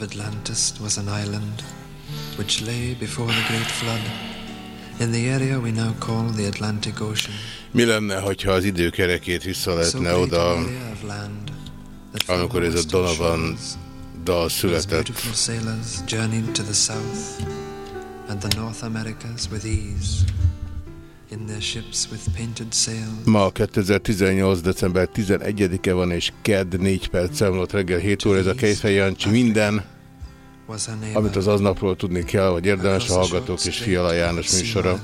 Of Atlantis was an island which lay before the great flood in the area we now call the Atlantic Ocean. Mi lenne, hogyha az időkerekét vissza So oda, land amikor ez a Donovan dal született? beautiful sailors journeyed to the south and the North Americas with ease Ma 2018. december 11-e van, és kedd 4 perc elmúlott reggel 7 óra, ez a Kejfej Jancsi minden, amit az aznapról tudni kell, vagy érdemes a Hallgatók és Fiala János műsora.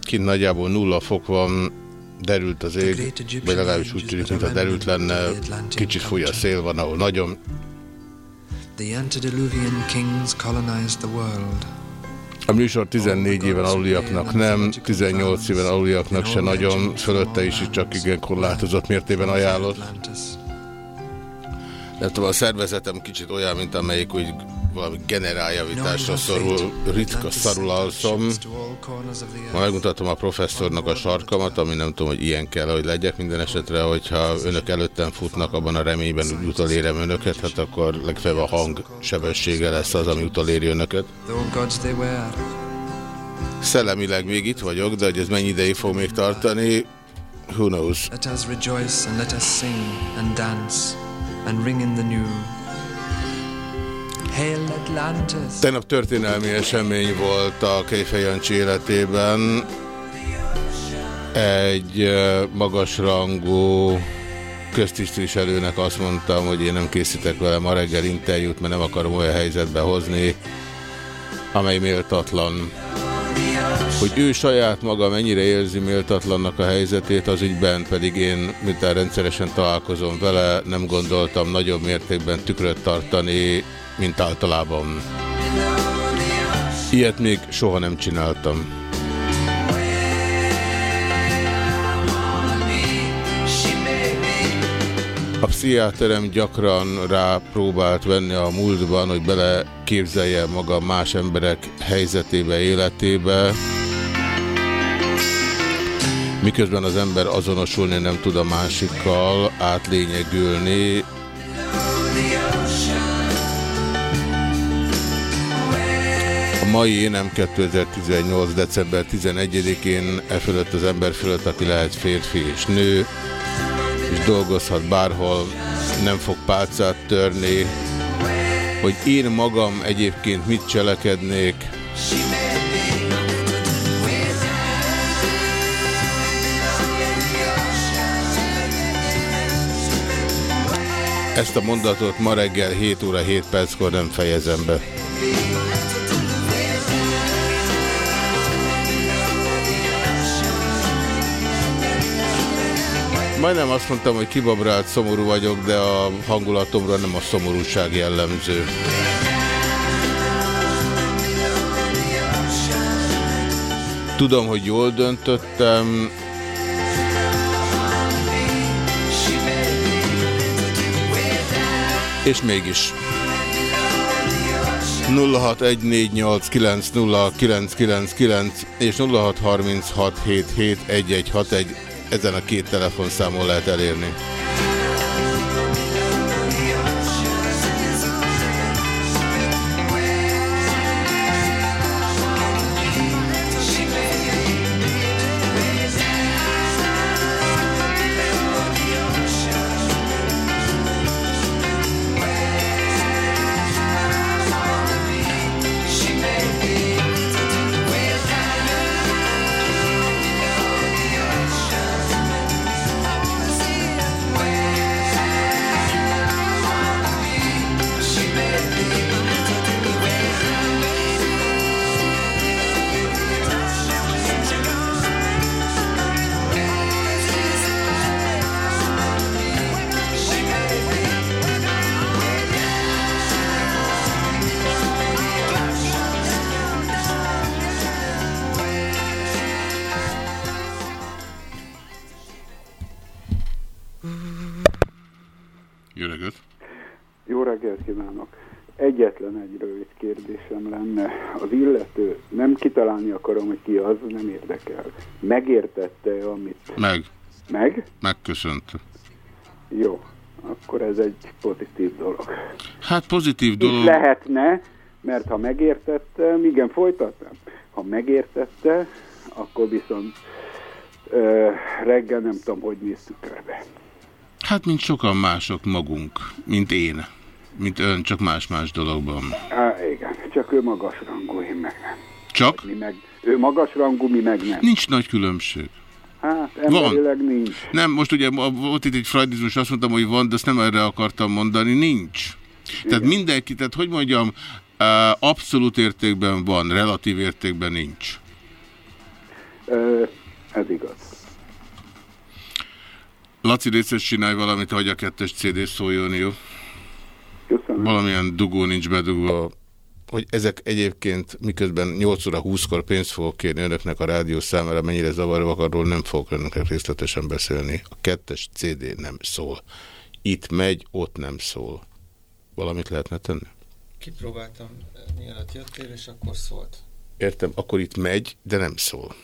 Kint nagyjából nulla fok van, derült az ég, vagy legalábbis úgy tűnik, mintha derült lenne, kicsit fúj a szél, van, ahol nagyon. The antediluvian kings colonized the world. A műsor 14 éven aluliaknak nem, 18 éven aluliaknak se nagyon, fölötte is, csak igen korlátozott mértében ajánlott. Nem tudom, a szervezetem kicsit olyan, mint amelyik úgy valami generáljavításra szorul, ritka szarul alszom. Ma megmutatom a professzornak a sarkamat, ami nem tudom, hogy ilyen kell, hogy legyek. Minden esetre, hogyha önök előttem futnak abban a reményben, hogy utolérem önöket, hát akkor legfeljebb a hang sebessége lesz az, ami utoléri önöket. Szellemileg még itt vagyok, de hogy ez mennyi ideig fog még tartani, who knows. let us rejoice and let us sing and dance and ring in the new. Tegnap történelmi esemény volt a Kejfej Jancsi életében. Egy magasrangú köztisztviselőnek azt mondtam, hogy én nem készítek vele ma reggel interjút, mert nem akarom olyan helyzetbe hozni, amely méltatlan. Hogy ő saját maga mennyire érzi méltatlannak a helyzetét, az ügyben pedig én, miután rendszeresen találkozom vele, nem gondoltam nagyobb mértékben tükröt tartani, mint általában. Ilyet még soha nem csináltam. A pszichiáterem gyakran rá próbált venni a múltban, hogy bele képzelje maga más emberek helyzetébe, életébe, miközben az ember azonosulni nem tud a másikkal, átlényegülni. A mai énem 2018. december 11-én e fölött az ember fölött, aki lehet férfi és nő, és dolgozhat bárhol, nem fog pálcát törni, hogy én magam egyébként mit cselekednék, Ezt a mondatot ma reggel 7 óra 7 perckor nem fejezem be. Majdnem azt mondtam, hogy kibabrált szomorú vagyok, de a hangulatomra nem a szomorúság jellemző. Tudom, hogy jól döntöttem, és mégis. 0614890999 és 0636771161 ezen a két telefonszámon lehet elérni. Kérdésem lenne. Az illető, nem kitalálni akarom, hogy ki az, nem érdekel. Megértette amit? Meg. Meg? Megköszönt. Jó, akkor ez egy pozitív dolog. Hát pozitív dolog. És lehetne, mert ha megértette, igen, folytatnám. Ha megértette, akkor viszont ö, reggel nem tudom, hogy néztük be. Hát, mint sokan mások magunk, mint én. Mint ön, csak más-más dologban. Á, igen, csak ő magas rangú, én meg nem. Csak? Mi meg, ő magas rangú, mi meg nem. Nincs nagy különbség. Hát, emberileg van. nincs. Nem, most ugye volt itt egy freudizmus, azt mondtam, hogy van, de azt nem erre akartam mondani, nincs. Igen. Tehát mindenki, tehát hogy mondjam, abszolút értékben van, relatív értékben nincs. Ö, ez igaz. Laci, részes csinálj valamit, hogy a kettes CD szóljon, jó? Köszönöm. Valamilyen dugó nincs bedugva. Hogy ezek egyébként miközben 8 óra 20-kor pénzt fogok kérni önöknek a rádió számára, mennyire zavarvak, arról nem fogok önöknek részletesen beszélni. A kettes CD nem szól. Itt megy, ott nem szól. Valamit lehetne tenni? Kipróbáltam, mielőtt jöttél, és akkor szólt. Értem, akkor itt megy, de nem szól.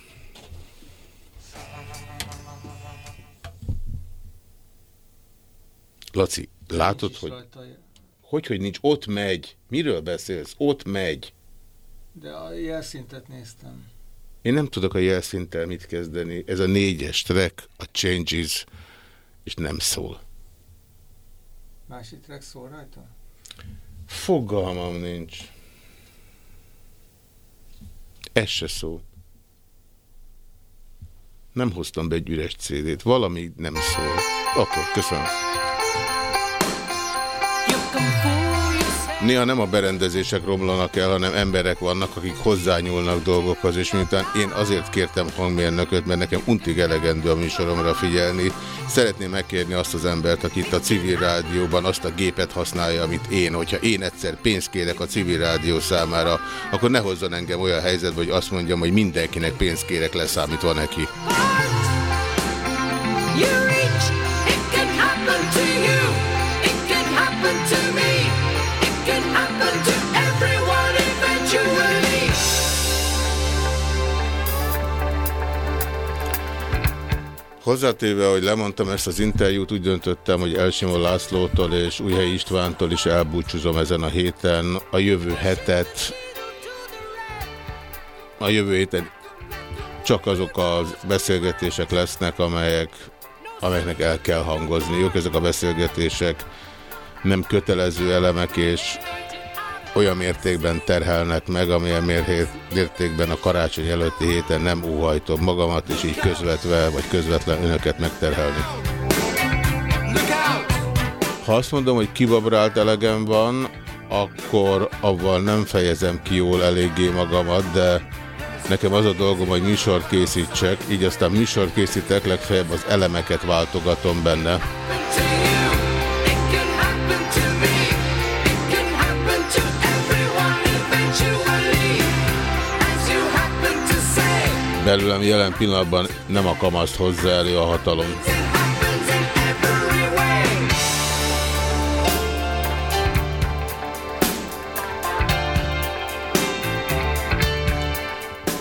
Laci, látod, hogy... Hogy, hogy nincs? Ott megy. Miről beszélsz? Ott megy. De a jelszintet néztem. Én nem tudok a jelszinttel mit kezdeni. Ez a négyes track, a Changes, és nem szól. Másik track szól rajta? Fogalmam nincs. Ez se szó. Nem hoztam be egy üres CD-t. Valami nem szól. Okay, köszönöm. Néha nem a berendezések romlanak el, hanem emberek vannak, akik hozzányúlnak dolgokhoz, és miután én azért kértem hangmérnököt, mert nekem untig elegendő a műsoromra figyelni, szeretném megkérni azt az embert, aki itt a civil rádióban azt a gépet használja, amit én, hogyha én egyszer pénzt kérek a civil rádió számára, akkor ne hozzon engem olyan helyzetbe, hogy azt mondjam, hogy mindenkinek pénzt kérek leszámítva neki. You Hozzátéve, hogy lemondtam ezt az interjút, úgy döntöttem, hogy Elsimó Lászlótól és Újhely Istvántól is elbúcsúzom ezen a héten. A jövő hetet, a jövő héten csak azok a beszélgetések lesznek, amelyek, amelyeknek el kell hangozniuk. Ezek a beszélgetések nem kötelező elemek, és olyan mértékben terhelnek meg, amilyen mértékben a karácsony előtti héten nem óhajtom magamat, és így közvetve vagy közvetlen önöket megterhelni. Ha azt mondom, hogy kibabrált elegem van, akkor avval nem fejezem ki jól eléggé magamat, de nekem az a dolgom, hogy műsort készítsek, így aztán műsort készítek, legfeljebb az elemeket váltogatom benne. Belőlem jelen pillanatban nem a kamaszt hozzá elő a hatalom.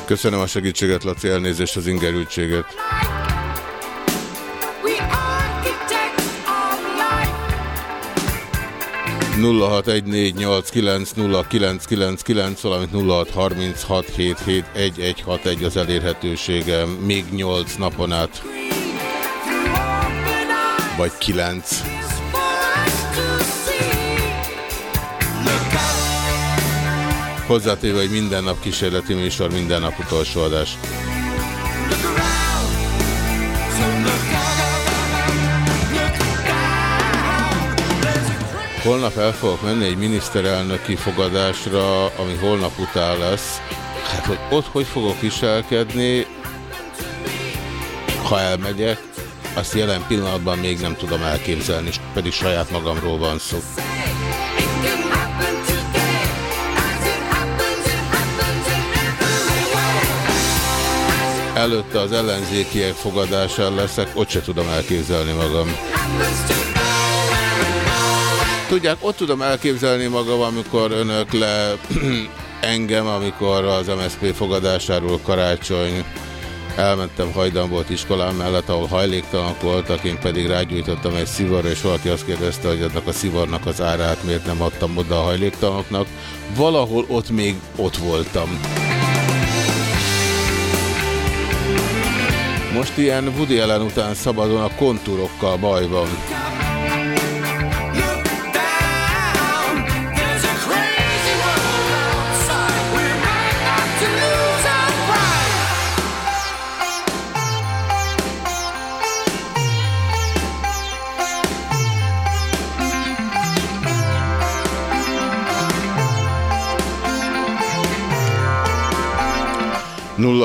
Köszönöm a segítséget, Laci, elnézést az ingerültséget. 0614890999, valamint 0636771161 az elérhetőségem még 8 napon át. Vagy 9. Hozzátéve, hogy minden nap kísérleti műsor, minden nap utolsó adás. Holnap el fogok menni egy miniszterelnöki fogadásra, ami holnap után lesz. Hát, hogy ott hogy fogok viselkedni, ha elmegyek, azt jelen pillanatban még nem tudom elképzelni, pedig saját magamról van szó. Előtte az ellenzékiek fogadásán leszek, ott se tudom elképzelni magam. Tudják, ott tudom elképzelni magam, amikor önök le engem, amikor az MSZP fogadásáról karácsony elmentem Hajdambolt iskolám mellett, ahol hajléktalanok voltak, én pedig rágyújtottam egy szivarra, és valaki azt kérdezte, hogy annak a szivarnak az árát miért nem adtam oda a hajléktalanoknak. Valahol ott még ott voltam. Most ilyen Woody Allen után szabadon a kontúrokkal baj van.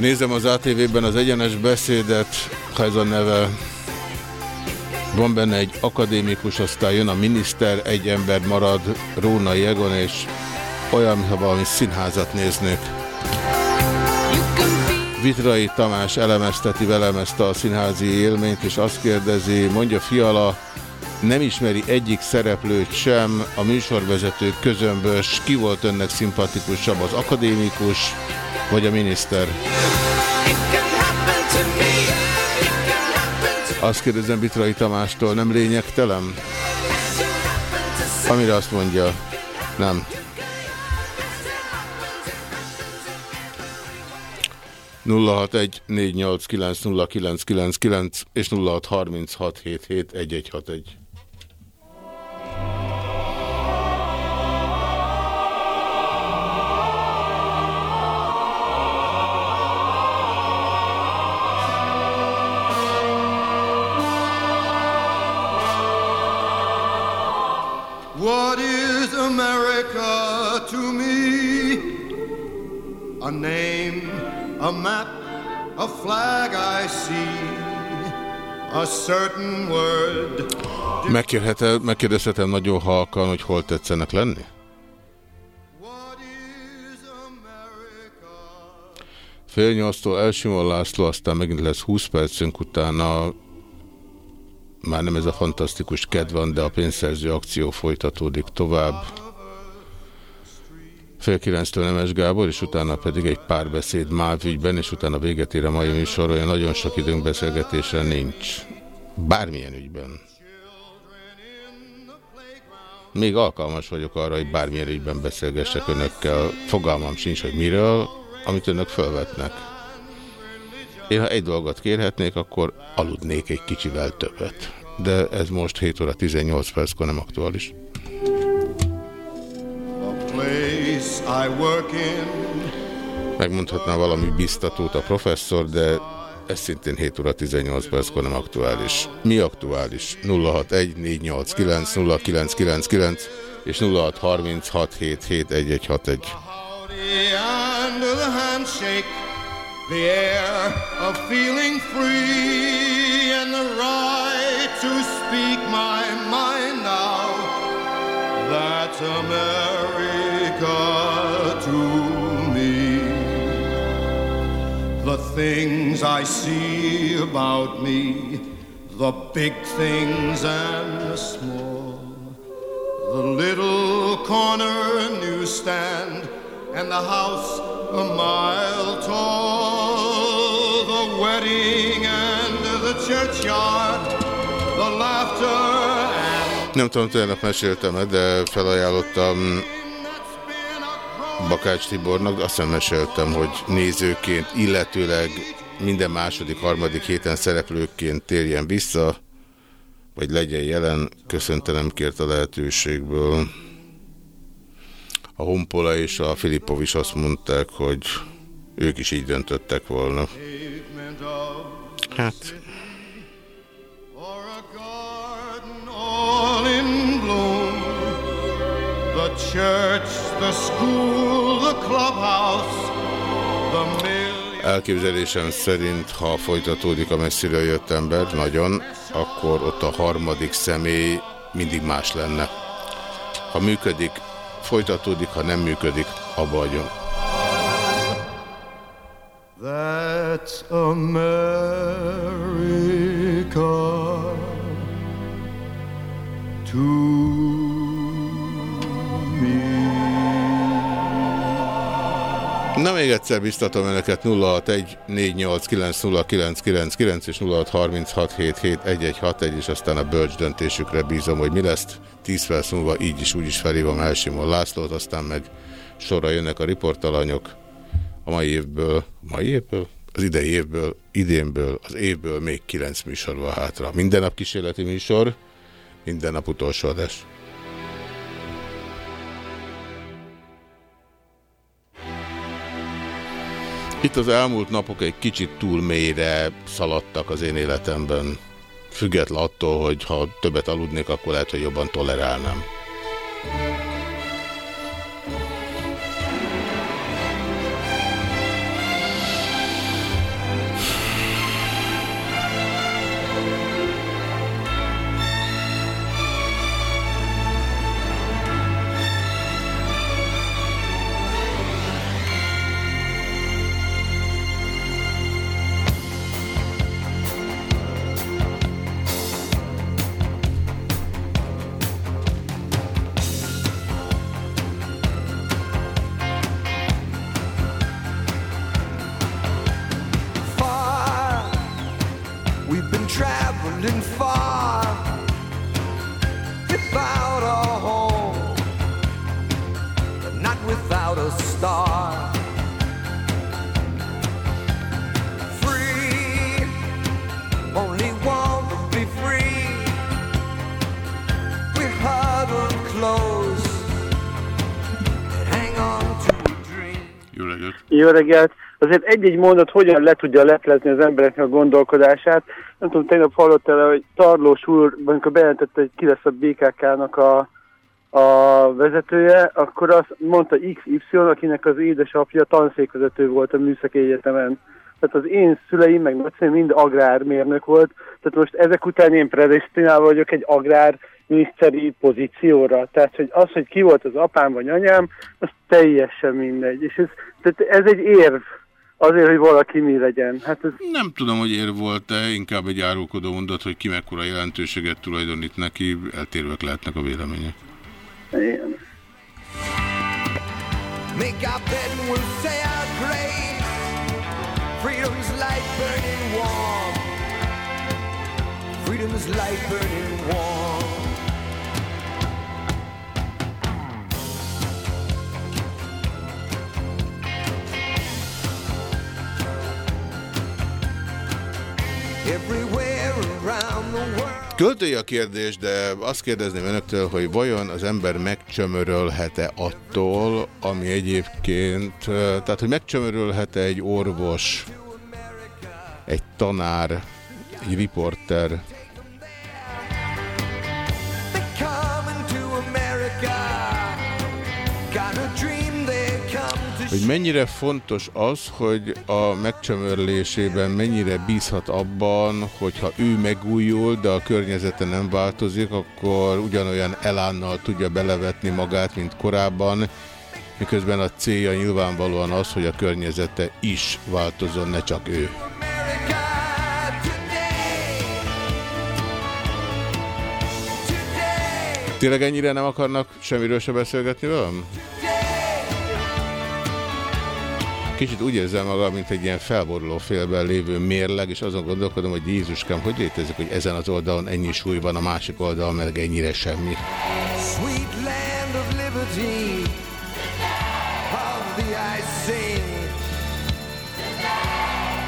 Nézem az ATV-ben az egyenes beszédet, ha ez a neve. Van benne egy akadémikus, aztán jön a miniszter, egy ember marad, Róna Jegon, és olyan, mintha valami színházat néznék. Vitrai Tamás elemezteti velem ezt a színházi élményt, és azt kérdezi, mondja Fiala, nem ismeri egyik szereplőt sem, a műsorvezetők közömbös, ki volt önnek szimpatikusabb, az akadémikus, vagy a miniszter. Azt kérdezem Bitrai Tamástól, nem lényegtelen? Amire azt mondja, nem. 061 és 0636771161. hat harminc hat hét hét egy egy hat egy. A name, a map, a flag I see, a certain word. Megkérdezhetem nagyon halkan, hogy hol tetszenek lenni? Fél nyolctól Elsimon László, aztán megint lesz 20 percünk, utána már nem ez a fantasztikus kedv van, de a pénzszerző akció folytatódik tovább. Fél kilenctől Nemes Gábor, és utána pedig egy párbeszéd MÁV ügyben, és utána véget ér a mai műsor, olyan nagyon sok időnk beszélgetésre nincs. Bármilyen ügyben. Még alkalmas vagyok arra, hogy bármilyen ügyben beszélgessek önökkel. Fogalmam sincs, hogy miről, amit önök felvetnek. Én ha egy dolgot kérhetnék, akkor aludnék egy kicsivel többet. De ez most 7 óra 18 perckor nem aktuális. Megmondhatná valami biztatót a professzor, de ez szintén 7 óra 18 perckor nem aktuális. Mi aktuális? 061-489-0999 és 0636771161. The air of feeling free and the right to speak my mind out. That's America. To me. The things I see about me, the big things and the small, the little corner newsstand and the house a mile tall, the wedding and the churchyard, the laughter. Nem tudom, tegnap meséltem de felajánlottam Bakács Tibornak, azt sem meséltem, hogy nézőként, illetőleg minden második, harmadik héten szereplőként térjen vissza, vagy legyen jelen, köszöntelem kért a lehetőségből. A Honpola és a Filipov is azt mondták, hogy Ők is így döntöttek volna. Hát... The church, the school, the clubhouse, the million... Elképzelésem szerint, ha folytatódik a messziről jött ember, nagyon, akkor ott a harmadik személy mindig más lenne. Ha működik, folytatódik, ha nem működik, abba vagyunk. That's America to Na még egyszer biztatom önöket 0614890999 és 0636771161 és aztán a bölcs döntésükre bízom, hogy mi lesz. 10 perc múlva így is úgy is felhívom Elsimon Lászlót, aztán meg sorra jönnek a riportalanyok a mai évből, mai évből, az idei évből, idénből, az évből még 9 műsor van hátra. Minden nap kísérleti műsor, minden nap utolsó adás. Itt az elmúlt napok egy kicsit túl mélyre szaladtak az én életemben. Független attól, hogy ha többet aludnék, akkor lehet, hogy jobban tolerálnám. Reggelt! Azért egy-egy mondat hogyan le tudja leplezni az embereknek a gondolkodását. Nem tudom, tegnap hallottál, hogy Tarlós úr, amikor bejelentette, hogy ki lesz a BKK-nak a, a vezetője, akkor azt mondta XY, akinek az édesapja tanszékvezető volt a Műszaki Egyetemen. Tehát az én szüleim, meg nagyszüleim mind agrármérnök volt. Tehát most ezek után én predestinálva vagyok egy agrárminiszteri pozícióra. Tehát, hogy az, hogy ki volt az apám vagy anyám, az teljesen mindegy. És ez, tehát ez egy érv azért, hogy valaki mi legyen. Hát ez... Nem tudom, hogy ér volt-e, inkább egy árulkodó mondat, hogy ki mekkora jelentőséget tulajdonít neki, eltérőek lehetnek a vélemények. Igen. Make our bed and we'll say our grace. Freedom's light burning warm. Freedom's light burning Költői a kérdés, de azt kérdezném önöktől, hogy vajon az ember megcsömörölhet-e attól, ami egyébként, tehát hogy megcsömörölhet-e egy orvos, egy tanár, egy riporter, hogy mennyire fontos az, hogy a megcsömörlésében mennyire bízhat abban, hogyha ő megújul, de a környezete nem változik, akkor ugyanolyan elánnal tudja belevetni magát, mint korábban, miközben a célja nyilvánvalóan az, hogy a környezete is változzon, ne csak ő. Tényleg ennyire nem akarnak semmiről se beszélgetni velem? Kicsit úgy érzem magam, mint egy ilyen felboruló félben lévő mérleg, és azon gondolkodom, hogy Jézuskám, hogy létezik, hogy ezen az oldalon ennyi súly van, a másik oldalon meg ennyire semmi. Sweet land of liberty, of the I sing,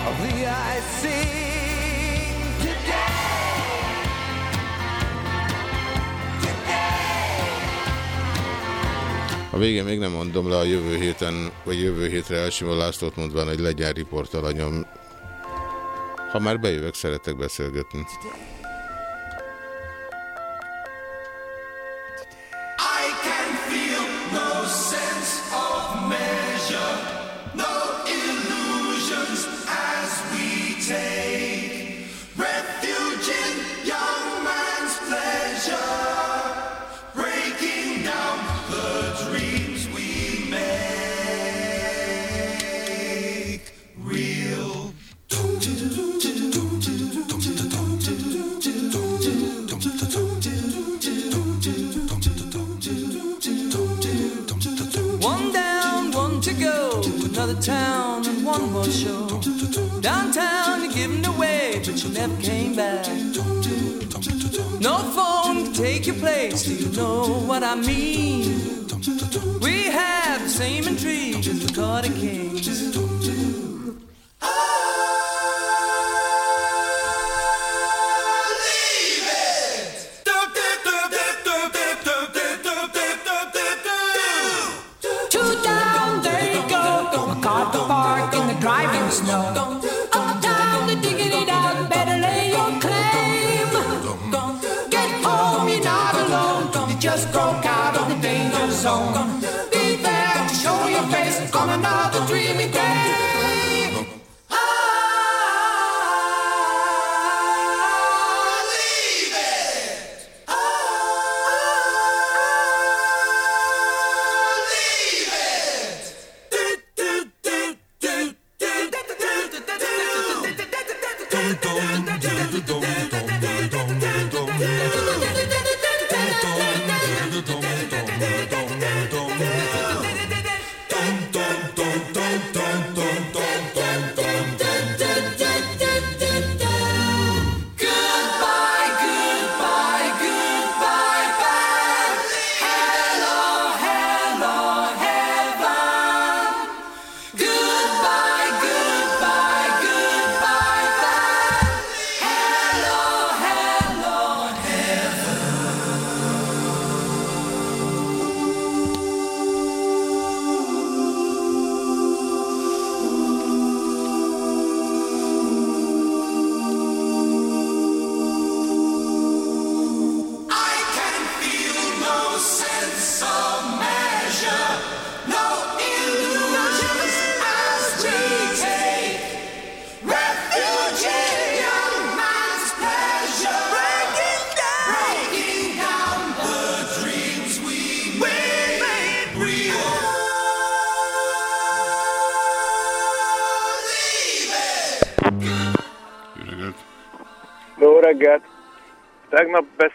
of the I sing A végén még nem mondom le a jövő héten, vagy jövő hétre Elsimó Lászlót mondván, hogy legyen riportalanyom. Ha már bejövök, szeretek beszélgetni. Your place. Do you know what I mean? We have the same intrigue as the Carter Kings. Two just broke out of the danger zone. Be there to show your face on another dreamy day.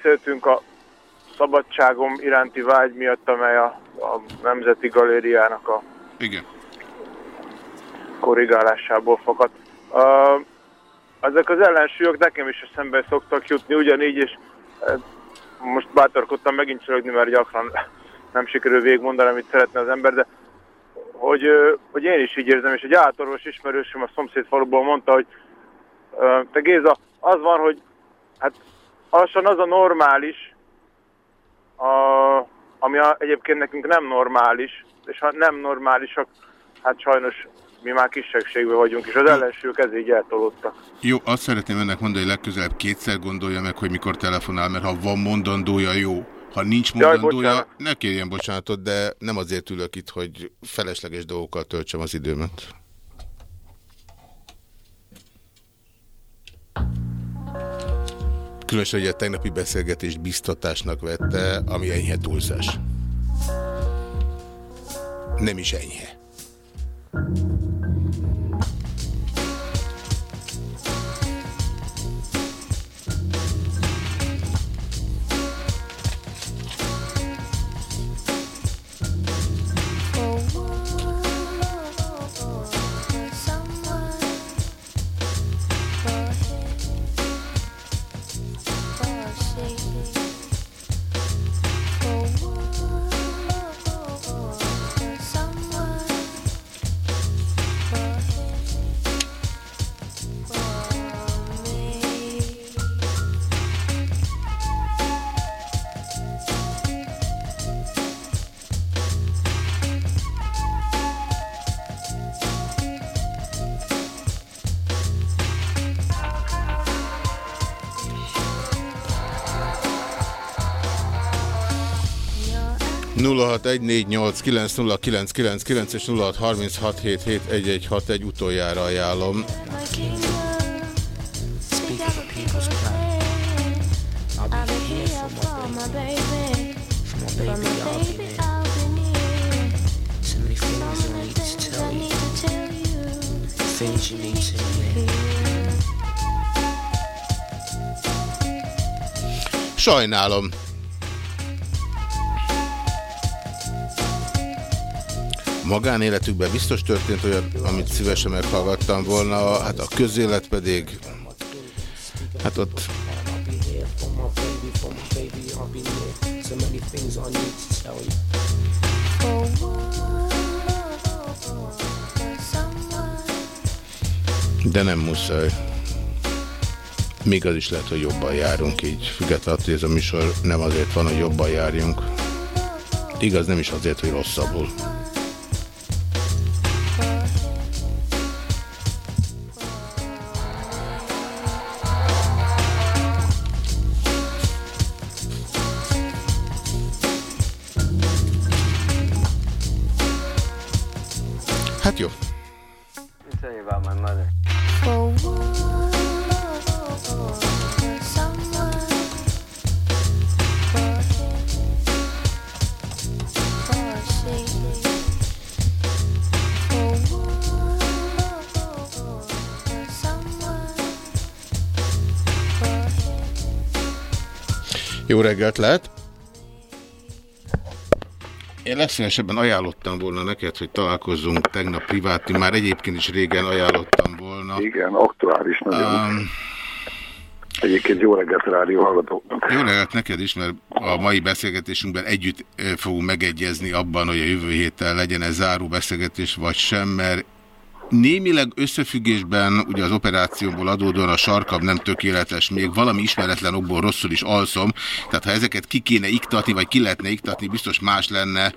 Beszéltünk a szabadságom iránti vágy miatt, amely a, a Nemzeti Galériának a Igen. korrigálásából fakad. Uh, ezek az ellensúlyok nekem is eszembe szoktak jutni, ugyanígy, és uh, most bátorkodtam megint csalogni, mert gyakran nem sikerül végigmondani, amit szeretne az ember, de hogy, uh, hogy én is így érzem, és egy átorvos ismerősöm a szomszéd faluból mondta, hogy uh, te Géza, az van, hogy hát lassan az a normális, a, ami a, egyébként nekünk nem normális, és ha nem normálisak, hát sajnos mi már kisebbségben vagyunk, és az ellensúlyok ez így eltolódtak. Jó, azt szeretném önnek mondani, hogy legközelebb kétszer gondolja meg, hogy mikor telefonál, mert ha van mondandója, jó. Ha nincs Jaj, mondandója, bocsánat. ne kérjen bocsánatot, de nem azért ülök itt, hogy felesleges dolgokkal töltsem az időmet. Különösen, hogy a tegnapi beszélgetést biztatásnak vette, ami enyhe túlzás. Nem is enyhe. 0614890999 és 0636771161 utoljára ajánlom. Speak of the people's pride. I'll Magánéletükben biztos történt olyan, amit szívesen meghallgattam volna, hát a közélet pedig, hát ott. De nem muszáj. Még az is lehet, hogy jobban járunk így, függetlenül, hogy ez a műsor nem azért van, hogy jobban járjunk. Igaz, nem is azért, hogy rosszabbul. Jó reggelt lehet! Én legszívesebben ajánlottam volna neked, hogy találkozzunk tegnap priváti, már egyébként is régen ajánlottam volna. Igen, aktuális nagyon. Um, Egyébként jó reggelt rádió hallgatóknak. jó reggelt neked is, mert a mai beszélgetésünkben együtt fogunk megegyezni abban, hogy a jövő héten legyen ez záró beszélgetés, vagy sem, mert Némileg összefüggésben, ugye az operációból adódóan a sarkam nem tökéletes, még valami ismeretlen okból rosszul is alszom, tehát ha ezeket ki kéne iktatni, vagy ki lehetne iktatni, biztos más lenne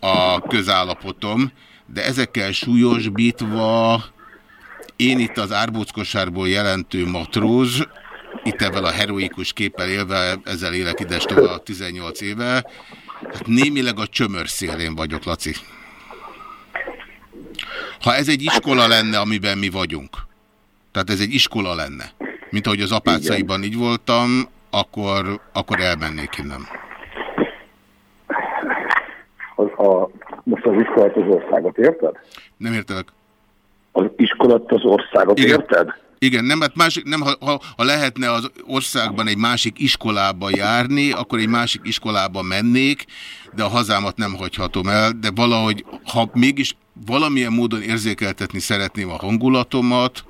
a közállapotom, de ezekkel súlyosbítva én itt az árbóckosárból jelentő matróz, itt ebben a heroikus képpel élve, ezzel élek ides tovább 18 éve, hát némileg a csömör szélén vagyok, Laci. Ha ez egy iskola lenne, amiben mi vagyunk, tehát ez egy iskola lenne, mint ahogy az apácaiban így voltam, akkor, akkor elmennék innen. Az a, most az iskolát az országot érted? Nem értelek. Az iskolát az országot Igen. érted? Igen, nem, hát másik, nem ha, ha, ha lehetne az országban egy másik iskolába járni, akkor egy másik iskolába mennék, de a hazámat nem hagyhatom el, de valahogy, ha mégis valamilyen módon érzékeltetni szeretném a hangulatomat,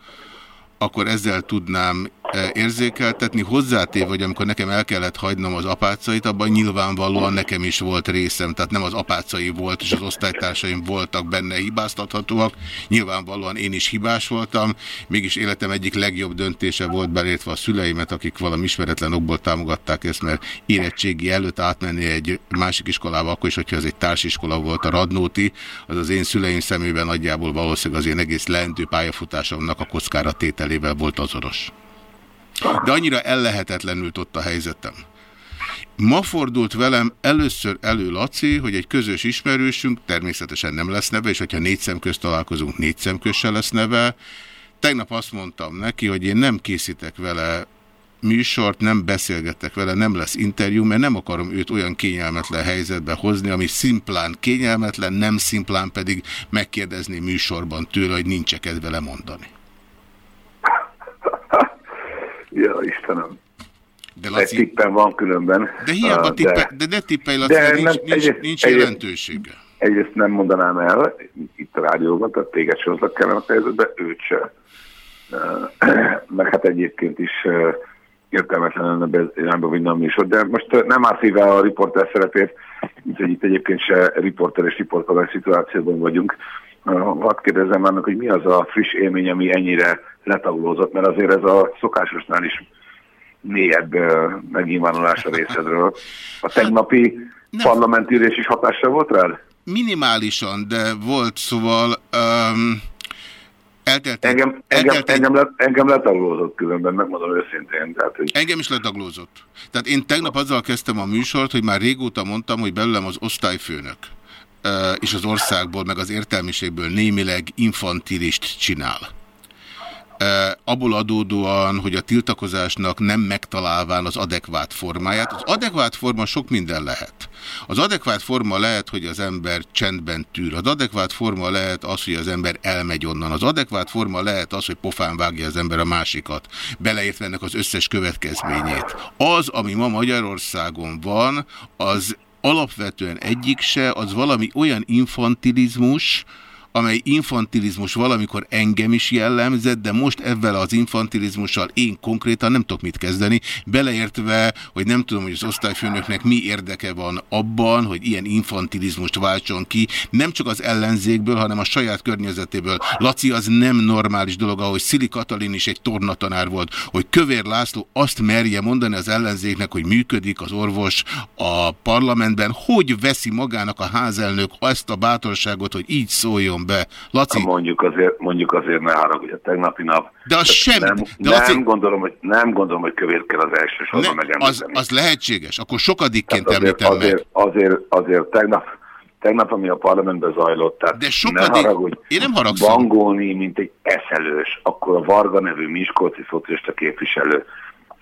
akkor ezzel tudnám érzékeltetni. Hozzátéve, hogy amikor nekem el kellett hagynom az apácait, abban nyilvánvalóan nekem is volt részem, tehát nem az apácai volt, és az osztálytársaim voltak benne hibáztathatóak. Nyilvánvalóan én is hibás voltam, mégis életem egyik legjobb döntése volt belértve a szüleimet, akik valami ismeretlen okból támogatták ezt, mert érettségi előtt átmenni egy másik iskolába, akkor is, hogyha ez egy társiskola volt a Radnóti, az az én szüleim szemében nagyjából valószínűleg az én egész leendő pályafutásomnak a kockára tételével volt azonos. De annyira ellehetetlenült ott a helyzetem. Ma fordult velem először elő, Laci, hogy egy közös ismerősünk, természetesen nem lesz neve, és hogyha négy szem közt találkozunk, négy szem se lesz neve. Tegnap azt mondtam neki, hogy én nem készítek vele műsort, nem beszélgetek vele, nem lesz interjú, mert nem akarom őt olyan kényelmetlen helyzetbe hozni, ami szimplán kényelmetlen, nem szimplán pedig megkérdezni műsorban tőle, hogy nincs kedve lemondani. Ja, Istenem. De Egy Laci, tippen van különben. de hiába Ah, tippe, de, de tippelj, Laci, de nincs, nem- nincs, egyrészt- nincs jelentősége. Egyrészt nem mondanám el, itt a rádióban, tehát téged se hozlak kellemet helyzetbe, őt se. Eh, Meg hát egyébként is eh, értelmetlen lenne irányba vinni a műsor, de most eh, nem áll szíve a riporter szerepét, úgyhogy itt egyébként se riporter és riporter szituációban vagyunk. Hadd kérdezzem már meg, hogy mi az a friss élmény, ami ennyire letaglózott, mert azért ez a szokásosnál is mélyebb eh, megnyilvánulás a részedről. A tegnapi parlamenti ülés is hatással volt rád? Minimálisan, de volt, szóval um, Eltelt, Engem, engem, engem, le, engem letaglózott különben, megmondom őszintén. Tehát, hogy... Engem is letaglózott. Tehát én tegnap azzal kezdtem a műsort, hogy már régóta mondtam, hogy belőlem az osztályfőnök és az országból, meg az értelmiségből némileg infantilist csinál. Abból adódóan, hogy a tiltakozásnak nem megtalálván az adekvát formáját. Az adekvát forma sok minden lehet. Az adekvát forma lehet, hogy az ember csendben tűr. Az adekvát forma lehet az, hogy az ember elmegy onnan. Az adekvát forma lehet az, hogy pofán vágja az ember a másikat. Beleértve ennek az összes következményét. Az, ami ma Magyarországon van, az alapvetően egyik se, az valami olyan infantilizmus, amely infantilizmus valamikor engem is jellemzett, de most ezzel az infantilizmussal én konkrétan nem tudok mit kezdeni, beleértve, hogy nem tudom, hogy az osztályfőnöknek mi érdeke van abban, hogy ilyen infantilizmust váltson ki, nem csak az ellenzékből, hanem a saját környezetéből. Laci, az nem normális dolog, ahogy Szili Katalin is egy tornatanár volt, hogy Kövér László azt merje mondani az ellenzéknek, hogy működik az orvos a parlamentben, hogy veszi magának a házelnök ezt a bátorságot, hogy így szóljon be. Laci. Ha mondjuk azért, mondjuk azért ne haragudj a tegnapi nap. De az semmi. Nem, de nem, Laci... gondolom, hogy, nem gondolom, hogy kövér kell az első sorban megemlíteni. Az, az lehetséges. Akkor sokadikként azért, említem azért, meg. Azért, azért tegnap, tegnap, ami a parlamentben zajlott, tehát De sokadik... ne haragudj, Én nem haragszom. bangolni, mint egy eszelős, akkor a Varga nevű Miskolci szocialista képviselő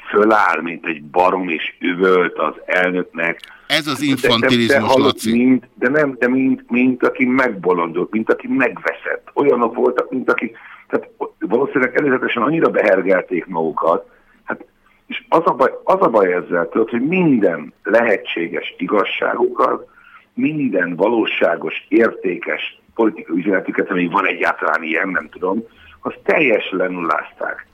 föláll, mint egy barom, és üvölt az elnöknek. Ez az De- de- infantilizmus, de, hallod, Laci. Mint, de nem, de mint, mint aki megbolondult, mint aki megveszett. Olyanok voltak, mint aki, tehát valószínűleg előzetesen annyira behergelték magukat, hát, és az a baj, az a baj ezzel, tudod, hogy minden lehetséges igazságukat, minden valóságos, értékes politikai üzenetüket, ami van egyáltalán ilyen, nem tudom, az teljes lenullázták.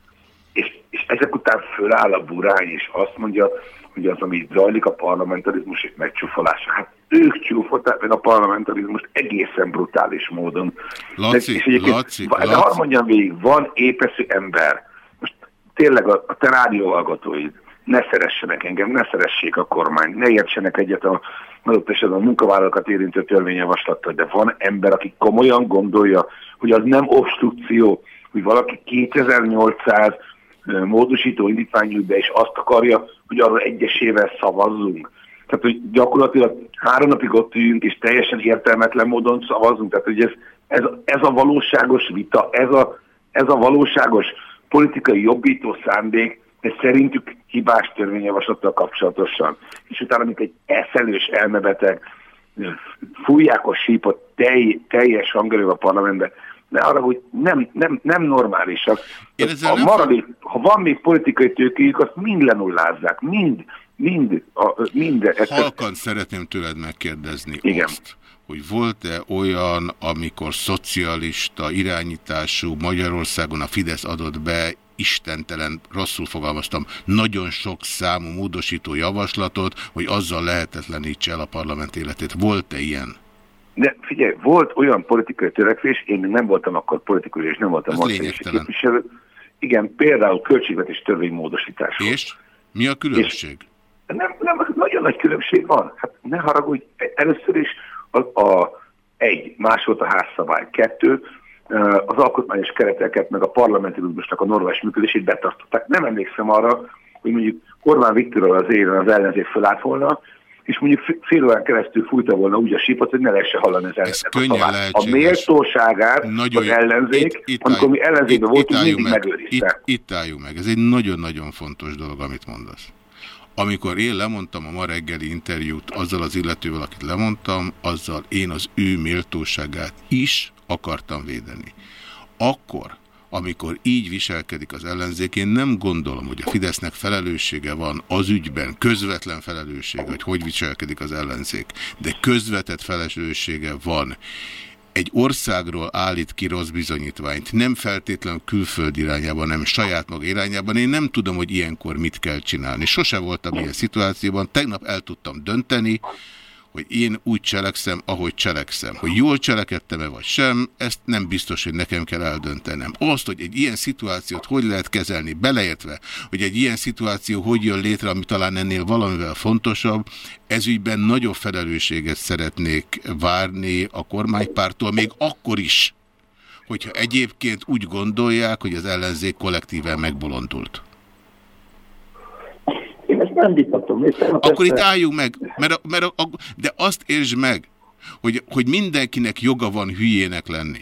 És, és ezek után föláll a burány, és azt mondja, hogy az, ami zajlik a parlamentarizmus és megcsúfolása, hát ők csúfolták meg a parlamentarizmust egészen brutális módon. Laci, De- és egyébként- Laci, de Laci. hadd mondjam végig, van épeszű ember, most tényleg a, a te rádióhallgatóid, ne szeressenek engem, ne szeressék a kormányt, ne értsenek egyet a adott esetben a munkavállalókat érintő törvényjavaslattal, de van ember, aki komolyan gondolja, hogy az nem obstrukció, hogy valaki 2800 ö, módosító indítványú be, és azt akarja, hogy arra egyesével szavazzunk. Tehát, hogy gyakorlatilag három napig ott üljünk, és teljesen értelmetlen módon szavazzunk. Tehát, hogy ez, ez, ez a valóságos vita, ez a, ez a valóságos politikai jobbító szándék, ez szerintük hibás törvényjavaslattal kapcsolatosan. És utána, mint egy eszelős elmebeteg, fújják a sípot telj, teljes hangerővel a parlamentbe, de arra, hogy nem, nem, nem normálisak. Én A nem maradék, ha van még politikai tőkéjük, azt mind lenullázzák, mind, mind, a, mind. Ezt, Halkan szeretném tőled megkérdezni Igen. azt, hogy volt-e olyan, amikor szocialista irányítású Magyarországon a Fidesz adott be istentelen, rosszul fogalmaztam, nagyon sok számú módosító javaslatot, hogy azzal lehetetlenítse el a parlament életét. Volt-e ilyen? De figyelj, volt olyan politikai törekvés, én még nem voltam akkor politikus, és nem voltam lényegtelen. képviselő. Igen, például költségvetés törvénymódosítás. És? Mi a különbség? Nem, nem, nagyon nagy különbség van. Hát ne haragudj, először is a, a, egy, más volt a házszabály, kettő, az alkotmányos kereteket, meg a parlamentarizmusnak a normális működését betartották. Nem emlékszem arra, hogy mondjuk Orbán Viktorral az élen az ellenzék fölállt volna, és mondjuk fél órán keresztül fújta volna úgy a sípot, hogy ne lehessen hallani az ellenzék. könnyen A méltóságát Nagyon az ellenzék, amikor mi ellenzékben voltunk, mindig meg. megőrizte. Itt, itt álljunk meg. Ez egy nagyon-nagyon fontos dolog, amit mondasz. Amikor én lemondtam a ma reggeli interjút azzal az illetővel, akit lemondtam, azzal én az ő méltóságát is akartam védeni. Akkor, amikor így viselkedik az ellenzék, én nem gondolom, hogy a Fidesznek felelőssége van az ügyben, közvetlen felelőssége, hogy hogy viselkedik az ellenzék, de közvetett felelőssége van egy országról állít ki rossz bizonyítványt, nem feltétlenül külföld irányában, nem saját maga irányában. Én nem tudom, hogy ilyenkor mit kell csinálni. Sose voltam ilyen szituációban. Tegnap el tudtam dönteni, hogy én úgy cselekszem, ahogy cselekszem. Hogy jól cselekedtem-e vagy sem, ezt nem biztos, hogy nekem kell eldöntenem. Azt, hogy egy ilyen szituációt hogy lehet kezelni, beleértve, hogy egy ilyen szituáció hogy jön létre, ami talán ennél valamivel fontosabb, ezügyben nagyobb felelősséget szeretnék várni a kormánypártól, még akkor is, hogyha egyébként úgy gondolják, hogy az ellenzék kollektíven megbolondult. Nem vitatom. Akkor itt álljunk meg, mert, a, mert a, de azt értsd meg, hogy, hogy mindenkinek joga van hülyének lenni.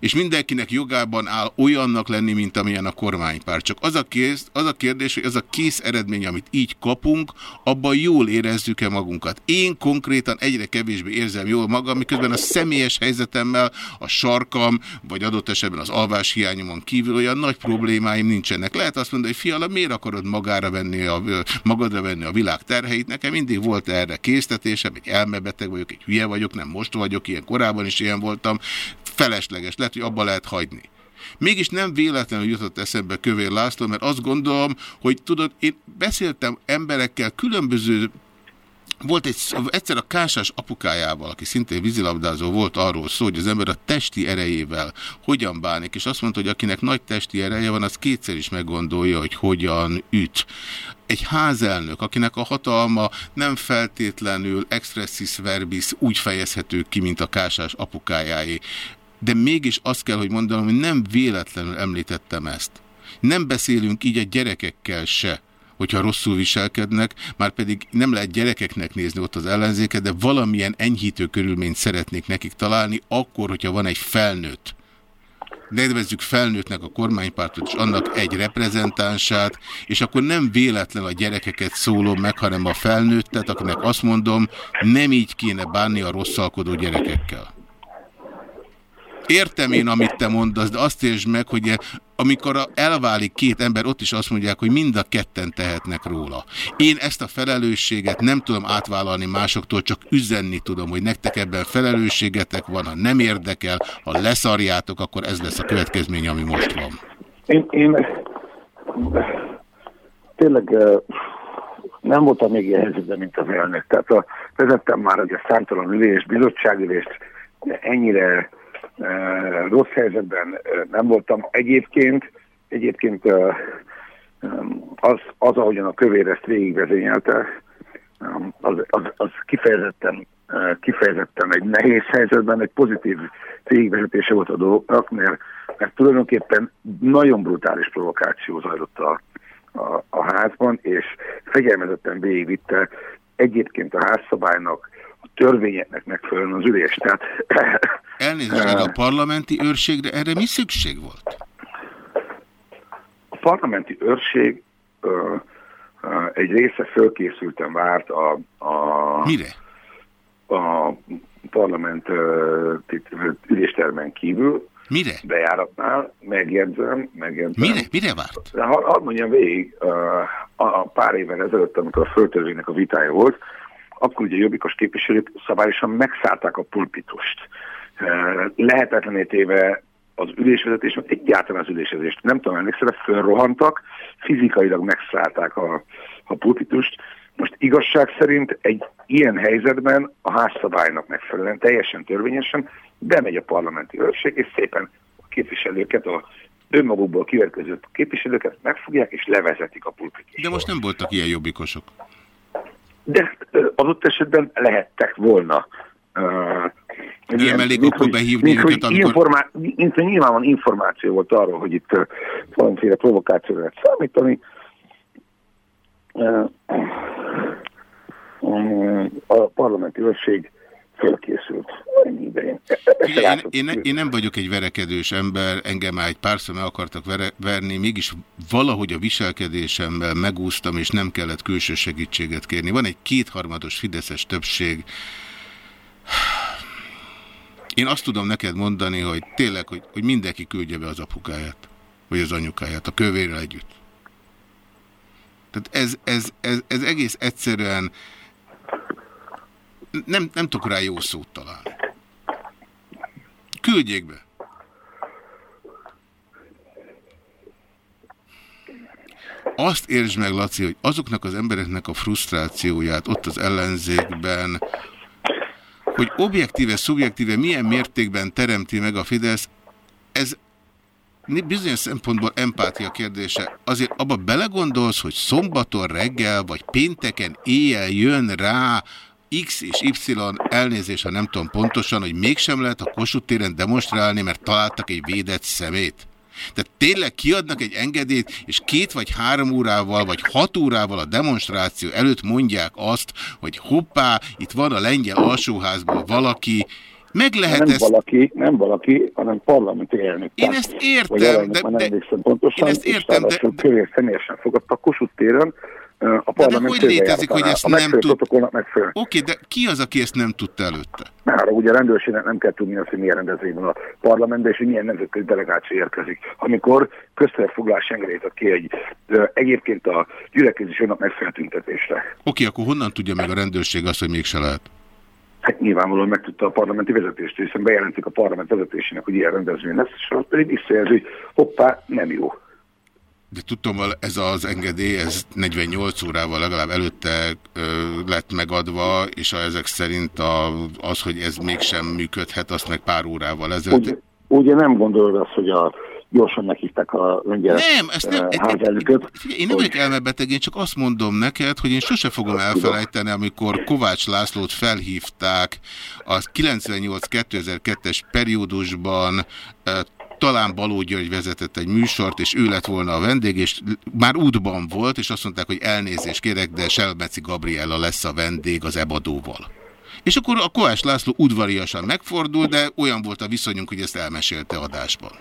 És mindenkinek jogában áll olyannak lenni, mint amilyen a kormánypár. Csak az a, kész, az a kérdés, hogy az a kész eredmény, amit így kapunk, abban jól érezzük-e magunkat. Én konkrétan egyre kevésbé érzem jól magam, miközben a személyes helyzetemmel, a sarkam, vagy adott esetben az alvás hiányomon kívül olyan nagy problémáim nincsenek. Lehet azt mondani, hogy fiala, miért akarod magára venni a, magadra venni a világ terheit? Nekem mindig volt erre késztetésem, egy elmebeteg vagyok, egy hülye vagyok, nem most vagyok, ilyen korábban is ilyen voltam. Felesleges, lehet, hogy abba lehet hagyni. Mégis nem véletlenül jutott eszembe Kövér László, mert azt gondolom, hogy tudod, én beszéltem emberekkel különböző volt egy, egyszer a Kásás apukájával, aki szintén vízilabdázó volt arról szó, hogy az ember a testi erejével hogyan bánik, és azt mondta, hogy akinek nagy testi ereje van, az kétszer is meggondolja, hogy hogyan üt. Egy házelnök, akinek a hatalma nem feltétlenül expressis verbis úgy fejezhető ki, mint a Kásás apukájáé. De mégis azt kell, hogy mondanom, hogy nem véletlenül említettem ezt. Nem beszélünk így a gyerekekkel se hogyha rosszul viselkednek, már pedig nem lehet gyerekeknek nézni ott az ellenzéket, de valamilyen enyhítő körülményt szeretnék nekik találni, akkor, hogyha van egy felnőtt. Nevezzük felnőttnek a kormánypártot és annak egy reprezentánsát, és akkor nem véletlen a gyerekeket szólom meg, hanem a felnőttet, akinek azt mondom, nem így kéne bánni a rosszalkodó gyerekekkel. Értem én, amit te mondasz, de azt értsd meg, hogy amikor a- elválik két ember, ott is azt mondják, hogy mind a ketten tehetnek róla. Én ezt a felelősséget nem tudom átvállalni másoktól, csak üzenni tudom, hogy nektek ebben felelősségetek van, ha nem érdekel, ha leszarjátok, akkor ez lesz a következmény, ami most van. Én, én tényleg eh, nem voltam még ilyen helyzetben, mint az elnök. Tehát a, vezettem már egy számtalan ülés, bizottságülést, ennyire eh, rossz helyzetben nem voltam. Egyébként, egyébként az, az, ahogyan a kövér ezt végigvezényelte, az, az, az kifejezetten, kifejezetten egy nehéz helyzetben, egy pozitív végigvezetése volt a dolgoknak, mert, mert tulajdonképpen nagyon brutális provokáció zajlott a, a, a házban, és fegyelmezetten végigvitte egyébként a házszabálynak, törvényeknek megfelelően az ülés. Tehát Elnézést, a parlamenti őrségre, erre mi szükség volt? a parlamenti őrség ö, ö, egy része fölkészülten várt a, a, Mire? a parlament üléstermen kívül, Mire? bejáratnál, megjegyzem, megjegyzem. Mire? Mire várt? De ha- Hadd mondjam végig, a, a pár évvel ezelőtt, amikor a földtörvénynek a vitája volt, akkor ugye jobbikos képviselők szabályosan megszállták a pulpitust. Lehetetlené téve az ülésvezetés, egyáltalán az ülésvezést nem tudom, emlékszel, fölrohantak, fizikailag megszállták a, a pulpitust. Most igazság szerint egy ilyen helyzetben a házszabálynak megfelelően, teljesen törvényesen bemegy a parlamenti őrség, és szépen a képviselőket, a önmagukból kivetkező képviselőket megfogják, és levezetik a pulpitust. De most nem voltak ilyen jobbikosok. De adott esetben lehettek volna. Ö, Ilyen elég mint, akkor behívni mint, őket, amikor- Informá... Mint, hogy nyilván információ volt arról, hogy itt valamiféle provokációra lehet számítani. A parlamenti őrség fölkészült. Én, én, ne- én nem vagyok egy verekedős ember, engem már egy párszor meg akartak vere, verni, mégis valahogy a viselkedésemmel megúsztam, és nem kellett külső segítséget kérni. Van egy kétharmados fideszes többség. Én azt tudom neked mondani, hogy tényleg, hogy, hogy mindenki küldje be az apukáját, vagy az anyukáját, a kövérrel együtt. Tehát ez, ez, ez, ez egész egyszerűen nem, nem tudok rá jó szót találni. Küldjék be. Azt értsd meg, Laci, hogy azoknak az embereknek a frusztrációját ott az ellenzékben, hogy objektíve, szubjektíve milyen mértékben teremti meg a Fidesz, ez bizonyos szempontból empátia kérdése. Azért abba belegondolsz, hogy szombaton reggel vagy pénteken éjjel jön rá X és Y elnézés, ha nem tudom pontosan, hogy mégsem lehet a Kossuth téren demonstrálni, mert találtak egy védett szemét. Tehát tényleg kiadnak egy engedélyt, és két vagy három órával, vagy hat órával a demonstráció előtt mondják azt, hogy hoppá, itt van a lengyel alsóházból valaki, meg lehet nem ezt... valaki, nem valaki, hanem parlamenti elnök. Én ezt értem, elnök, de- de- pontosan, én ezt értem, de- kövér személyesen fogadta a Kossuth téren, a De, de parlament hogy létezik, hogy ezt nem tud... Oké, de ki az, aki ezt nem tudta előtte? Már ugye a rendőrségnek nem kell tudni azt, hogy milyen rendezvény van a parlamentben, és hogy milyen nemzetközi delegáció érkezik. Amikor köztelefoglalás engedélyt ad ki egy egyébként a gyülekezés önnek megfeltüntetésre. Oké, akkor honnan tudja meg a rendőrség azt, hogy mégse lehet? Hát nyilvánvalóan megtudta a parlamenti vezetést, hiszen bejelentik a parlament vezetésének, hogy ilyen rendezvény lesz, és az pedig visszajelzi, hogy hoppá, nem jó. De tudtam, ez az engedély, ez 48 órával legalább előtte ö, lett megadva, és a, ezek szerint a, az, hogy ez mégsem működhet, azt meg pár órával ezelőtt. Ugye, ugye nem gondolod azt, hogy a, gyorsan meghívták a lengyel Nem, ezt nem- házelnököt. Figyelj, én nem vagyok elmebeteg, én csak azt mondom neked, hogy én sose fogom elfelejteni, amikor Kovács Lászlót felhívták a 98-2002-es periódusban, talán Baló György vezetett egy műsort, és ő lett volna a vendég, és már útban volt, és azt mondták, hogy elnézést kérek, de Selmeci Gabriella lesz a vendég az ebadóval. És akkor a Kovács László udvariasan megfordul, de olyan volt a viszonyunk, hogy ezt elmesélte adásban.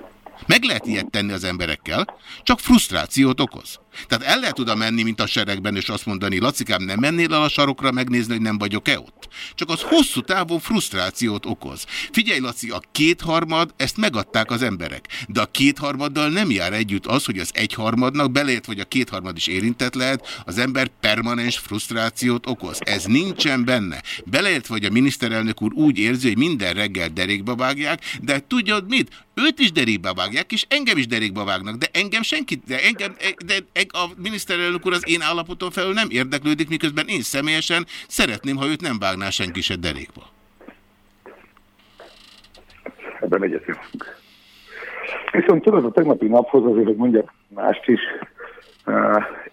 Meg lehet ilyet tenni az emberekkel, csak frusztrációt okoz. Tehát el lehet oda menni, mint a seregben, és azt mondani, Lacikám, nem mennél el a sarokra megnézni, hogy nem vagyok-e ott? Csak az hosszú távon frusztrációt okoz. Figyelj, Laci, a kétharmad, ezt megadták az emberek. De a kétharmaddal nem jár együtt az, hogy az egyharmadnak, beleért, hogy a kétharmad is érintett lehet, az ember permanens frusztrációt okoz. Ez nincsen benne. Beleért, hogy a miniszterelnök úr úgy érzi, hogy minden reggel derékba vágják, de tudod mit? Őt is derékba vágják, és engem is derékba vágnak, de engem senkit, de engem, de a miniszterelnök úr az én állapotom felül nem érdeklődik, miközben én személyesen szeretném, ha őt nem vágná senki se derékba. Ebben egyetértünk. Viszont tudod, a tegnapi naphoz azért, hogy mondjak mást is,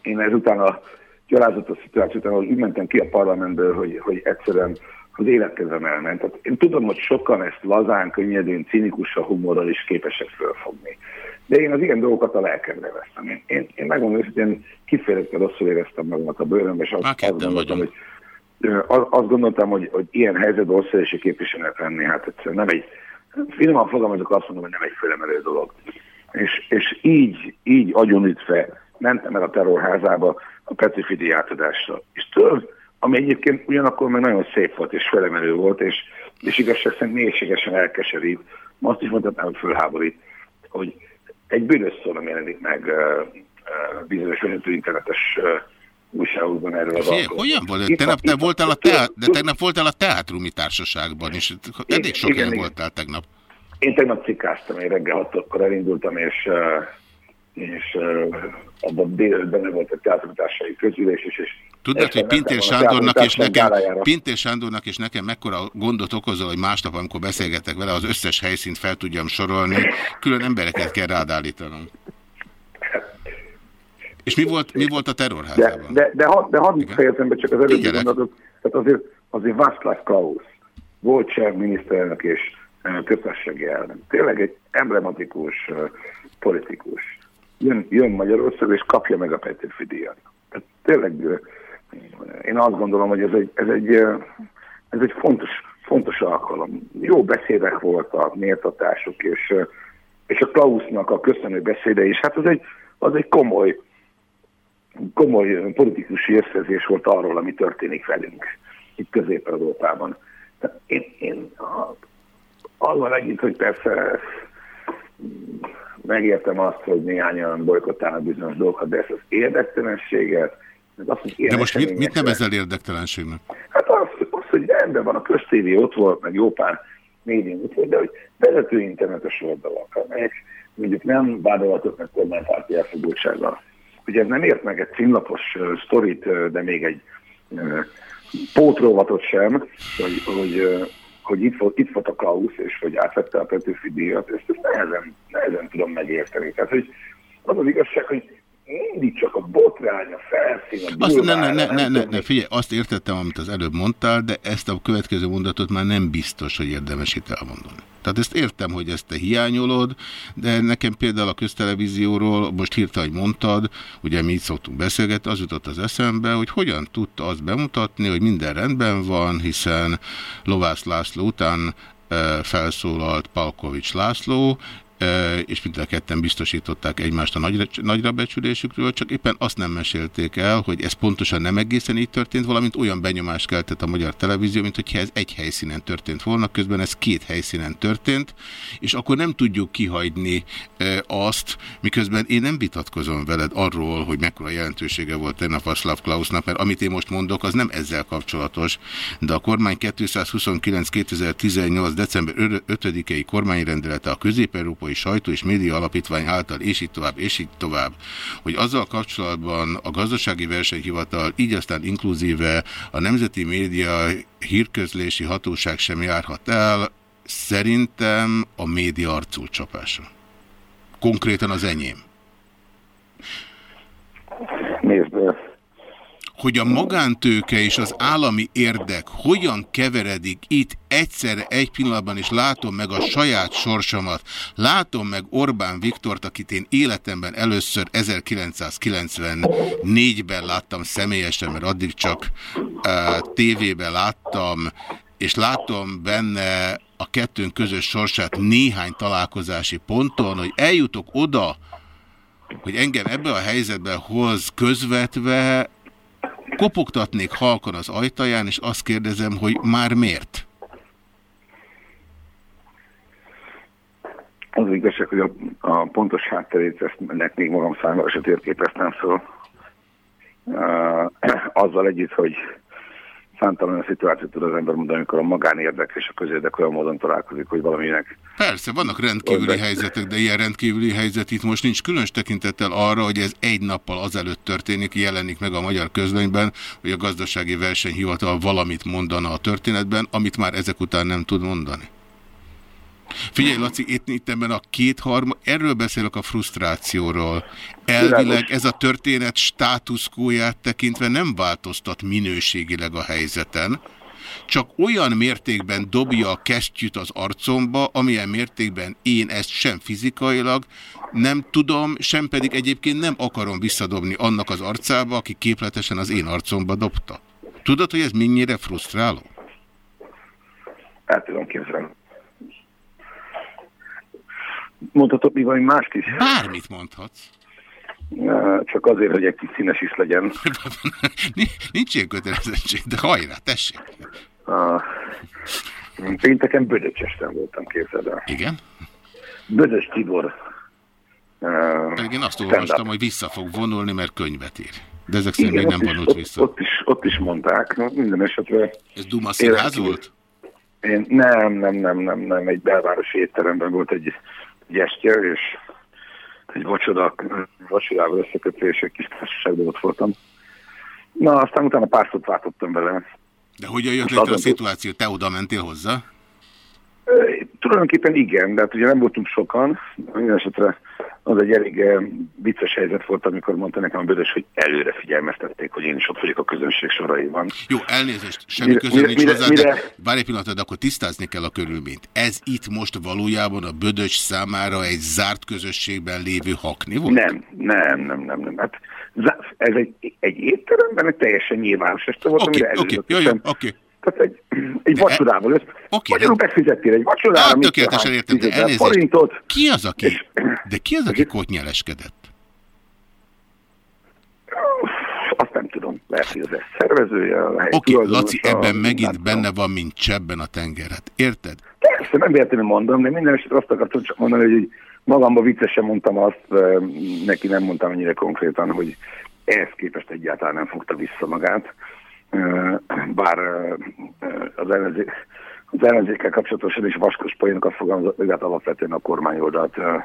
én ezután a gyalázatos szituáció után, hogy úgy mentem ki a parlamentből, hogy, hogy egyszerűen az életkezem elment. Tehát én tudom, hogy sokan ezt lazán, könnyedén, cinikussal, humorral is képesek fölfogni. De én az ilyen dolgokat a lelkemre veszem. Én, én, én megmondom őszintén, kifejezetten rosszul éreztem magamat a bőrömbe, és azt, azt gondoltam, hogy ö, az- azt gondoltam, hogy, hogy ilyen helyzetben országosi képviselőnek lenni, hát egyszerűen nem egy, finoman fogalmazok, azt mondom, hogy nem egy fölemelő dolog. És, és így, így agyonütve mentem el a terrorházába a Petőfi díj átadásra. És tudod, ami egyébként ugyanakkor meg nagyon szép volt és felemelő volt, és, és igazság szerint mélységesen elkeserít, azt is mondhatnám, hogy fölháborít, hogy egy bűnös szó nem jelenik meg bizonyos vezető internetes újságokban erről az alkalommal. hogyan volt? Itt Tegnap te voltál a teát, de tegnap voltál a teátrumi társaságban, és elég sok igen, voltál tegnap. Én tegnap cikáztam, én reggel hatkor elindultam, és, és uh, abban délelőtt benne volt a teátrumtársai közülés is, és Tudod, hogy Pintér Sándornak és nekem, gálájára. Pintér Sándornak és nekem mekkora gondot okozol, hogy másnap, amikor beszélgetek vele, az összes helyszínt fel tudjam sorolni, külön embereket kell rádállítanom. És mi volt, mi volt a De, terrorházában? de, de, hadd- de hadd fejezem be csak az előbbi Figyelek. gondolatot. Tehát azért, azért Václav Klaus volt cseh miniszterelnök és közösségi elnök. Tényleg egy emblematikus politikus. Jön, jön Magyarország és kapja meg a Petőfi díjat. Tehát tényleg én azt gondolom, hogy ez egy, ez egy, ez egy fontos, fontos alkalom. Jó beszédek voltak, méltatások, és, és a Klausnak a köszönő beszéde is, hát az egy, az egy komoly, komoly politikusi összezés volt arról, ami történik velünk itt Közép-Európában. Én, én a- azzal együtt, hogy persze megértem azt, hogy néhányan bolykottálnak bizonyos dolgokat, de ezt az érdektelenséget, ez azt, hogy De most mit, mit nevezel érdektelenségnek? Hát az, az hogy rendben van, a köztévé ott volt, meg jó pár médium ott volt, de hogy vezető internetes oldalak, amelyek mondjuk nem vádolhatok meg kormánypárti elfogultsággal. Ugye ez nem ért meg egy címlapos uh, sztorit, de még egy uh, pótrovatot sem, hogy, hogy, uh, hogy itt, volt, itt volt a Klaus, és hogy átvette a Petőfi díjat, ezt, ezt nehezen, nehezen tudom megérteni. Tehát, hogy az az igazság, hogy mindig csak a botrány, a felszín, a Azt, ne, ne, ne, ne, ne, ne, figyelj, azt értettem, amit az előbb mondtál, de ezt a következő mondatot már nem biztos, hogy érdemes itt elmondani. Tehát ezt értem, hogy ezt te hiányolod, de nekem például a köztelevízióról, most hirtelen, hogy mondtad, ugye mi így szoktunk beszélgetni, az jutott az eszembe, hogy hogyan tudta azt bemutatni, hogy minden rendben van, hiszen Lovász László után eh, felszólalt Palkovics László, és mind a ketten biztosították egymást a nagyra, nagyra becsülésükről, csak éppen azt nem mesélték el, hogy ez pontosan nem egészen így történt, valamint olyan benyomást keltett a magyar televízió, mint hogyha ez egy helyszínen történt volna, közben ez két helyszínen történt, és akkor nem tudjuk kihagyni azt, miközben én nem vitatkozom veled arról, hogy mekkora jelentősége volt tegnap Václav Klausnak, mert amit én most mondok, az nem ezzel kapcsolatos, de a kormány 229-2018. december 5-i kormányrendelete a közép-európai sajtó és média alapítvány által, és így tovább, és így tovább, hogy azzal kapcsolatban a gazdasági versenyhivatal, így aztán inkluzíve a Nemzeti Média hírközlési hatóság sem járhat el, szerintem a média arcul csapása. Konkrétan az enyém. Nézd, ö, hogy a magántőke és az állami érdek hogyan keveredik itt egyszerre egy pillanatban, és látom meg a saját sorsomat, látom meg Orbán Viktort, akit én életemben először 1994-ben láttam személyesen, mert addig csak uh, tévében láttam, és látom benne a kettőnk közös sorsát néhány találkozási ponton, hogy eljutok oda, hogy engem ebbe a helyzetbe hoz közvetve, kopogtatnék halkan az ajtaján, és azt kérdezem, hogy már miért? Az az igazság, hogy a, a pontos hátterét ezt ennek még magam számára se térképeztem föl. Uh, azzal együtt, hogy számtalan a szituációt tud az ember mondani, amikor a magánérdek és a közérdek olyan módon találkozik, hogy valaminek Persze, vannak rendkívüli helyzetek, de ilyen rendkívüli helyzet itt most nincs különös tekintettel arra, hogy ez egy nappal azelőtt történik, jelenik meg a magyar közlönyben, hogy a gazdasági versenyhivatal valamit mondana a történetben, amit már ezek után nem tud mondani. Figyelj, Laci, itt, itt ebben a kétharma, erről beszélek a frusztrációról. Elvileg ez a történet státuszkóját tekintve nem változtat minőségileg a helyzeten, csak olyan mértékben dobja a kesztyűt az arcomba, amilyen mértékben én ezt sem fizikailag nem tudom, sem pedig egyébként nem akarom visszadobni annak az arcába, aki képletesen az én arcomba dobta. Tudod, hogy ez mennyire frusztráló? el tudom képzelni. Mondhatok még valami mást is? Bármit mondhatsz. Csak azért, hogy egy kis színes is legyen. Nincs ilyen kötelezettség, de hajrá, tessék. Uh, pénteken Bödöcsesten voltam, képzeld el. Igen? Bödös Tibor. Pedig én azt olvastam, hogy vissza fog vonulni, mert könyvet ír. De ezek szerint még nem ott is- vonult vissza. Ott is, ott is mondták, no, minden esetre. Ez Duma színház volt? Én, nem, nem, nem, nem, nem, egy belvárosi étteremben volt egy, egy estje, és egy vacsora, vacsorával egy kis társaságban ott voltam. Na, aztán utána pár szót váltottam vele. De hogyan jött létre a szituáció? Te oda mentél hozzá? Tulajdonképpen igen, de hát ugye nem voltunk sokan. Minden esetre az egy elég eh, vicces helyzet volt, amikor mondta nekem a bőrös, hogy előre figyelmeztették, hogy én is ott vagyok a közönség soraiban. Jó, elnézést, semmi közöm nincs mire- hozzá, mire- de várj egy pillanatot, de akkor tisztázni kell a körülményt. Ez itt most valójában a Bödös számára egy zárt közösségben lévő hakni volt? Nem, nem, nem, nem, nem. Hát ez egy, egy étteremben egy teljesen nyilvános este volt, Oké, amire jó, előzettem. oké. Tehát egy, egy vacsorával össz. Oké, Magyarul befizettél egy vacsorára, mit tökéletesen értem, de 10 000 elnézést. forintot. Ki az, aki, de ki az, aki kotnyeleskedett? Azt nem tudom. Lehet, hogy az ezt szervezője, Oké, tulajdonosa, Laci, ebben megint nem benne van, mint csebben a tengered. Érted? Persze, nem véletlenül mondom, de minden esetre azt akartam csak mondani, hogy magamba viccesen mondtam azt, neki nem mondtam ennyire konkrétan, hogy ehhez képest egyáltalán nem fogta vissza magát. Bár az, ellenzék, az ellenzékkel kapcsolatosan is vaskos poénokat fogalmazott, meg hát alapvetően a kormányoldalt eh,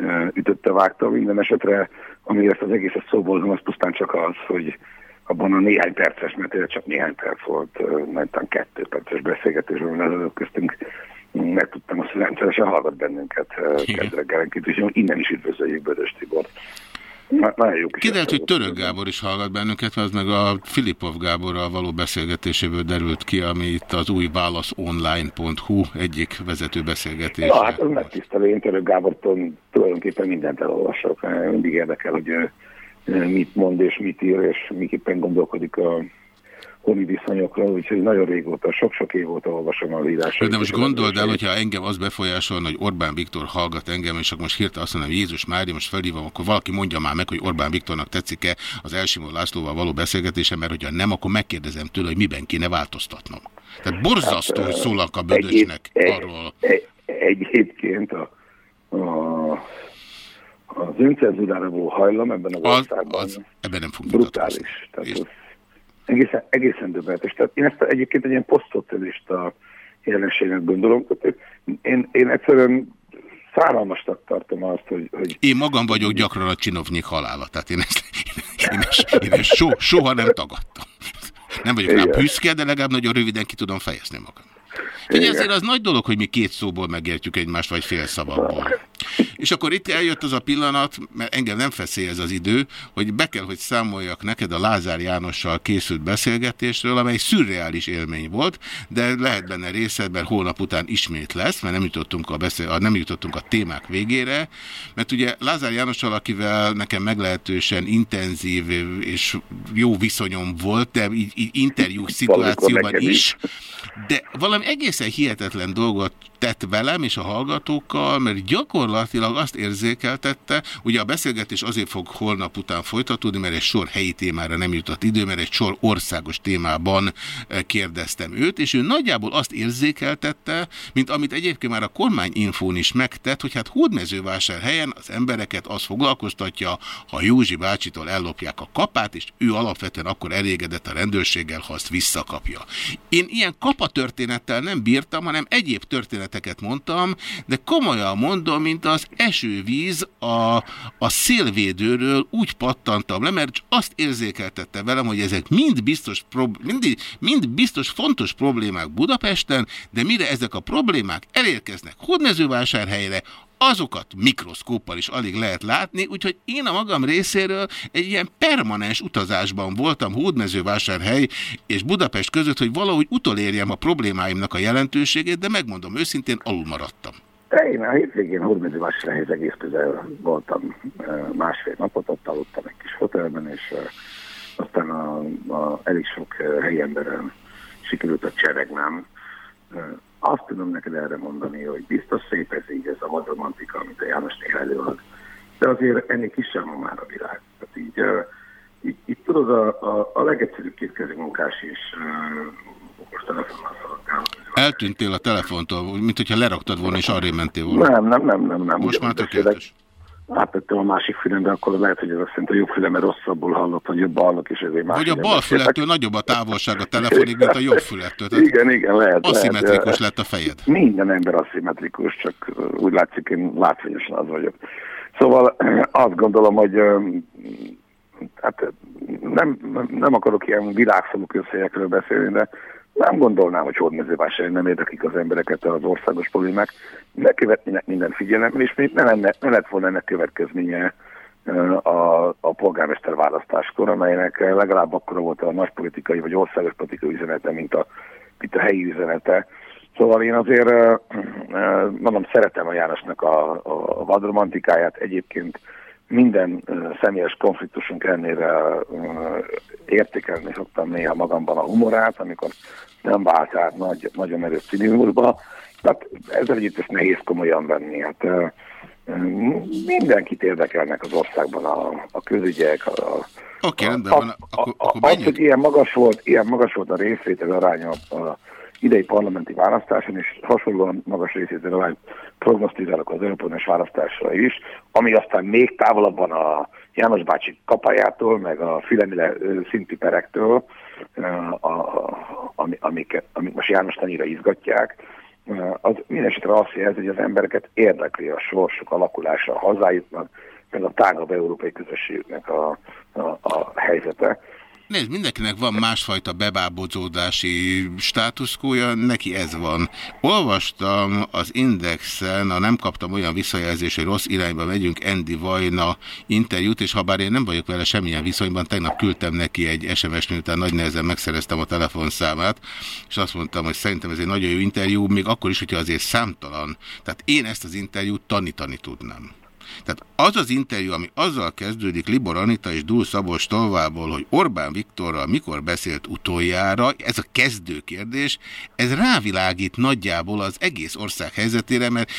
eh, ütötte, vágta. Minden esetre, ami ezt az egészet szóból hozom, az pusztán csak az, hogy abban a néhány perces, mert tényleg csak néhány perc volt, mert kettő perces beszélgetésben az köztünk megtudtam azt, hogy rendszeresen hallgat bennünket kezd reggelenként, és innen is üdvözöljük Bödös Tibor. Na, nagyon jó kis Kiderült, hogy Török Gábor is hallgat bennünket, mert az meg a Filipov Gáborral való beszélgetéséből derült ki, ami itt az új válaszonline.hu egyik vezető beszélgetése. Ja, hát az megtisztelő, én Török Gábortól tulajdonképpen mindent elolvasok. Mindig érdekel, hogy ő mit mond és mit ír, és miképpen gondolkodik a honi viszonyokról, úgyhogy nagyon régóta, sok-sok év óta olvasom a írásait. De most gondold el, hogyha engem az befolyásol, hogy Orbán Viktor hallgat engem, és akkor most hirtelen azt mondom, hogy Jézus Mária, most felhívom, akkor valaki mondja már meg, hogy Orbán Viktornak tetszik-e az Elsimó Lászlóval való beszélgetése, mert hogyha nem, akkor megkérdezem tőle, hogy miben kéne változtatnom. Tehát borzasztó, hogy szólak a bödösnek egy, arról. Egy, egyébként a, a, az öncenzúrára való hajlam ebben az, Az- országban az- ebben nem fogunk brutális. Tehát az egészen, egészen döbbenetes. Tehát én ezt egyébként egy ilyen posztszocialista jelenségnek gondolom. Én, én egyszerűen száralmasnak tartom azt, hogy, hogy Én magam vagyok gyakran a csinovnyik halála, tehát én ezt, én ezt, én ezt so, soha nem tagadtam. Nem vagyok rá Igen. büszke, de legalább nagyon röviden ki tudom fejezni magam. Figyelj, azért az nagy dolog, hogy mi két szóból megértjük egymást, vagy fél szavakból. És akkor itt eljött az a pillanat, mert engem nem feszélyez az idő, hogy be kell, hogy számoljak neked a Lázár Jánossal készült beszélgetésről, amely szürreális élmény volt, de lehet benne részed, mert holnap után ismét lesz, mert nem jutottunk a, beszél, nem jutottunk a témák végére, mert ugye Lázár Jánossal, akivel nekem meglehetősen intenzív és jó viszonyom volt, de így, így interjú szituációban is. de valami egészen hihetetlen dolgot tett velem és a hallgatókkal, mert gyakorlatilag azt érzékeltette, ugye a beszélgetés azért fog holnap után folytatódni, mert egy sor helyi témára nem jutott idő, mert egy sor országos témában eh, kérdeztem őt, és ő nagyjából azt érzékeltette, mint amit egyébként már a kormányinfón is megtett, hogy hát Hódmezővásárhelyen az embereket az foglalkoztatja, ha Józsi bácsitól ellopják a kapát, és ő alapvetően akkor elégedett a rendőrséggel, ha azt visszakapja. Én ilyen kapatörténettel nem bírtam, hanem egyéb történeteket mondtam, de komolyan mondom, mint az esővíz a, a szélvédőről úgy pattantam le, mert azt érzékeltette velem, hogy ezek mind biztos, mind, mind biztos fontos problémák Budapesten, de mire ezek a problémák elérkeznek Hódmezővásárhelyre, azokat mikroszkóppal is alig lehet látni, úgyhogy én a magam részéről egy ilyen permanens utazásban voltam Hódmezővásárhely és Budapest között, hogy valahogy utolérjem a problémáimnak a jelentőségét, de megmondom őszintén, alul maradtam. Én a hétvégén Hódmezővásárhelyhez egész közel voltam másfél napot, ott aludtam egy kis hotelben, és aztán a, a elég sok helyi sikerült a cseregnem. Azt tudom neked erre mondani, hogy biztos szép ez így, ez a vadromantika, amit a János néha előad, de azért ennél kisebb ma már a világ. Tehát így, így, így tudod, a, a, a legegyszerűbb kétkezi munkás is okos telefonnal. Eltűntél a telefontól, mint hogyha leraktad volna és arra mentél volna. Nem, nem, nem, nem. nem. Most már tökéletes. Átvettem a másik fülembe, akkor lehet, hogy ez azt jelenti, a jobb fülembe rosszabbul hallott, vagy jobban hallok, és ezért más. Vagy a bal fülettől nagyobb a távolság a telefonig, mint a jobb fülettől. Tehát Igen, igen, lehet. Aszimmetrikus lehet. lett a fejed. Minden ember aszimmetrikus, csak úgy látszik, én látványosan az vagyok. Szóval azt gondolom, hogy hát nem, nem akarok ilyen világszavú közhelyekről beszélni, de nem gondolnám, hogy hódmezővásárhelyen nem érdeklik az embereket az országos problémák. Ne követnének minden figyelemmel, és még ne, lenne, ne lett volna ennek következménye a, a polgármester választáskor, amelynek legalább akkor volt a nagy politikai vagy országos politikai üzenete, mint a, mint a helyi üzenete. Szóval én azért, mondom, szeretem a Jánosnak a, a vadromantikáját. Egyébként minden személyes konfliktusunk ellenére értékelni szoktam néha magamban a humorát, amikor nem vált át nagy, nagyon erős cinizmusba. Tehát ezzel együtt ezt nehéz komolyan venni. Hát, mindenkit érdekelnek az országban a, a közügyek, a, Oké, a, rendben a, van, akkor, a, akkor az, hogy ilyen magas volt, ilyen magas volt a részvétel aránya a, a idei parlamenti választáson, és hasonlóan magas részvétel arány prognosztizálok az önpontos választásra is, ami aztán még távolabban a János bácsi kapájától, meg a Fülemile ö, szintű perektől, a, a, ami, amik, amik most János annyira izgatják, az minden esetre azt jelzi, hogy az embereket érdekli a sorsuk alakulása, a hazájuknak, meg a tágabb európai közösségnek a, a, a helyzete. Nézd, mindenkinek van másfajta bebábozódási státuszkója, neki ez van. Olvastam az Indexen, a nem kaptam olyan visszajelzést, hogy rossz irányba megyünk, Andy Vajna interjút, és ha én nem vagyok vele semmilyen viszonyban, tegnap küldtem neki egy SMS-t, miután nagy nehezen megszereztem a telefonszámát, és azt mondtam, hogy szerintem ez egy nagyon jó interjú, még akkor is, hogyha azért számtalan. Tehát én ezt az interjút tanítani tudnám. Tehát az az interjú, ami azzal kezdődik Libor Anita és Dúl Szabos tolvából, hogy Orbán Viktorral mikor beszélt utoljára, ez a kezdő kérdés, ez rávilágít nagyjából az egész ország helyzetére, mert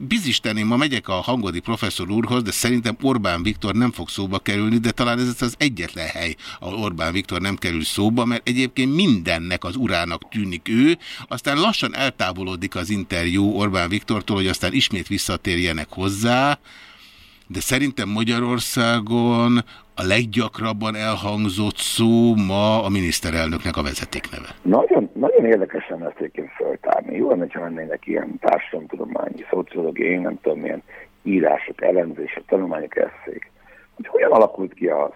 Bizistenén ma megyek a hangodi professzor úrhoz, de szerintem Orbán Viktor nem fog szóba kerülni, de talán ez az egyetlen hely, ahol Orbán Viktor nem kerül szóba, mert egyébként mindennek az urának tűnik ő, aztán lassan eltávolodik az interjú Orbán Viktortól, hogy aztán ismét visszatérjenek hozzá, de szerintem Magyarországon a leggyakrabban elhangzott szó ma a miniszterelnöknek a vezetékneve. Nagyon, nagyon érdekesen ezt egyébként föltárni. Jó lenne, ha lennének ilyen társadalomtudományi, szociológiai, én nem tudom, milyen írások, elemzések, tanulmányok, eszék. Hogy hogyan alakult ki az,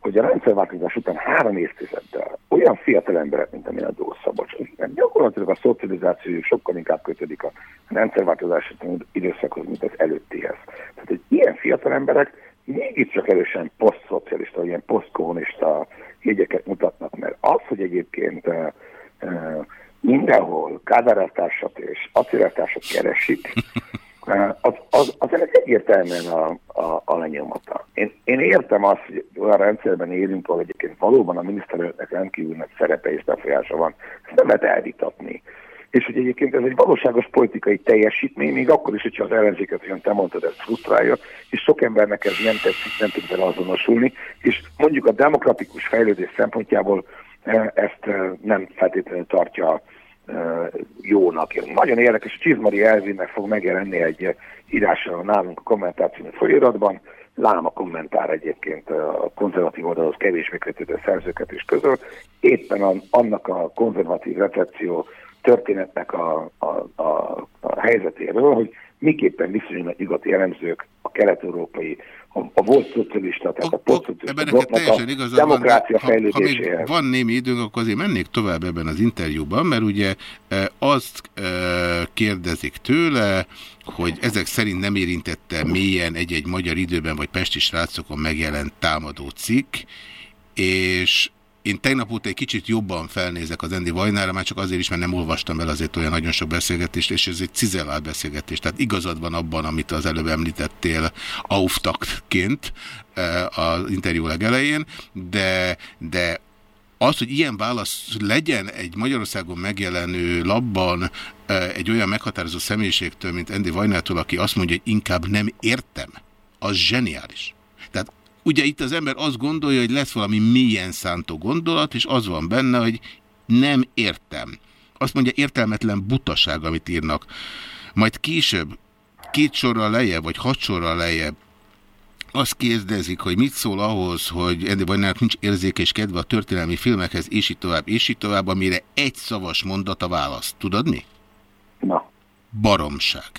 hogy a rendszerváltozás után három évtizeddel olyan fiatal emberek, mint amilyen a Dósz Szabocs, akiknek gyakorlatilag a szocializáció sokkal inkább kötődik a rendszerváltozás időszakhoz, mint az előttihez. Tehát, hogy ilyen fiatal emberek mégiscsak erősen posztszocialista, ilyen posztkommunista jegyeket mutatnak, mert az, hogy egyébként uh, mindenhol kádárártársat és acélártársat keresik, az, az, az ennek egyértelműen a, a, a lenyomata. Én, én értem azt, hogy olyan rendszerben élünk, ahol egyébként valóban a miniszterelnöknek rendkívül nagy szerepe és befolyása van. Ezt nem lehet elvitatni. És hogy egyébként ez egy valóságos politikai teljesítmény, még akkor is, hogyha az ellenzéket, olyan te mondtad, ezt frusztrálja, és sok embernek ez nem tetszik, nem tud vele azonosulni, és mondjuk a demokratikus fejlődés szempontjából ezt nem feltétlenül tartja jónak. Nagyon érdekes, Csizmari Elvinnek fog megjelenni egy írása nálunk a kommentáció folyiratban, lám a kommentár egyébként a konzervatív oldalhoz kevésbé kötődő szerzőket is közöl. Éppen annak a konzervatív reflexió történetnek a, a, a, a helyzetéről, hogy miképpen viszonyulnak nyugati elemzők a kelet-európai, a, a volt szocialista, tehát a posztszocialista a demokrácia van, de ha, ha van némi időnk, akkor azért mennék tovább ebben az interjúban, mert ugye e, azt e, kérdezik tőle, hogy ezek szerint nem érintette mélyen egy-egy magyar időben, vagy pesti srácokon megjelent támadó cikk, és én tegnap óta egy kicsit jobban felnézek az Endi Vajnára, már csak azért is, mert nem olvastam el azért olyan nagyon sok beszélgetést, és ez egy cizellált beszélgetés. Tehát igazad van abban, amit az előbb említettél auftaktként eh, az interjú legelején, de, de az, hogy ilyen válasz legyen egy Magyarországon megjelenő labban eh, egy olyan meghatározó személyiségtől, mint Endi Vajnától, aki azt mondja, hogy inkább nem értem, az zseniális. Ugye itt az ember azt gondolja, hogy lesz valami mélyen szántó gondolat, és az van benne, hogy nem értem. Azt mondja, értelmetlen butaság, amit írnak. Majd később, két sorral lejjebb, vagy hat sorral lejjebb, azt kérdezik, hogy mit szól ahhoz, hogy Endi Bajnának nincs érzékes kedve a történelmi filmekhez, és így tovább, és így tovább, amire egy szavas mondat a válasz. Tudod mi? Na. Baromság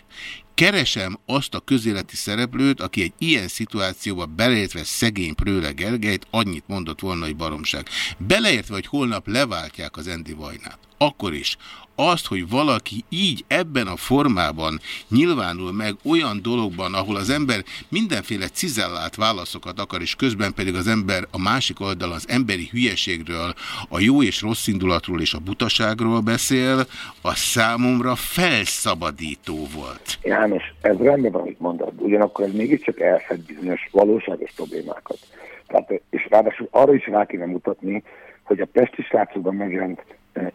keresem azt a közéleti szereplőt, aki egy ilyen szituációba beleértve szegény Prőle Gergelyt annyit mondott volna, hogy baromság. Beleértve, hogy holnap leváltják az Endi Vajnát. Akkor is azt, hogy valaki így ebben a formában nyilvánul meg olyan dologban, ahol az ember mindenféle cizellált válaszokat akar, és közben pedig az ember a másik oldalon az emberi hülyeségről, a jó és rossz indulatról és a butaságról beszél, a számomra felszabadító volt. János, ez rendben van, amit mondod, ugyanakkor ez mégiscsak elfed bizonyos valóságos problémákat. Tehát, és ráadásul arra is rá kéne mutatni, hogy a Pesti srácokban megjelent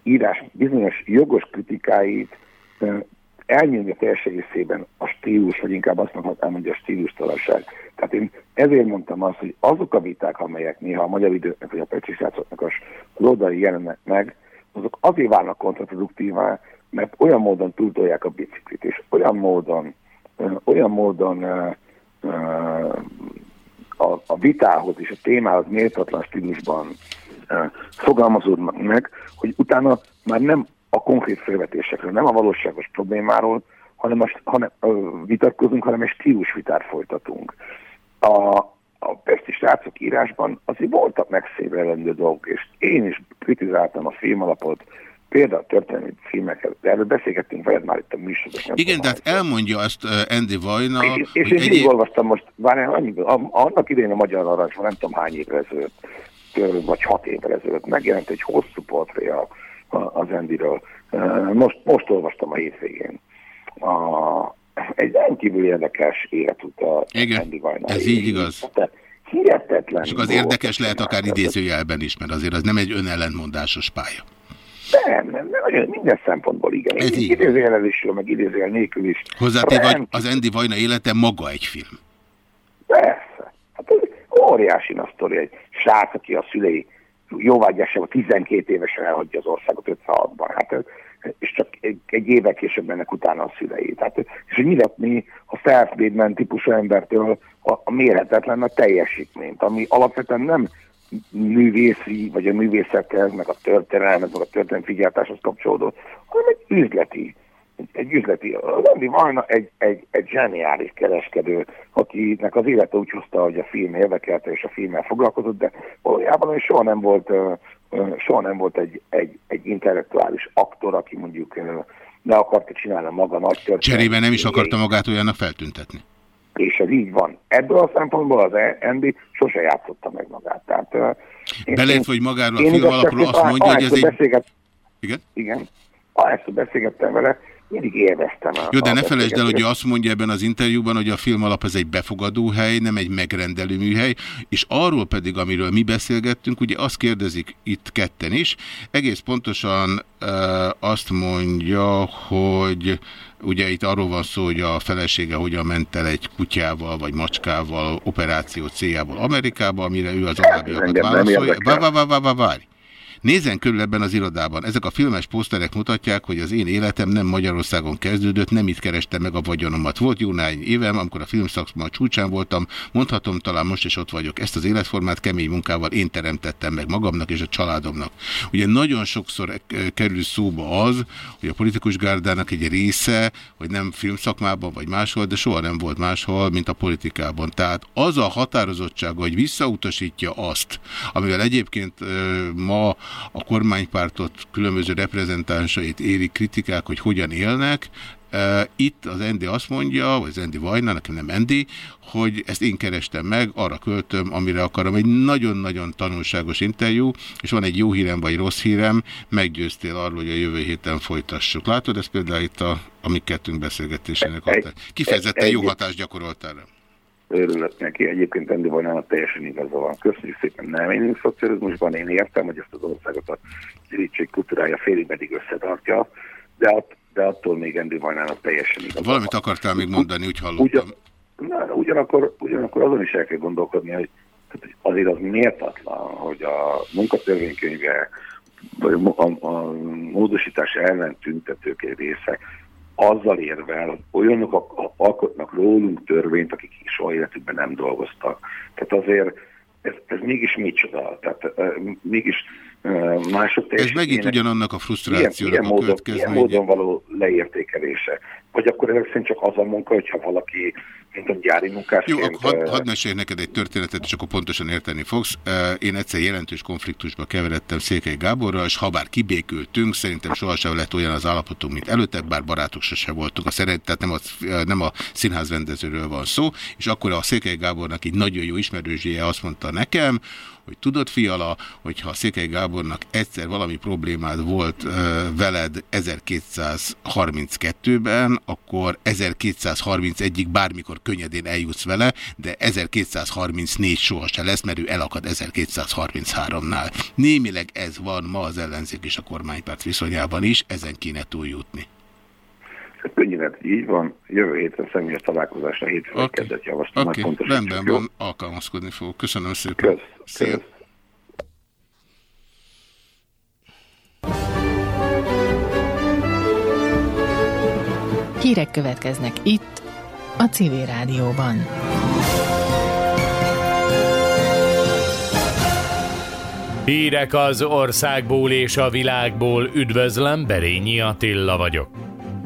írás bizonyos jogos kritikáit elnyomja teljes egészében a stílus, vagy inkább azt mondhatnám, hogy a stílustalanság. Tehát én ezért mondtam azt, hogy azok a viták, amelyek néha a magyar időknek, vagy a pecsisácoknak az oldali jelennek meg, azok azért válnak kontraproduktívá, mert olyan módon túltolják a biciklit, és olyan módon, olyan módon a, a vitához és a témához méltatlan stílusban fogalmazódnak meg, hogy utána már nem a konkrét felvetésekről, nem a valóságos problémáról, hanem, a, hanem vitatkozunk, hanem egy stílusvitát folytatunk. A, a Pesti srácok írásban azért voltak megszévelendő dolgok, és én is kritizáltam a filmalapot, például történelmi filmeket, de erről beszélgettünk veled már itt a műsorban. Igen, de hát elmondja azt Andy Vajna, és, és én egyéb... olvastam most, várjál, annak idején a Magyar Narancsban, nem tudom hány évre ezelőtt, vagy hat évre ezelőtt megjelent egy hosszú portré az Andyről. Most, most olvastam a hétvégén. A, egy rendkívül érdekes életút a Igen, Andy Vajna. ez így igaz. Tehát, hihetetlen. És az érdekes lehet akár idézőjelben is, mert azért az nem egy önellentmondásos pálya. Nem, nem, nem, minden szempontból igen. Ez így. Idézőjelezésről, meg idézőjel nélkül is. Hozzátéve, az Andy Vajna élete maga egy film. Óriási nagy sztori, egy srác, aki a szülei jóvágyásával 12 évesen elhagyja az országot 56-ban. Hát, és csak egy, évek később mennek utána a szülei. Tehát, és hogy mi lett mi a self típusú embertől a, a mérhetetlen a teljesítményt, ami alapvetően nem művészi, vagy a művészethez, meg a történelmet, meg a történelmi figyeltáshoz kapcsolódó, hanem egy üzleti, egy üzleti, Andy Vajna egy, egy, egy zseniális kereskedő, akinek az élete úgy hozta, hogy a film érdekelte és a filmmel foglalkozott, de valójában soha nem volt, soha nem volt egy, egy, egy intellektuális aktor, aki mondjuk ne akarta csinálni maga nagy történet. Cserébe nem is akarta magát olyannak feltüntetni és ez így van. Ebből a szempontból az Andy sose játszotta meg magát. Tehát, Belejött, hogy magáról a film alapról azt mondja, hogy ez egy... Igen? Igen. Ahányszor beszélgettem vele, mindig élveztem. Jó, de ne felejtsd el, hogy azt mondja ebben az interjúban, hogy a film alap ez egy befogadó hely, nem egy megrendelő műhely, és arról pedig, amiről mi beszélgettünk, ugye azt kérdezik itt ketten is, egész pontosan e, azt mondja, hogy ugye itt arról van szó, hogy a felesége hogyan ment el egy kutyával vagy macskával operáció céljából Amerikába, amire ő az alábbiakat válaszolja. Várj! Nézzen körül ebben az irodában. Ezek a filmes poszterek mutatják, hogy az én életem nem Magyarországon kezdődött, nem itt kerestem meg a vagyonomat. Volt jó néhány évem, amikor a filmszakma csúcsán voltam, mondhatom, talán most is ott vagyok. Ezt az életformát kemény munkával én teremtettem meg magamnak és a családomnak. Ugye nagyon sokszor e- kerül szóba az, hogy a politikus gárdának egy része, hogy nem filmszakmában vagy máshol, de soha nem volt máshol, mint a politikában. Tehát az a határozottság, hogy visszautasítja azt, amivel egyébként ma a kormánypártot különböző reprezentánsait éri kritikák, hogy hogyan élnek. Itt az Endi azt mondja, vagy az Endi Vajna, nekem nem Endi, hogy ezt én kerestem meg, arra költöm, amire akarom. Egy nagyon-nagyon tanulságos interjú, és van egy jó hírem, vagy rossz hírem, meggyőztél arról, hogy a jövő héten folytassuk. Látod, ez például itt a, a mi kettőnk beszélgetésének hatás. Kifejezetten jó hatást gyakorolt erre örülök neki. Egyébként Andy Vajnának teljesen igaza van. Köszönjük szépen, nem én szocializmusban, én értem, hogy ezt az országot a irítség kultúrája félig meddig összetartja, de, att, de attól még Andy Vajnának teljesen igaza Valamit akartál még mondani, úgy hallottam. Ugyan, na, ugyanakkor, ugyanakkor azon is el kell gondolkodni, hogy azért az méltatlan, hogy a munkatörvénykönyve vagy a, a, a módosítás ellen tüntetők egy része azzal érvel, hogy olyanok alkotnak rólunk törvényt, akik soha életükben nem dolgoztak. Tehát azért ez, ez mégis micsoda, tehát uh, mégis uh, mások Ez megint ugyanannak a frusztrációnak ilyen, ilyen a módon, ilyen módon való leértékelése. Vagy akkor ezek szerint csak az a munka, hogyha valaki gyári munkásként. Jó, akkor hadd had mesélj neked egy történetet, és akkor pontosan érteni fogsz. Én egyszer jelentős konfliktusba keveredtem Székely Gáborral, és ha bár kibékültünk, szerintem sohasem lett olyan az állapotunk, mint előtte, bár barátok sose voltunk. A szeret, tehát nem a, nem a színház rendezőről van szó, és akkor a Székely Gábornak egy nagyon jó ismerőzséje azt mondta nekem, hogy tudod, fiala, hogyha Székely Gábornak egyszer valami problémád volt uh, veled 1232-ben, akkor 1231-ig bármikor könnyedén eljutsz vele, de 1234 sohasem lesz, mert ő elakad 1233-nál. Némileg ez van ma az ellenzék és a kormánypárt viszonyában is, ezen kéne túljutni. Könnyen, így van. Jövő héten személyes találkozásra hétfőn okay. kezdett javaslom. Oké, okay. rendben jó? van, alkalmazkodni fogok. Köszönöm szépen. Kösz. Szia. Kösz. Hírek következnek itt, a Civil Rádióban. Hírek az országból és a világból, üdvözlöm, Berényi Attila vagyok.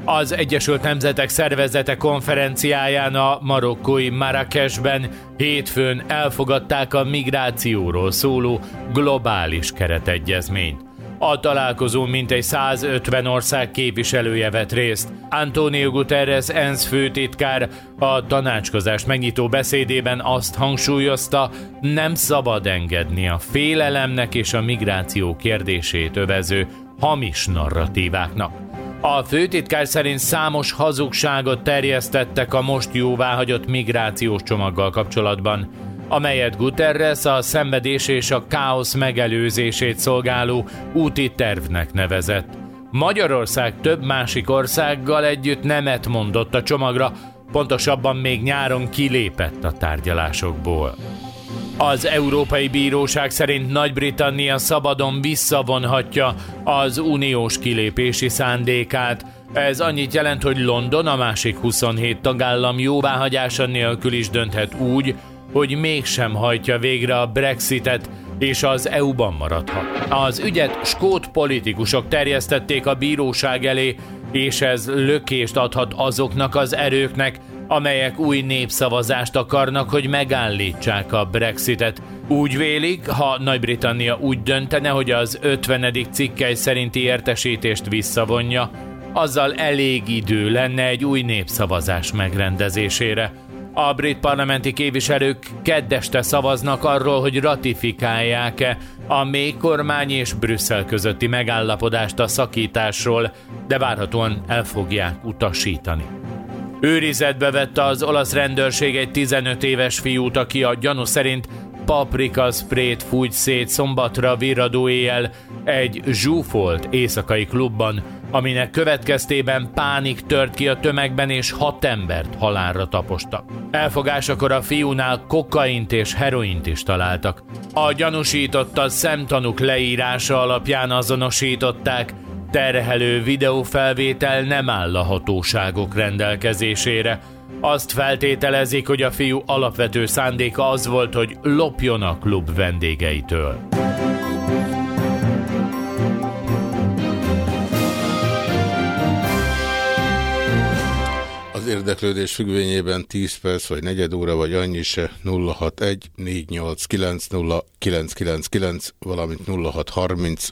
Az Egyesült Nemzetek Szervezete konferenciáján a marokkói Marrakesben hétfőn elfogadták a migrációról szóló globális keretegyezményt. A találkozón mintegy 150 ország képviselője vett részt. Antonio Guterres ENSZ főtitkár a tanácskozás megnyitó beszédében azt hangsúlyozta, nem szabad engedni a félelemnek és a migráció kérdését övező hamis narratíváknak. A főtitkár szerint számos hazugságot terjesztettek a most jóváhagyott migrációs csomaggal kapcsolatban, amelyet Guterres a szenvedés és a káosz megelőzését szolgáló úti tervnek nevezett. Magyarország több másik országgal együtt nemet mondott a csomagra, pontosabban még nyáron kilépett a tárgyalásokból. Az Európai Bíróság szerint Nagy-Britannia szabadon visszavonhatja az uniós kilépési szándékát. Ez annyit jelent, hogy London a másik 27 tagállam jóváhagyása nélkül is dönthet úgy, hogy mégsem hajtja végre a Brexitet, és az EU-ban maradhat. Az ügyet skót politikusok terjesztették a bíróság elé, és ez lökést adhat azoknak az erőknek, amelyek új népszavazást akarnak, hogy megállítsák a Brexitet. Úgy vélik, ha Nagy-Britannia úgy döntene, hogy az 50. cikkely szerinti értesítést visszavonja, azzal elég idő lenne egy új népszavazás megrendezésére. A brit parlamenti képviselők keddeste szavaznak arról, hogy ratifikálják-e a mély kormány és Brüsszel közötti megállapodást a szakításról, de várhatóan el fogják utasítani. Őrizetbe vette az olasz rendőrség egy 15 éves fiút, aki a gyanú szerint paprika sprayt fújt szét szombatra virradó éjjel egy zsúfolt éjszakai klubban, aminek következtében pánik tört ki a tömegben, és hat embert halálra tapostak. Elfogásakor a fiúnál kokaint és heroint is találtak. A gyanúsította szemtanúk leírása alapján azonosították, terhelő videófelvétel nem áll a hatóságok rendelkezésére. Azt feltételezik, hogy a fiú alapvető szándéka az volt, hogy lopjon a klub vendégeitől. Érdeklődés függvényében 10 perc vagy negyed óra vagy annyi se 061 489 0999, valamint 0630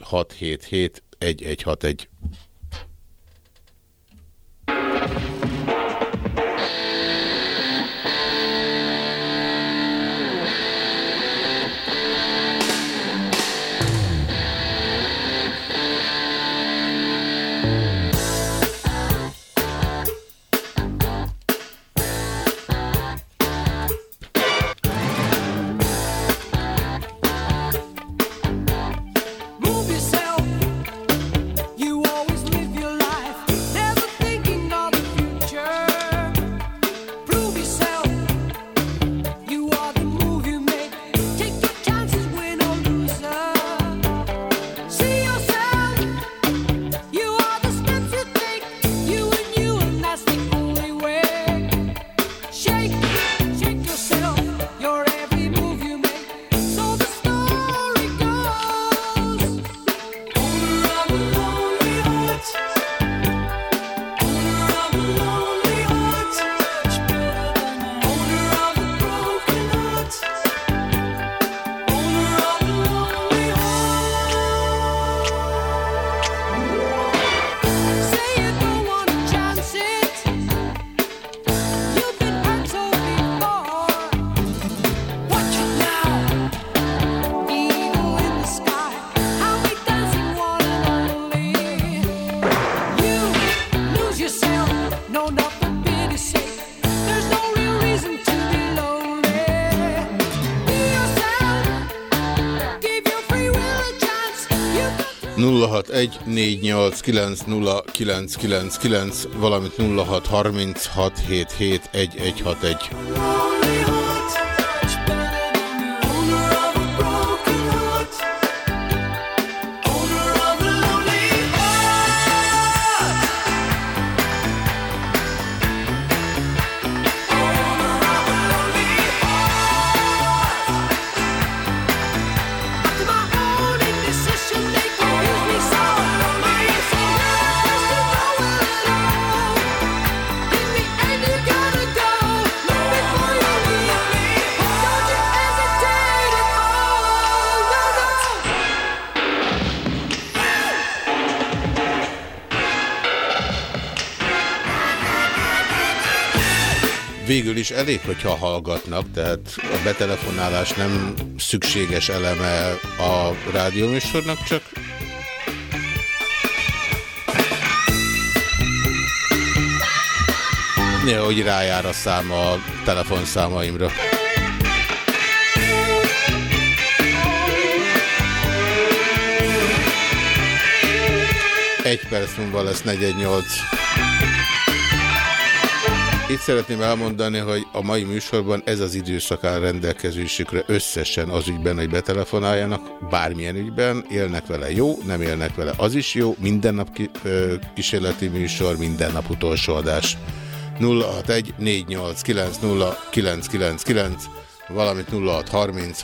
06148909999, valamint 0636771161. is elég, hogyha hallgatnak, tehát a betelefonálás nem szükséges eleme a rádióműsornak, csak néha, hogy rájár a szám a telefonszámaimra. Egy perc múlva lesz 418. Itt szeretném elmondani, hogy a mai műsorban ez az időszak áll rendelkezésükre összesen az ügyben, hogy betelefonáljanak, bármilyen ügyben, élnek vele jó, nem élnek vele, az is jó, minden nap ki, ö, kísérleti műsor, minden nap utolsó adás. 061 489 0999 valamint 0630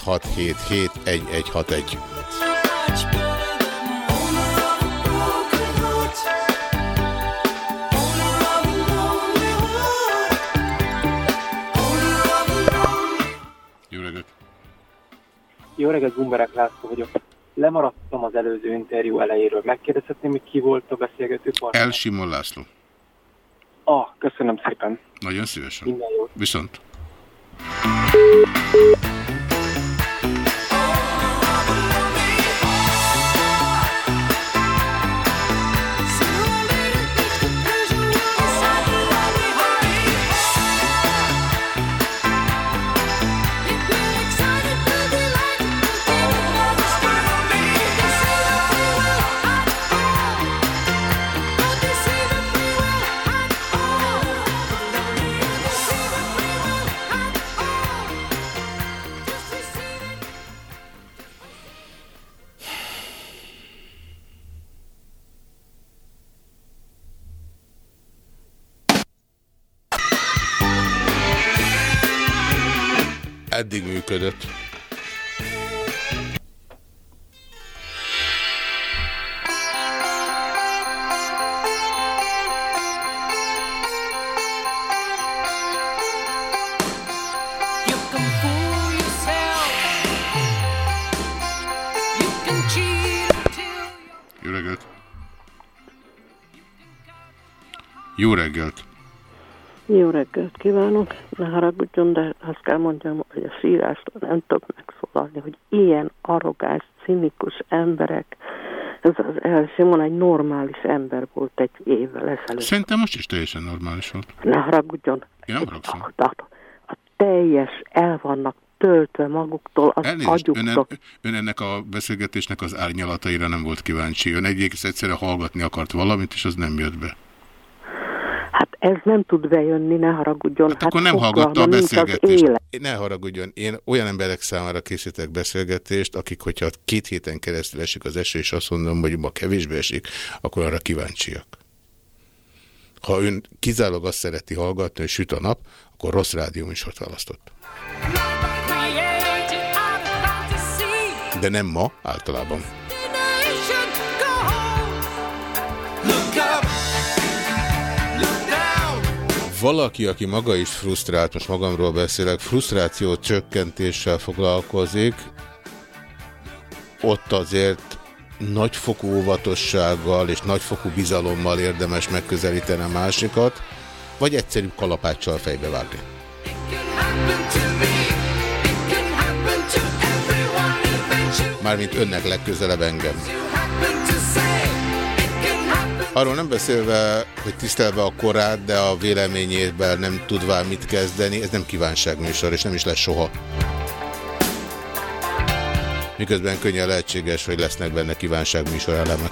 Jó reggelt, Gumberek László vagyok. Lemaradtam az előző interjú elejéről. Megkérdezhetném, hogy ki volt a beszélgető partner? El Simon László. Ah, köszönöm szépen. Nagyon szívesen. Minden jót. Viszont. Cheat until Jó reggelt! Jó reggelt! Kívánok! Ne haragudjon, de azt kell mondjam, hogy a sírástól nem tudok megszólalni, hogy ilyen arrogáns, cinikus emberek, ez az El Simon egy normális ember volt egy évvel ezelőtt. Szerintem most is teljesen normális volt. Ne haragudjon, Én nem haragszom. a, a teljes el vannak töltve maguktól, az Elnézést, ön, agyuktól. ön ennek a beszélgetésnek az árnyalataira nem volt kíváncsi. Ön egész egyszerűen hallgatni akart valamit, és az nem jött be. Hát ez nem tud bejönni, ne haragudjon. Hát, Akkor nem hallgatta a beszélgetést. Ne haragudjon, én olyan emberek számára készítek beszélgetést, akik, hogyha két héten keresztül esik az eső, és azt mondom, hogy ma kevésbé esik, akkor arra kíváncsiak. Ha ön kizárólag azt szereti hallgatni, hogy süt a nap, akkor rossz rádióműsort választott. De nem ma, általában. Valaki, aki maga is frusztrált, most magamról beszélek, frusztráció csökkentéssel foglalkozik, ott azért nagyfokú óvatossággal és nagyfokú bizalommal érdemes megközelíteni a másikat, vagy egyszerűbb kalapáccsal fejbevágni. Mármint önnek legközelebb engem. Arról nem beszélve, hogy tisztelve a korát, de a véleményében nem tudván mit kezdeni, ez nem kívánságműsor, és nem is lesz soha. Miközben könnyen lehetséges, hogy lesznek benne kívánságműsor elemek.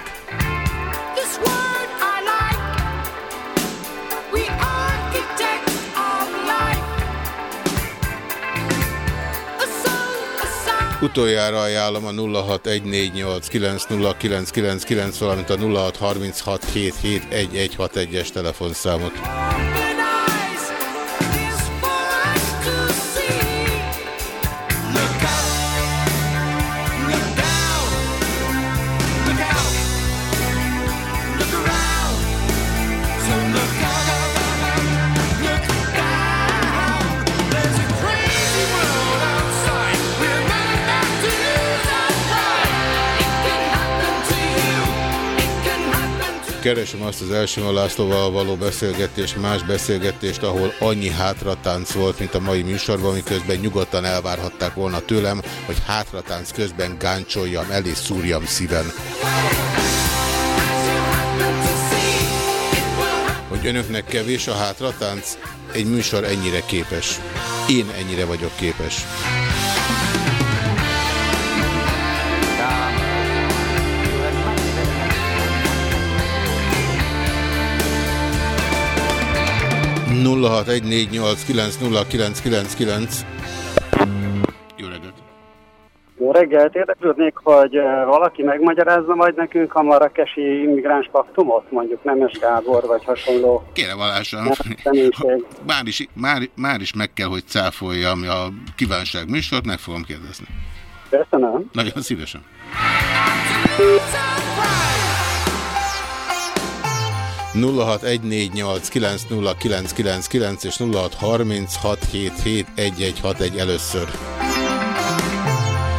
Utoljára ajánlom a 0614890999, valamint a 0636771161-es telefonszámot. Keresem azt az első Lászlóval való beszélgetést, más beszélgetést, ahol annyi hátratánc volt, mint a mai műsorban, miközben nyugodtan elvárhatták volna tőlem, hogy hátratánc közben gáncsoljam el és szúrjam szíven. Hogy önöknek kevés a hátratánc? Egy műsor ennyire képes. Én ennyire vagyok képes. 0614890999. Jó reggelt! Jó reggelt! Érdeklődnék, hogy valaki megmagyarázza majd nekünk a marakesi immigráns paktumot, mondjuk Nemes Gábor vagy hasonló. Kérem Valása, már is, már, már is meg kell, hogy cáfoljam a kívánság műsort, meg fogom kérdezni. Köszönöm. Nagyon szívesen. 0614890999 és 0636771161 először.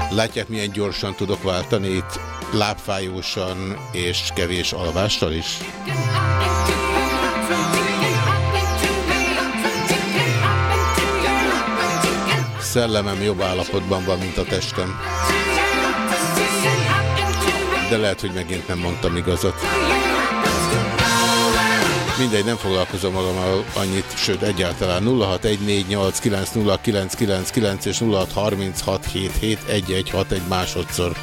Látják, milyen gyorsan tudok váltani itt lábfájósan és kevés alvással is? Szellemem jobb állapotban van, mint a testem. De lehet, hogy megint nem mondtam igazat. Mindegy, nem foglalkozom magammal annyit, sőt egyáltalán 0614890999 és 0636771161 másodszor.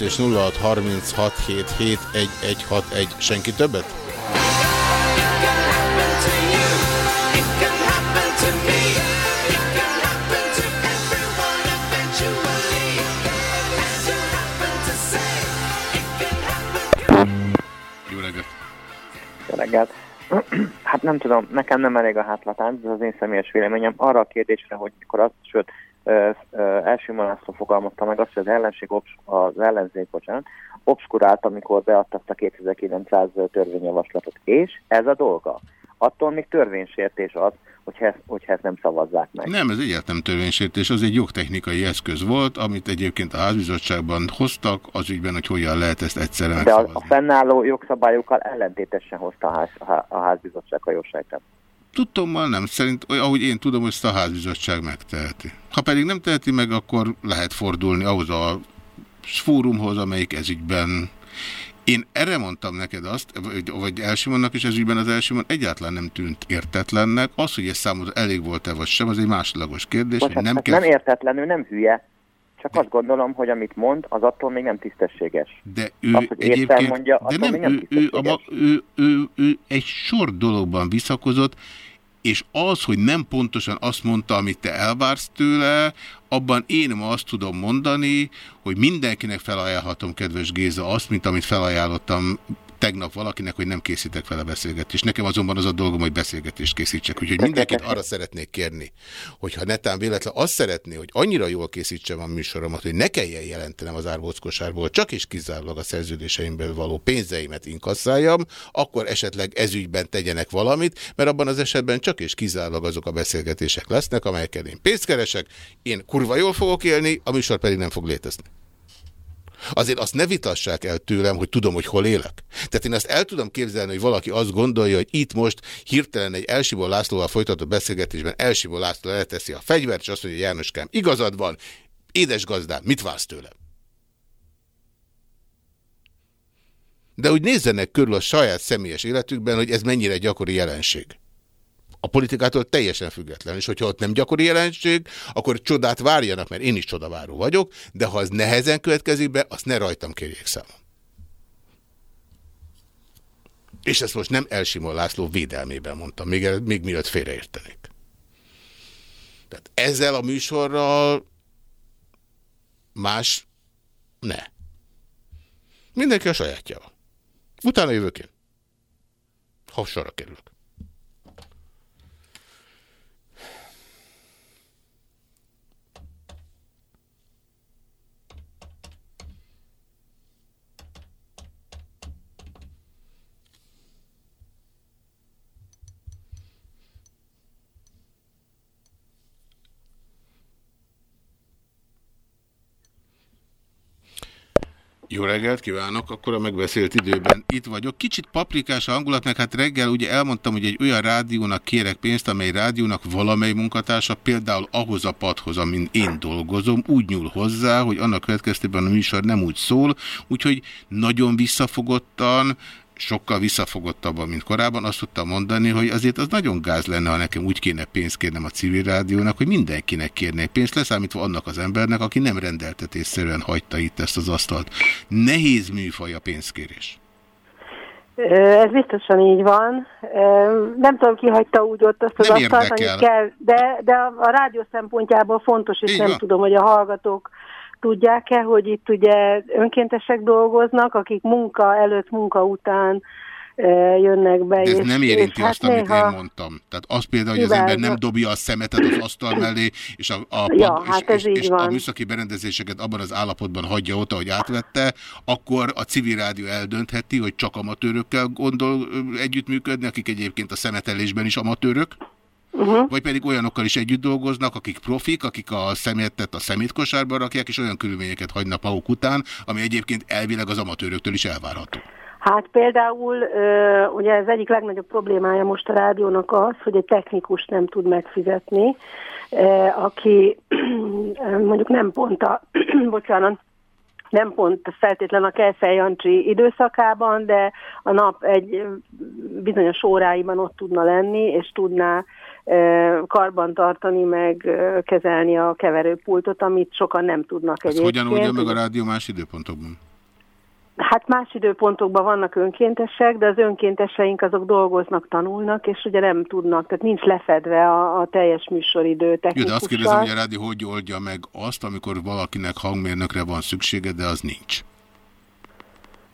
És 0636771161. Senki többet? Jó reggelt! Jó reggelt! Hát nem tudom, nekem nem elég a hátlatánc, ez az én személyes véleményem. Arra a kérdésre, hogy mikor azt, sőt, első László fogalmazta meg azt, hogy az ellenség, az ellenzék, bocsánat, obskurált, amikor beadtak a 2900 törvényjavaslatot. És ez a dolga. Attól még törvénysértés az, hogyha ezt, hogyha ezt nem szavazzák meg. Nem, ez egyáltalán törvénysértés, az egy jogtechnikai eszköz volt, amit egyébként a házbizottságban hoztak, az ügyben, hogy hogyan lehet ezt egyszerre De a, a fennálló jogszabályokkal ellentétesen hozta a, ház, a házbizottság, ha jól sejtem. Tudtommal nem. Szerint, ahogy én tudom, hogy ezt a házbizottság megteheti. Ha pedig nem teheti meg, akkor lehet fordulni ahhoz a fórumhoz, amelyik ezügyben én erre mondtam neked azt, vagy, vagy Elsimonnak is ezügyben az Elsimon egyáltalán nem tűnt értetlennek. Az, hogy ez számodra elég volt-e vagy sem, az egy másodlagos kérdés. Most, nem, kell... nem értetlenül, nem hülye. Csak de... azt gondolom, hogy amit mond, az attól még nem tisztességes. De ő azt, egyébként... Mondja, de nem, nem ő, ő, a, ő, ő, ő egy sor dologban visszakozott, és az, hogy nem pontosan azt mondta, amit te elvársz tőle, abban én ma azt tudom mondani, hogy mindenkinek felajánlhatom, kedves Géza, azt, mint amit felajánlottam tegnap valakinek, hogy nem készítek vele beszélgetést. Nekem azonban az a dolgom, hogy beszélgetést készítsek. Úgyhogy mindenkit arra szeretnék kérni, hogyha netán véletlen azt szeretné, hogy annyira jól készítsem a műsoromat, hogy ne kelljen jelentenem az árbóckosárból, csak és kizárólag a szerződéseimből való pénzeimet inkasszáljam, akkor esetleg ezügyben tegyenek valamit, mert abban az esetben csak és kizárólag azok a beszélgetések lesznek, amelyekkel én pénzt keresek, én kurva jól fogok élni, a műsor pedig nem fog létezni. Azért azt ne vitassák el tőlem, hogy tudom, hogy hol élek. Tehát én azt el tudom képzelni, hogy valaki azt gondolja, hogy itt most hirtelen egy Elsibor Lászlóval folytatott beszélgetésben Elsibor László leteszi a fegyvert, és azt mondja, Jánoskám, igazad van, édes gazdám, mit válsz tőlem? De úgy nézzenek körül a saját személyes életükben, hogy ez mennyire gyakori jelenség a politikától teljesen független. És hogyha ott nem gyakori jelenség, akkor csodát várjanak, mert én is csodaváró vagyok, de ha az nehezen következik be, azt ne rajtam kérjék számon. És ezt most nem Elsimon László védelmében mondtam, még, még mielőtt félreértenék. Tehát ezzel a műsorral más ne. Mindenki a sajátjával. Utána jövök én. Ha sorra kerülök. Jó reggelt kívánok, akkor a megbeszélt időben itt vagyok. Kicsit paprikás a hangulat, meg hát reggel ugye elmondtam, hogy egy olyan rádiónak kérek pénzt, amely rádiónak valamely munkatársa például ahhoz a padhoz, amin én dolgozom, úgy nyúl hozzá, hogy annak következtében a műsor nem úgy szól, úgyhogy nagyon visszafogottan, sokkal visszafogottabban, mint korábban, azt tudtam mondani, hogy azért az nagyon gáz lenne, ha nekem úgy kéne pénzt kérnem a civil rádiónak, hogy mindenkinek kérne pénzt, leszámítva annak az embernek, aki nem rendeltetésszerűen hagyta itt ezt az asztalt. Nehéz műfaj a pénzkérés. Ez biztosan így van. Nem tudom, ki hagyta úgy ott azt az Nem asztalt, amit kell, de, de a, a rádió szempontjából fontos, és Így nem van. tudom, hogy a hallgatók tudják-e, hogy itt ugye önkéntesek dolgoznak, akik munka előtt, munka után jönnek be. De ez és, nem érinti és azt, amit néha... én mondtam. Tehát az például, hogy az ember nem dobja a szemetet az asztal mellé, és a, a, Ja, pad- hát és, és, és a van. műszaki berendezéseket abban az állapotban hagyja ott, ahogy átvette, akkor a civil rádió eldöntheti, hogy csak amatőrökkel gondol együttműködni, akik egyébként a szemetelésben is amatőrök, Uh-huh. vagy pedig olyanokkal is együtt dolgoznak, akik profik, akik a szemetet a szemétkosárba rakják, és olyan körülményeket hagynak maguk után, ami egyébként elvileg az amatőröktől is elvárható. Hát például ugye ez egyik legnagyobb problémája most a rádiónak az, hogy egy technikus nem tud megfizetni, aki mondjuk nem pont a, bocsánat, nem pont feltétlen a Kejfej Jancsi időszakában, de a nap egy bizonyos óráiban ott tudna lenni, és tudná karban tartani, meg kezelni a keverőpultot, amit sokan nem tudnak Ezt egyébként. hogyan oldja meg a rádió más időpontokban? Hát más időpontokban vannak önkéntesek, de az önkénteseink azok dolgoznak, tanulnak, és ugye nem tudnak, tehát nincs lefedve a, a teljes műsoridő Jó, de azt kérdezem, hogy a rádió hogy oldja meg azt, amikor valakinek hangmérnökre van szüksége, de az nincs.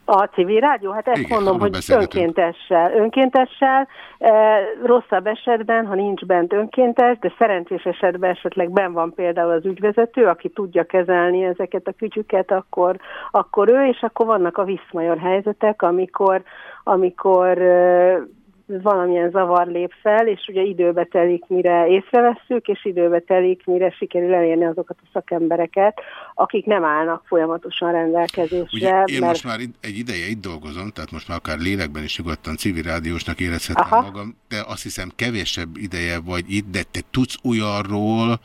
A civil rádió, hát ezt Igen, mondom, hogy önkéntessel. Önkéntessel, e, rosszabb esetben, ha nincs bent önkéntes, de szerencsés esetben esetleg ben van például az ügyvezető, aki tudja kezelni ezeket a kütyüket, akkor, akkor ő, és akkor vannak a viszmajor helyzetek, amikor, amikor e, valamilyen zavar lép fel, és ugye időbe telik, mire észrevesszük, és időbe telik, mire sikerül elérni azokat a szakembereket, akik nem állnak folyamatosan rendelkezésre. Ugye én mert... most már egy ideje itt dolgozom, tehát most már akár lélekben is nyugodtan civil rádiósnak érezhetem Aha. magam, de azt hiszem kevésebb ideje vagy itt, de te tudsz olyanról,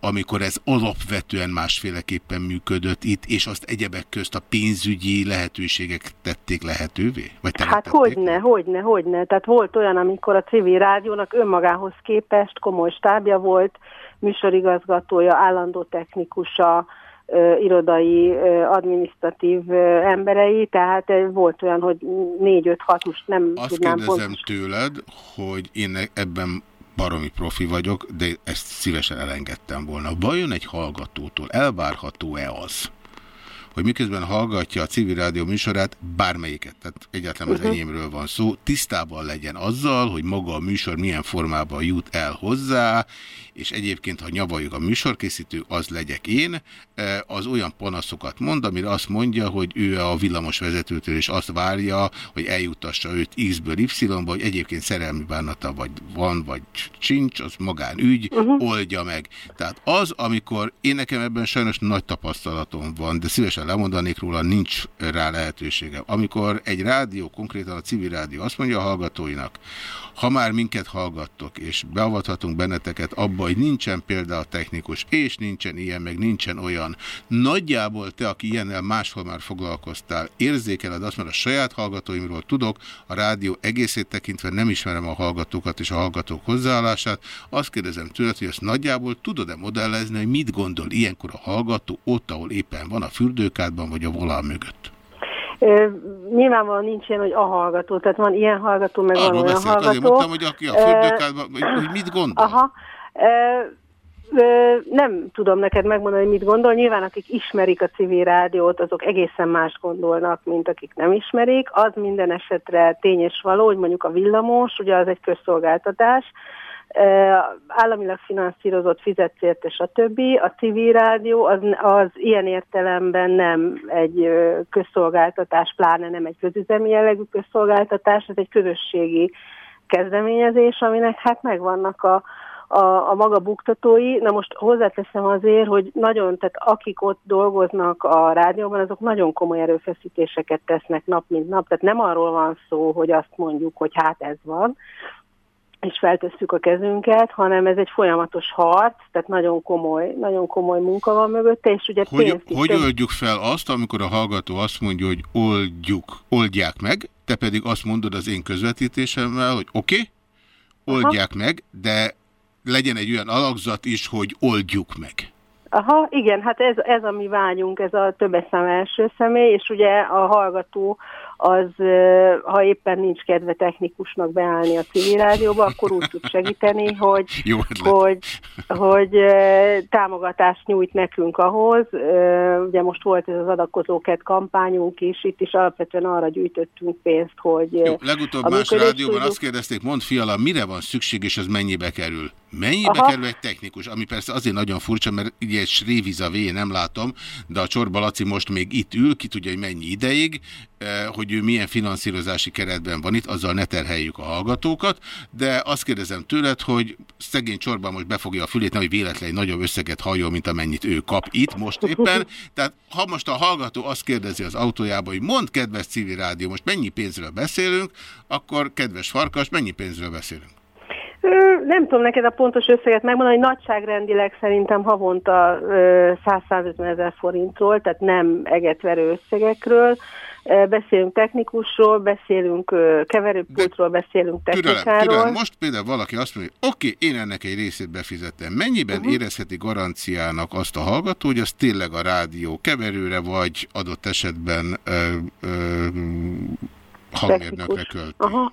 amikor ez alapvetően másféleképpen működött itt, és azt egyebek közt a pénzügyi lehetőségek tették lehetővé? Vagy Hát hogyne, hogyne, hogyne. Tehát volt olyan, amikor a civil rádiónak önmagához képest komoly stábja volt, műsorigazgatója, állandó technikusa, irodai, adminisztratív emberei, tehát volt olyan, hogy négy-öt-hat, most nem Azt tudnám kérdezem pontos. tőled, hogy én ebben baromi profi vagyok, de ezt szívesen elengedtem volna. Vajon egy hallgatótól elvárható-e az, hogy miközben hallgatja a civil rádió műsorát, bármelyiket, tehát egyáltalán az Mhm. enyémről van szó, tisztában legyen azzal, hogy maga a műsor milyen formában jut el hozzá, és egyébként, ha nyavaljuk a műsorkészítő, az legyek én, az olyan panaszokat mond, amire azt mondja, hogy ő a villamos vezetőtől is azt várja, hogy eljutassa őt X-ből Y-ba, hogy egyébként szerelmi bánata vagy van, vagy sincs, az magánügy, uh-huh. oldja meg. Tehát az, amikor én nekem ebben sajnos nagy tapasztalatom van, de szívesen lemondanék róla, nincs rá lehetőségem. Amikor egy rádió, konkrétan a civil rádió azt mondja a hallgatóinak, ha már minket hallgattok, és beavathatunk benneteket abba, hogy nincsen például technikus, és nincsen ilyen, meg nincsen olyan. Nagyjából te, aki ilyennel máshol már foglalkoztál, érzékeled azt, mert a saját hallgatóimról tudok, a rádió egészét tekintve nem ismerem a hallgatókat és a hallgatók hozzáállását. Azt kérdezem tőled, hogy ezt nagyjából tudod-e modellezni, hogy mit gondol ilyenkor a hallgató ott, ahol éppen van a fürdőkádban vagy a volán mögött? Nyilvánvalóan nincs ilyen, hogy a hallgató, tehát van ilyen hallgató, meg van Arról olyan beszélek, hallgató. azért mondtam, hogy aki a fürdőkádban, hogy mit gondol? Aha. Nem tudom neked megmondani, mit gondol. Nyilván akik ismerik a civil rádiót, azok egészen más gondolnak, mint akik nem ismerik. Az minden esetre tény és való, hogy mondjuk a villamos, ugye az egy közszolgáltatás, államilag finanszírozott fizetsz érte, stb. A civil rádió az, az ilyen értelemben nem egy közszolgáltatás, pláne nem egy közüzemi jellegű közszolgáltatás, ez egy közösségi kezdeményezés, aminek hát megvannak a, a, a maga buktatói. Na most hozzáteszem azért, hogy nagyon, tehát akik ott dolgoznak a rádióban, azok nagyon komoly erőfeszítéseket tesznek nap mint nap, tehát nem arról van szó, hogy azt mondjuk, hogy hát ez van, és feltesszük a kezünket, hanem ez egy folyamatos harc, tehát nagyon komoly, nagyon komoly munka van mögötte, és ugye Hogy, pénzt is hogy több- oldjuk fel azt, amikor a hallgató azt mondja, hogy oldjuk, oldják meg, te pedig azt mondod az én közvetítésemmel, hogy oké, okay, oldják meg, de legyen egy olyan alakzat is, hogy oldjuk meg. Aha, igen, hát ez, ez a mi vágyunk, ez a többes szám első személy, és ugye a hallgató az, ha éppen nincs kedve technikusnak beállni a civil rádióba, akkor úgy tud segíteni, hogy, Jó ötlet. hogy, hogy támogatást nyújt nekünk ahhoz. Ugye most volt ez az adakozóket kampányunk is, itt is alapvetően arra gyűjtöttünk pénzt, hogy Jó, legutóbb más rádióban tudjuk- azt kérdezték, mondd fiala, mire van szükség, és az mennyibe kerül? Mennyibe Aha. kerül egy technikus? Ami persze azért nagyon furcsa, mert ugye egy srévizavé nem látom, de a Csorba Laci most még itt ül, ki tudja, hogy mennyi ideig, eh, hogy ő milyen finanszírozási keretben van itt, azzal ne terheljük a hallgatókat, de azt kérdezem tőled, hogy szegény Csorba most befogja a fülét, nehogy véletlenül nagyobb összeget halljon, mint amennyit ő kap itt most éppen. Tehát ha most a hallgató azt kérdezi az autójába, hogy mond kedves civil rádió, most mennyi pénzről beszélünk, akkor kedves Farkas, mennyi pénzről beszélünk? Nem tudom neked a pontos összeget megmondani, hogy nagyságrendileg szerintem havonta ö, 100-150 ezer forintról, tehát nem egetverő összegekről. Beszélünk technikusról, beszélünk keverőpultról, beszélünk Türelem, technikáról. türelem. Most például valaki azt mondja, hogy oké, én ennek egy részét befizettem. Mennyiben Mhm. érezheti garanciának azt a hallgató, hogy az tényleg a rádió keverőre, vagy adott esetben ö, ö, hangmérnökre Technikus. költ? Aha.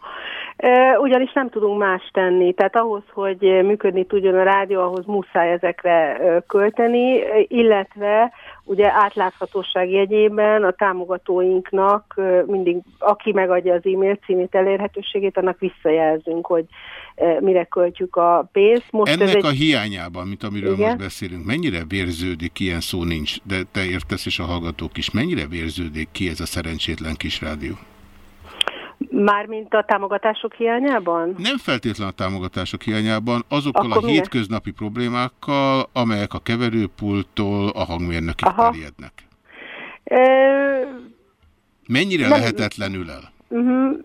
Ugyanis nem tudunk más tenni, tehát ahhoz, hogy működni tudjon a rádió, ahhoz muszáj ezekre költeni, illetve ugye átláthatóság jegyében a támogatóinknak mindig, aki megadja az e-mail címét, elérhetőségét, annak visszajelzünk, hogy mire költjük a pénzt. Most Ennek ez egy... a hiányában, mint amiről Igen? most beszélünk, mennyire vérződik, ilyen szó nincs, de te értesz és a hallgatók is, mennyire vérződik ki ez a szerencsétlen kis rádió? Mármint a támogatások hiányában? Nem feltétlenül a támogatások hiányában, azokkal Akkor a miért? hétköznapi problémákkal, amelyek a keverőpulttól a hangmérnökig terjednek. Ö, Mennyire Nem- lehetetlenül el? Uh-huh.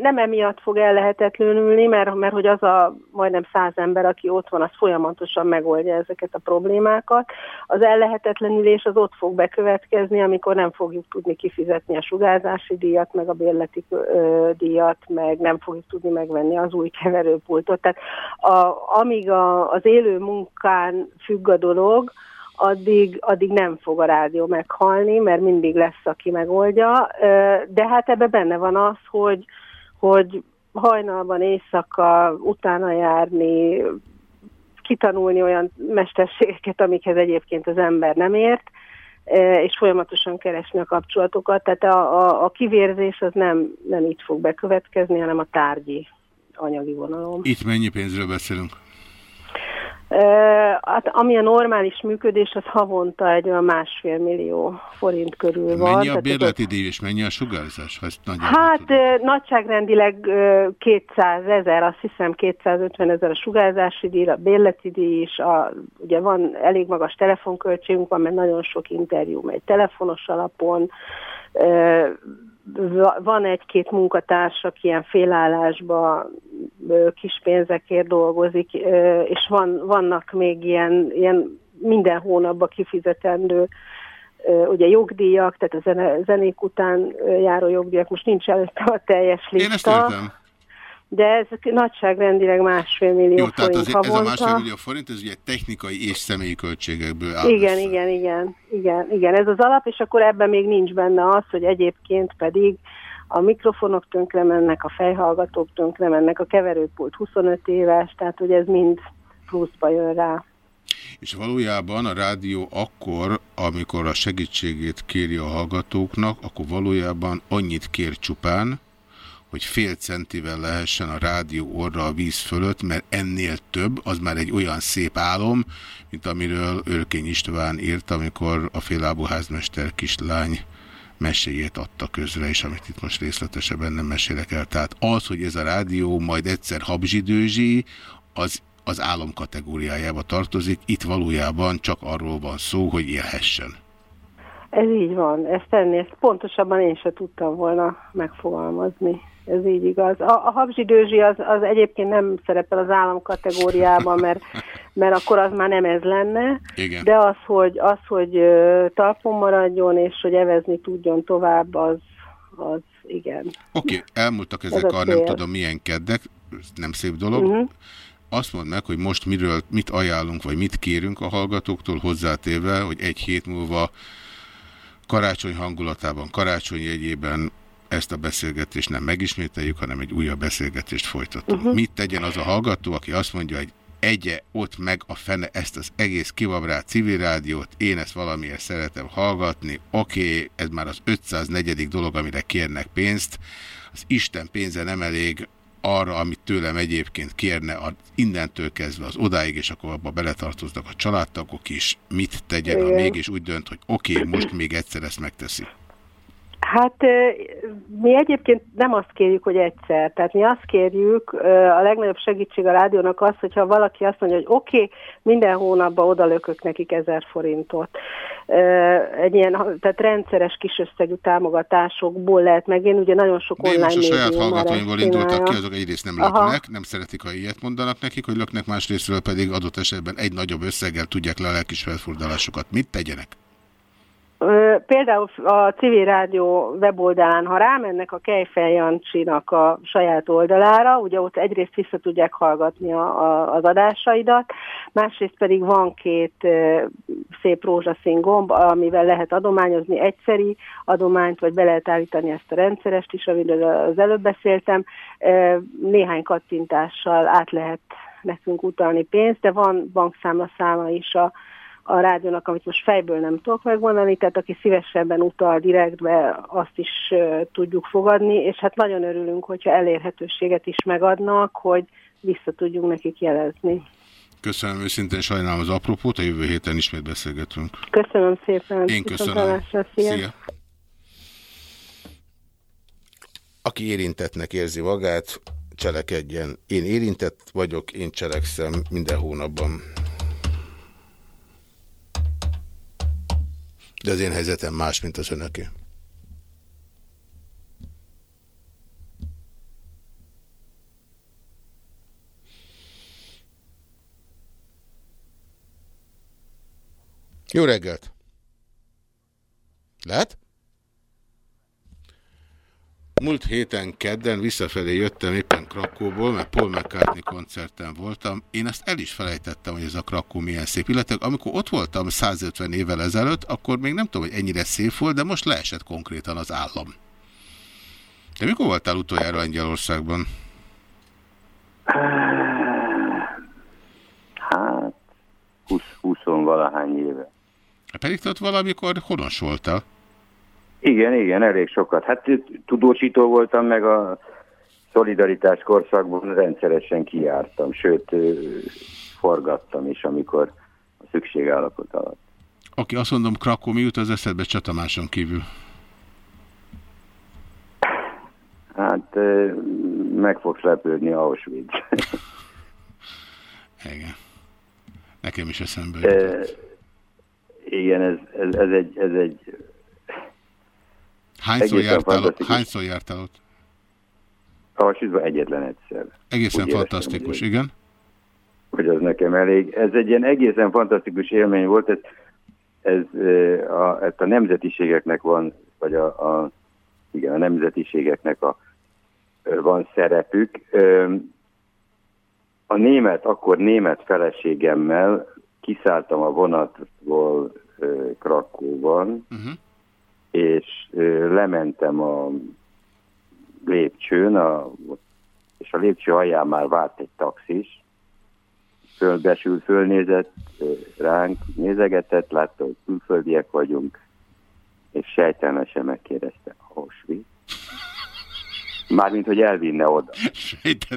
Nem emiatt fog ellehetetlenülni, mert, mert hogy az a majdnem száz ember, aki ott van, az folyamatosan megoldja ezeket a problémákat. Az ellehetetlenülés az ott fog bekövetkezni, amikor nem fogjuk tudni kifizetni a sugárzási díjat, meg a bérleti díjat, meg nem fogjuk tudni megvenni az új keverőpultot. Tehát a, amíg a, az élő munkán függ a dolog, addig, addig nem fog a rádió meghalni, mert mindig lesz, aki megoldja, de hát ebben benne van az, hogy, hogy hajnalban, éjszaka utána járni, kitanulni olyan mesterségeket, amikhez egyébként az ember nem ért, és folyamatosan keresni a kapcsolatokat. Tehát a, a, a kivérzés az nem, nem így fog bekövetkezni, hanem a tárgyi anyagi vonalon. Itt mennyi pénzről beszélünk? Hát, ami a normális működés, az havonta egy olyan másfél millió forint körül van. Mennyi a bérleti díj, és mennyi a sugárzás? Ezt Hát ö, nagyságrendileg ö, 200 ezer, azt hiszem 250 ezer a sugárzási díj, a bérleti díj is, a, ugye van elég magas telefonköltségünk, van, mert nagyon sok interjú megy telefonos alapon, van egy-két munkatárs, aki ilyen félállásba kis pénzekért dolgozik, és van, vannak még ilyen, ilyen minden hónapban kifizetendő ugye jogdíjak, tehát a zenék után járó jogdíjak, most nincs előtte a teljes lista. Én ezt értem. De ez nagyságrendileg másfél millió Jó, tehát forint azért ez a másfél millió forint, ez ugye technikai és személyi költségekből áll Igen, össze. igen, igen, igen, igen, ez az alap, és akkor ebben még nincs benne az, hogy egyébként pedig a mikrofonok tönkre mennek, a fejhallgatók tönkre mennek, a keverőpult 25 éves, tehát hogy ez mind pluszba jön rá. és valójában a rádió akkor, amikor a segítségét kéri a hallgatóknak, akkor valójában annyit kér csupán, hogy fél centivel lehessen a rádió orra a víz fölött, mert ennél több, az már egy olyan szép álom, mint amiről Örkény István írt, amikor a félábú házmester kislány meséjét adta közre, és amit itt most részletesebben nem mesélek el. Tehát az, hogy ez a rádió majd egyszer habzsidőzsi, az, az álom kategóriájába tartozik. Itt valójában csak arról van szó, hogy élhessen. Ez így van, ezt ezt pontosabban én se tudtam volna megfogalmazni. Ez így igaz. A, a habzsidőzsi az, az egyébként nem szerepel az állam kategóriában, mert, mert akkor az már nem ez lenne. Igen. De az, hogy, az, hogy talpon maradjon, és hogy evezni tudjon tovább, az, az igen. Oké, okay, elmúltak ezek Ez a a, nem tudom milyen keddek, nem szép dolog. Uh Mhm. -huh. Azt mondd meg, hogy most miről, mit ajánlunk, vagy mit kérünk a hallgatóktól hozzátéve, hogy egy hét múlva karácsony hangulatában, karácsony jegyében ezt a beszélgetést nem megismételjük, hanem egy újabb beszélgetést folytatunk. Uh Mhm. -huh. Mit tegyen az a hallgató, aki azt mondja, hogy egye ott meg a fene ezt az egész kivabrált civil rádiót, én ezt valamiért szeretem hallgatni, oké, okay, ez már az 504. dolog, amire kérnek pénzt, az Isten pénze nem elég arra, amit tőlem egyébként kérne a, innentől kezdve az odáig, és akkor abba beletartoznak a családtagok is, mit tegyen, ha mégis úgy dönt, hogy oké, okay, most még egyszer ezt megteszi. Hát mi egyébként nem azt kérjük, hogy egyszer. Tehát mi azt kérjük, a legnagyobb segítség a rádiónak az, hogyha valaki azt mondja, hogy oké, okay, minden hónapban odalökök nekik ezer forintot. Egy ilyen, tehát rendszeres kis összegű támogatásokból lehet meg. Én ugye nagyon sok De online most a saját hallgatóimból indultak ki, azok egyrészt nem Aha. löknek, nem szeretik, ha ilyet mondanak nekik, hogy löknek, másrésztről pedig adott esetben egy nagyobb összeggel tudják le a lelkis felfordulásokat. Mit tegyenek? Például a civil rádió weboldalán, ha rámennek a Kejfel Jancsinak a saját oldalára, ugye ott egyrészt vissza tudják hallgatni a, a, az adásaidat, másrészt pedig van két ö, szép rózsaszín gomb, amivel lehet adományozni egyszeri adományt, vagy be lehet állítani ezt a rendszerest is, amiről az előbb beszéltem. Ö, Néhány kattintással át lehet nekünk utalni pénzt, de van bankszámla száma is a a rádiónak, amit most fejből nem tudok megmondani, tehát aki szívesebben utal direktbe, azt is uh, tudjuk fogadni, és hát nagyon örülünk, hogyha elérhetőséget is megadnak, hogy vissza tudjunk nekik jelezni. Köszönöm őszintén, sajnálom az apropót, a jövő héten ismét beszélgetünk. Köszönöm szépen. Én köszönöm. Szia. Szia. Aki érintettnek érzi magát, cselekedjen. Én érintett vagyok, én cselekszem minden hónapban. De az én helyzetem más, mint az önöké. Jó reggelt! Lehet? Múlt héten kedden visszafelé jöttem éppen Krakóból, mert Paul McCartney koncerten voltam. Én ezt el is felejtettem, hogy ez a Krakó milyen szép. Illetve amikor ott voltam 150 évvel ezelőtt, akkor még nem tudom, hogy ennyire szép volt, de most leesett konkrétan az állam. De mikor voltál utoljára Lengyelországban? Hát, 20, 20 valahány éve. Pedig ott valamikor honos voltál. Igen, igen, elég sokat. Hát tudósító voltam, meg a szolidaritás korszakban rendszeresen kijártam, sőt, forgattam is, amikor a szükségállapot alatt. Aki azt mondom, Krakó, mi jut az eszedbe csatamáson kívül? Hát meg fogsz lepődni Auschwitz. Igen. Nekem is eszembe Ö, igen, ez, ez, ez, egy, ez egy Hányszor jártál. Hányszor jártál ott? Auschwitzban egyetlen egyszer. Egészen Úgy éreztem, fantasztikus, hogy- igen. hogy az nekem elég. Ez egy ilyen egészen fantasztikus élmény volt, ez, ez a, ezt a nemzetiségeknek van, vagy a, a, igen, a nemzetiségeknek a, van szerepük. A német, akkor német feleségemmel kiszálltam a vonatból Krakóban, Uh -huh. És lementem a lépcsőn, a, és a lépcső alján már várt egy taxis, fölbesült, fölnézett ránk, nézegetett, látta, hogy külföldiek vagyunk, és sejtelmesen megkérdezte, Auschwitz? Mármint, hogy elvinne oda.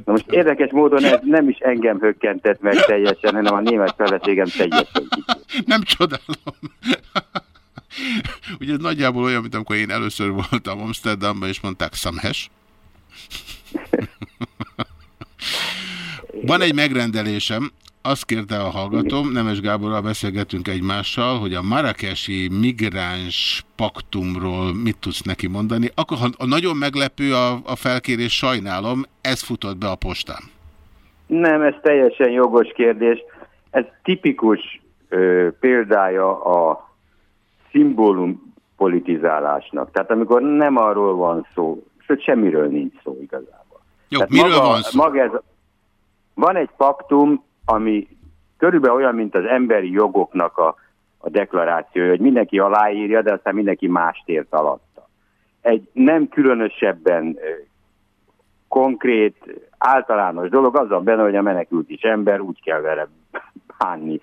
Na most érdekes módon ez nem is engem hökkentett meg teljesen, hanem a német feleségem teljesen Nem csodálom. Ugye ez nagyjából olyan, mint amikor én először voltam Amsterdamban, és mondták Samhes. Van egy megrendelésem, azt kérte a hallgatom, Nemes Gáborral beszélgetünk egymással, hogy a marakesi migráns paktumról mit tudsz neki mondani. Akkor, ha nagyon meglepő a, a felkérés, sajnálom, ez futott be a postán. Nem, ez teljesen jogos kérdés. Ez tipikus ö, példája a szimbólum politizálásnak. Tehát amikor nem arról van szó, sőt semmiről nincs szó igazából. Jó, Tehát miről maga, van szó? Maga ez, van egy paktum, ami körülbelül olyan, mint az emberi jogoknak a, a deklarációja, hogy mindenki aláírja, de aztán mindenki mást ért alatta. Egy nem különösebben konkrét, általános dolog, azzal benne, hogy a menekült is ember, úgy kell vele bánni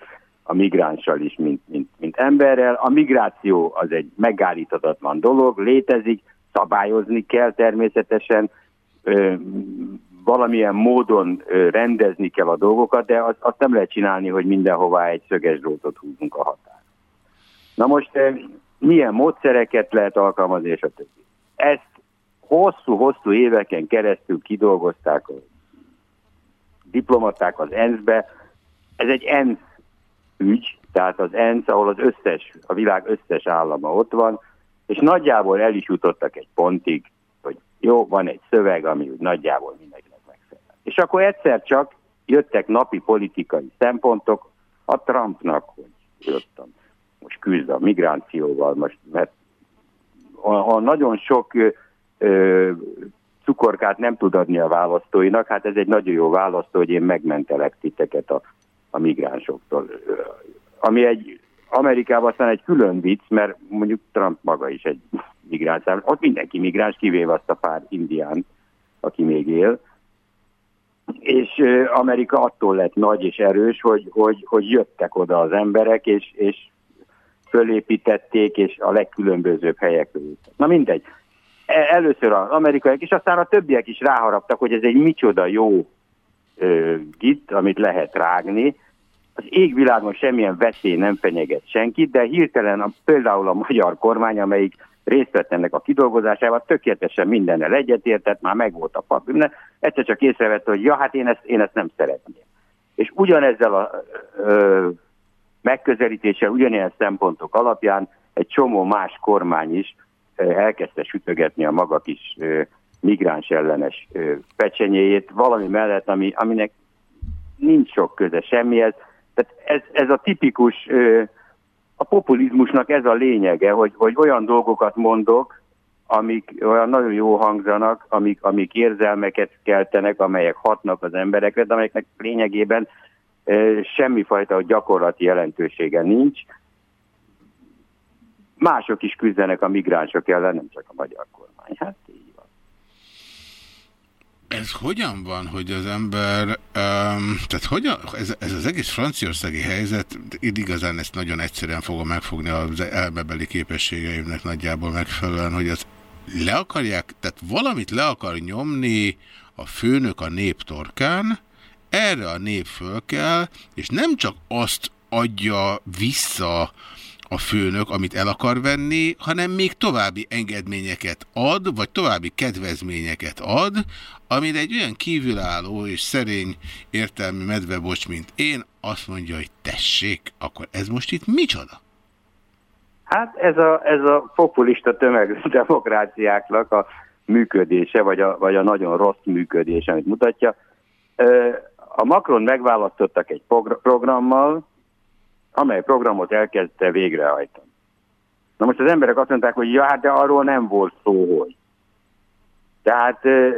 a migránssal is, mint, mint, mint emberrel. A migráció az egy megállíthatatlan dolog, létezik, szabályozni kell természetesen, ö, valamilyen módon ö, rendezni kell a dolgokat, de azt, azt nem lehet csinálni, hogy mindenhová egy szöges drótot húzunk a határ. Na most ö, milyen módszereket lehet alkalmazni, és a többi. Ezt hosszú-hosszú éveken keresztül kidolgozták a diplomaták az ENSZ-be. Ez egy ENSZ ügy, tehát az ENSZ, ahol az összes, a világ összes állama ott van, és nagyjából el is jutottak egy pontig, hogy jó, van egy szöveg, ami úgy nagyjából mindenkinek megfelel. És akkor egyszer csak jöttek napi politikai szempontok a Trumpnak, hogy jöttem, most küzd a migrációval, most, mert a, a nagyon sok ö, cukorkát nem tud adni a választóinak, hát ez egy nagyon jó választó, hogy én megmentelek titeket a, a migránsoktól. Ami egy Amerikában aztán egy külön vicc, mert mondjuk Trump maga is egy migráns. Ott mindenki migráns, kivéve azt a pár indián, aki még él. És Amerika attól lett nagy és erős, hogy, hogy, hogy jöttek oda az emberek, és, és fölépítették, és a legkülönbözőbb helyekről. Na mindegy. E- Először az amerikaiak, és aztán a többiek is ráharaptak, hogy ez egy micsoda jó ö, git, amit lehet rágni. Az égvilágon semmilyen veszély nem fenyeget senkit, de hirtelen a, például a magyar kormány, amelyik részt vett ennek a kidolgozásával, tökéletesen mindennel egyetértett, már megvolt a papír, egyszer csak észrevette, hogy ja, hát én ezt, én ezt nem szeretném. És ugyanezzel a ö, megközelítéssel, ugyanilyen szempontok alapján egy csomó más kormány is ö, elkezdte sütögetni a maga kis ö, migráns ellenes pecsenyéjét, valami mellett, ami, aminek nincs sok köze semmihez. Tehát ez, ez a tipikus, a populizmusnak ez a lényege, hogy, hogy olyan dolgokat mondok, amik olyan nagyon jó hangzanak, amik, amik érzelmeket keltenek, amelyek hatnak az emberekre, de amelyeknek lényegében semmifajta gyakorlati jelentősége nincs. Mások is küzdenek a migránsok ellen, nem csak a magyar kormány. Hát így. Ez hogyan van, hogy az ember, um, tehát hogyan, ez, ez az egész franciaországi helyzet, én igazán ezt nagyon egyszerűen fogom megfogni az elmebeli képességeimnek nagyjából megfelelően, hogy az le akarják, tehát valamit le akar nyomni a főnök a nép torkán, erre a nép föl kell, és nem csak azt adja vissza a főnök, amit el akar venni, hanem még további engedményeket ad, vagy további kedvezményeket ad, amire egy olyan kívülálló és szerény értelmi medvebocs, mint én, azt mondja, hogy tessék, akkor ez most itt micsoda? Hát ez a, ez a populista tömegdemokráciáknak a működése, vagy a, vagy a nagyon rossz működése, amit mutatja. A Macron megválasztottak egy progr- programmal, amely programot elkezdte végrehajtani. Na most az emberek azt mondták, hogy ja, hát de arról nem volt szó, hogy. Tehát ö,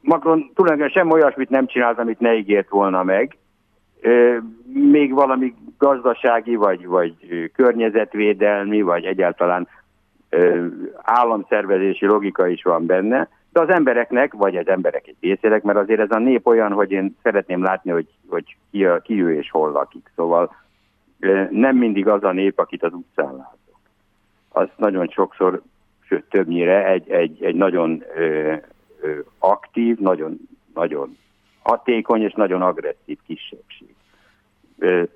Macron tulajdonképpen sem olyasmit nem csinált, amit ne ígért volna meg. Ö, Még valami gazdasági, vagy, vagy környezetvédelmi, vagy egyáltalán ö, államszervezési logika is van benne, de az embereknek, vagy az emberek egy részének, mert azért ez a nép olyan, hogy én szeretném látni, hogy hogy ki, a- ki ő és hol lakik. Szóval nem mindig az a nép, akit az utcán látok. Az nagyon sokszor, sőt többnyire egy, egy, egy nagyon ö, ö, aktív, nagyon, nagyon hatékony és nagyon agresszív kisebbség.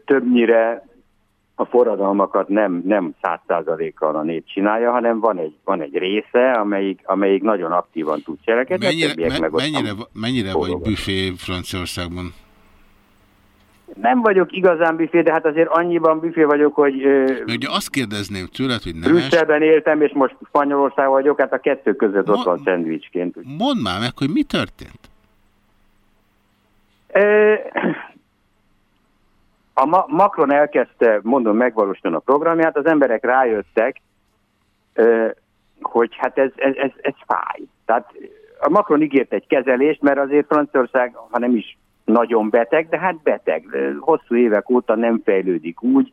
Többnyire a forradalmakat nem, nem száz százalékkal a nép csinálja, hanem van egy, van egy része, amelyik, amelyik nagyon aktívan tud cselekedni. Mennyire, me, meg mennyire, nem. mennyire vagy büfé Franciaországban? Nem vagyok igazán büfé, de hát azért annyiban büfé vagyok, hogy Mert ugye azt kérdezném tőled, hogy nemes, Brüsszelben éltem, és most Spanyolország vagyok, hát a kettő között ott van szendvicsként. mondd már meg, hogy mi történt? A Ma- Macron elkezdte, mondom, megvalósítani a programját, az emberek rájöttek, hogy hát ez, ez, ez, ez fáj. Tehát a Macron ígért egy kezelést, mert azért Franciaország, ha nem is nagyon beteg, de hát beteg. Hosszú évek óta nem fejlődik úgy,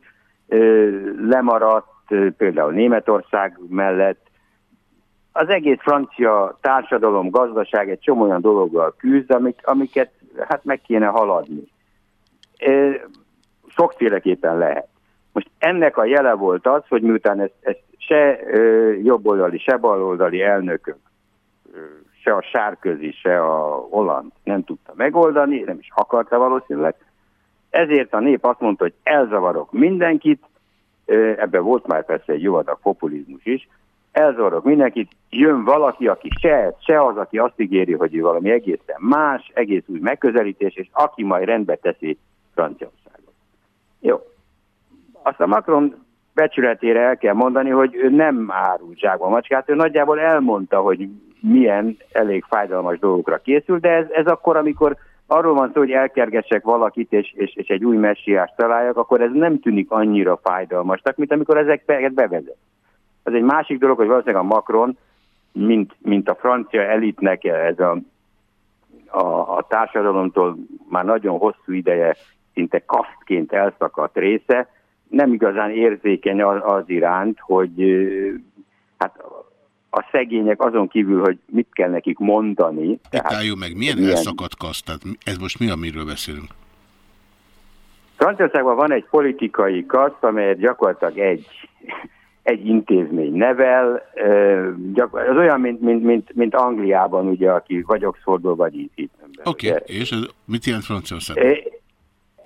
lemaradt például Németország mellett. Az egész francia társadalom, gazdaság egy csomó olyan dologgal küzd, amik, amiket hát meg kéne haladni. Sokféleképpen lehet. Most ennek a jele volt az, hogy miután ezt, ezt se ö, jobboldali, se baloldali elnökök, ö, se a Sárközi, se a Holland nem tudta megoldani, nem is akarta valószínűleg, ezért a nép azt mondta, hogy elzavarok mindenkit, ö, ebben volt már persze egy jó adag populizmus is, elzavarok mindenkit, jön valaki, aki se, se az, aki azt ígéri, hogy ő valami egészen más, egész új megközelítés, és aki majd rendbe teszi Franciaországot. Jó. Azt a Macron becsületére el kell mondani, hogy ő nem árult zsákba macskát, ő nagyjából elmondta, hogy milyen elég fájdalmas dolgokra készül, de ez, ez akkor, amikor arról van szó, hogy elkergessek valakit, és, és, és egy új messiást találjak, akkor ez nem tűnik annyira fájdalmasnak, mint amikor ezeket bevezet. Az egy másik dolog, hogy valószínűleg a Macron, mint, mint a francia elitnek ez a, a, a társadalomtól már nagyon hosszú ideje szinte kasztként elszakadt része, nem igazán érzékeny az, az iránt, hogy hát a szegények azon kívül, hogy mit kell nekik mondani. Pitáljuk meg, milyen, milyen- elszakadt kaszt? Tehát ez most mi, amiről beszélünk? Franciaországban van egy politikai kaszt, amelyet gyakorlatilag egy, egy intézmény nevel. Az olyan, mint, mint, mint, mint Angliában, ugye, aki vagy Oxfordból, vagy itt. itt Oké, okay. és ez mit jelent Franciaországban?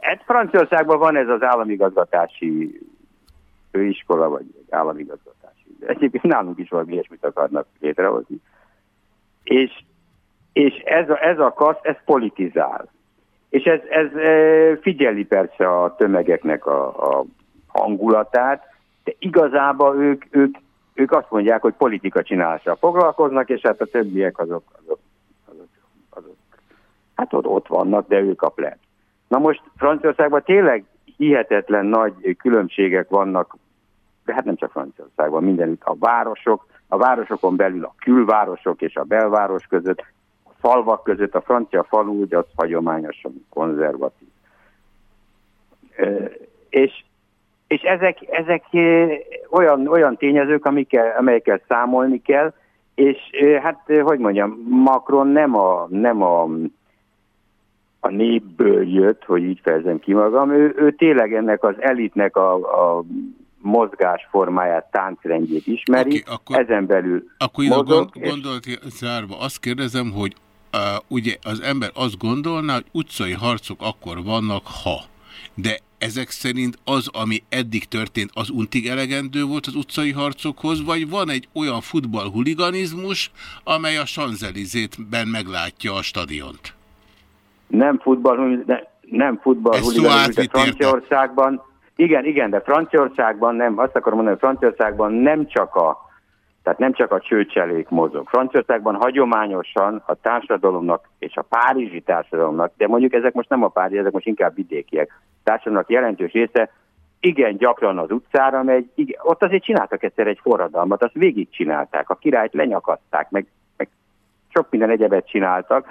Hát Franciaországban van ez az államigazgatási főiskola, vagy államigazgatási. De Egyébként nálunk is valami ilyesmit akarnak létrehozni. És, és ez, a, ez a kasz, ez politizál. És ez, ez eh, figyeli persze a tömegeknek a, a hangulatát, de igazából ők, ők, ők azt mondják, hogy politika csinálással foglalkoznak, és hát a többiek azok, azok, azok, azok hát ott, ott vannak, de ők a pleb. Na most Franciaországban tényleg hihetetlen nagy különbségek vannak, de hát nem csak Franciaországban, mindenütt a városok, a városokon belül a külvárosok és a belváros között, a falvak között, a francia falu, ugye az hagyományosan konzervatív. És, és ezek, ezek olyan, olyan tényezők, amikkel, amelyekkel számolni kell, és hát, hogy mondjam, Macron nem a, nem a a népből jött, hogy így fejezem ki magam, ő, ő tényleg ennek az elitnek a, a mozgásformáját, táncrendjét ismeri, Oké, akkor- ezen belül Akkor ide mozog, gond, és gondolt zárva azt kérdezem, hogy uh, ugye az ember azt gondolná, hogy utcai harcok akkor vannak, ha. De ezek szerint az, ami eddig történt, az untig elegendő volt az utcai harcokhoz, vagy van egy olyan futballhuliganizmus, amely a Sanzelizétben meglátja a stadiont? Nem futball, ne, nem futball Ez szó huligánizmus, de? Franciaországban, igen, igen, de Franciaországban nem, azt akarom mondani, hogy Franciaországban nem csak a tehát nem csak a csőcselék mozog. Franciaországban hagyományosan a társadalomnak és a párizsi társadalomnak, de mondjuk ezek most nem a párizsi, ezek most inkább vidékiek, társadalomnak jelentős része igen gyakran az utcára megy, igen, ott azért csináltak egyszer egy forradalmat, azt végigcsinálták, a királyt lenyakaszták, meg, meg sok minden egyebet csináltak,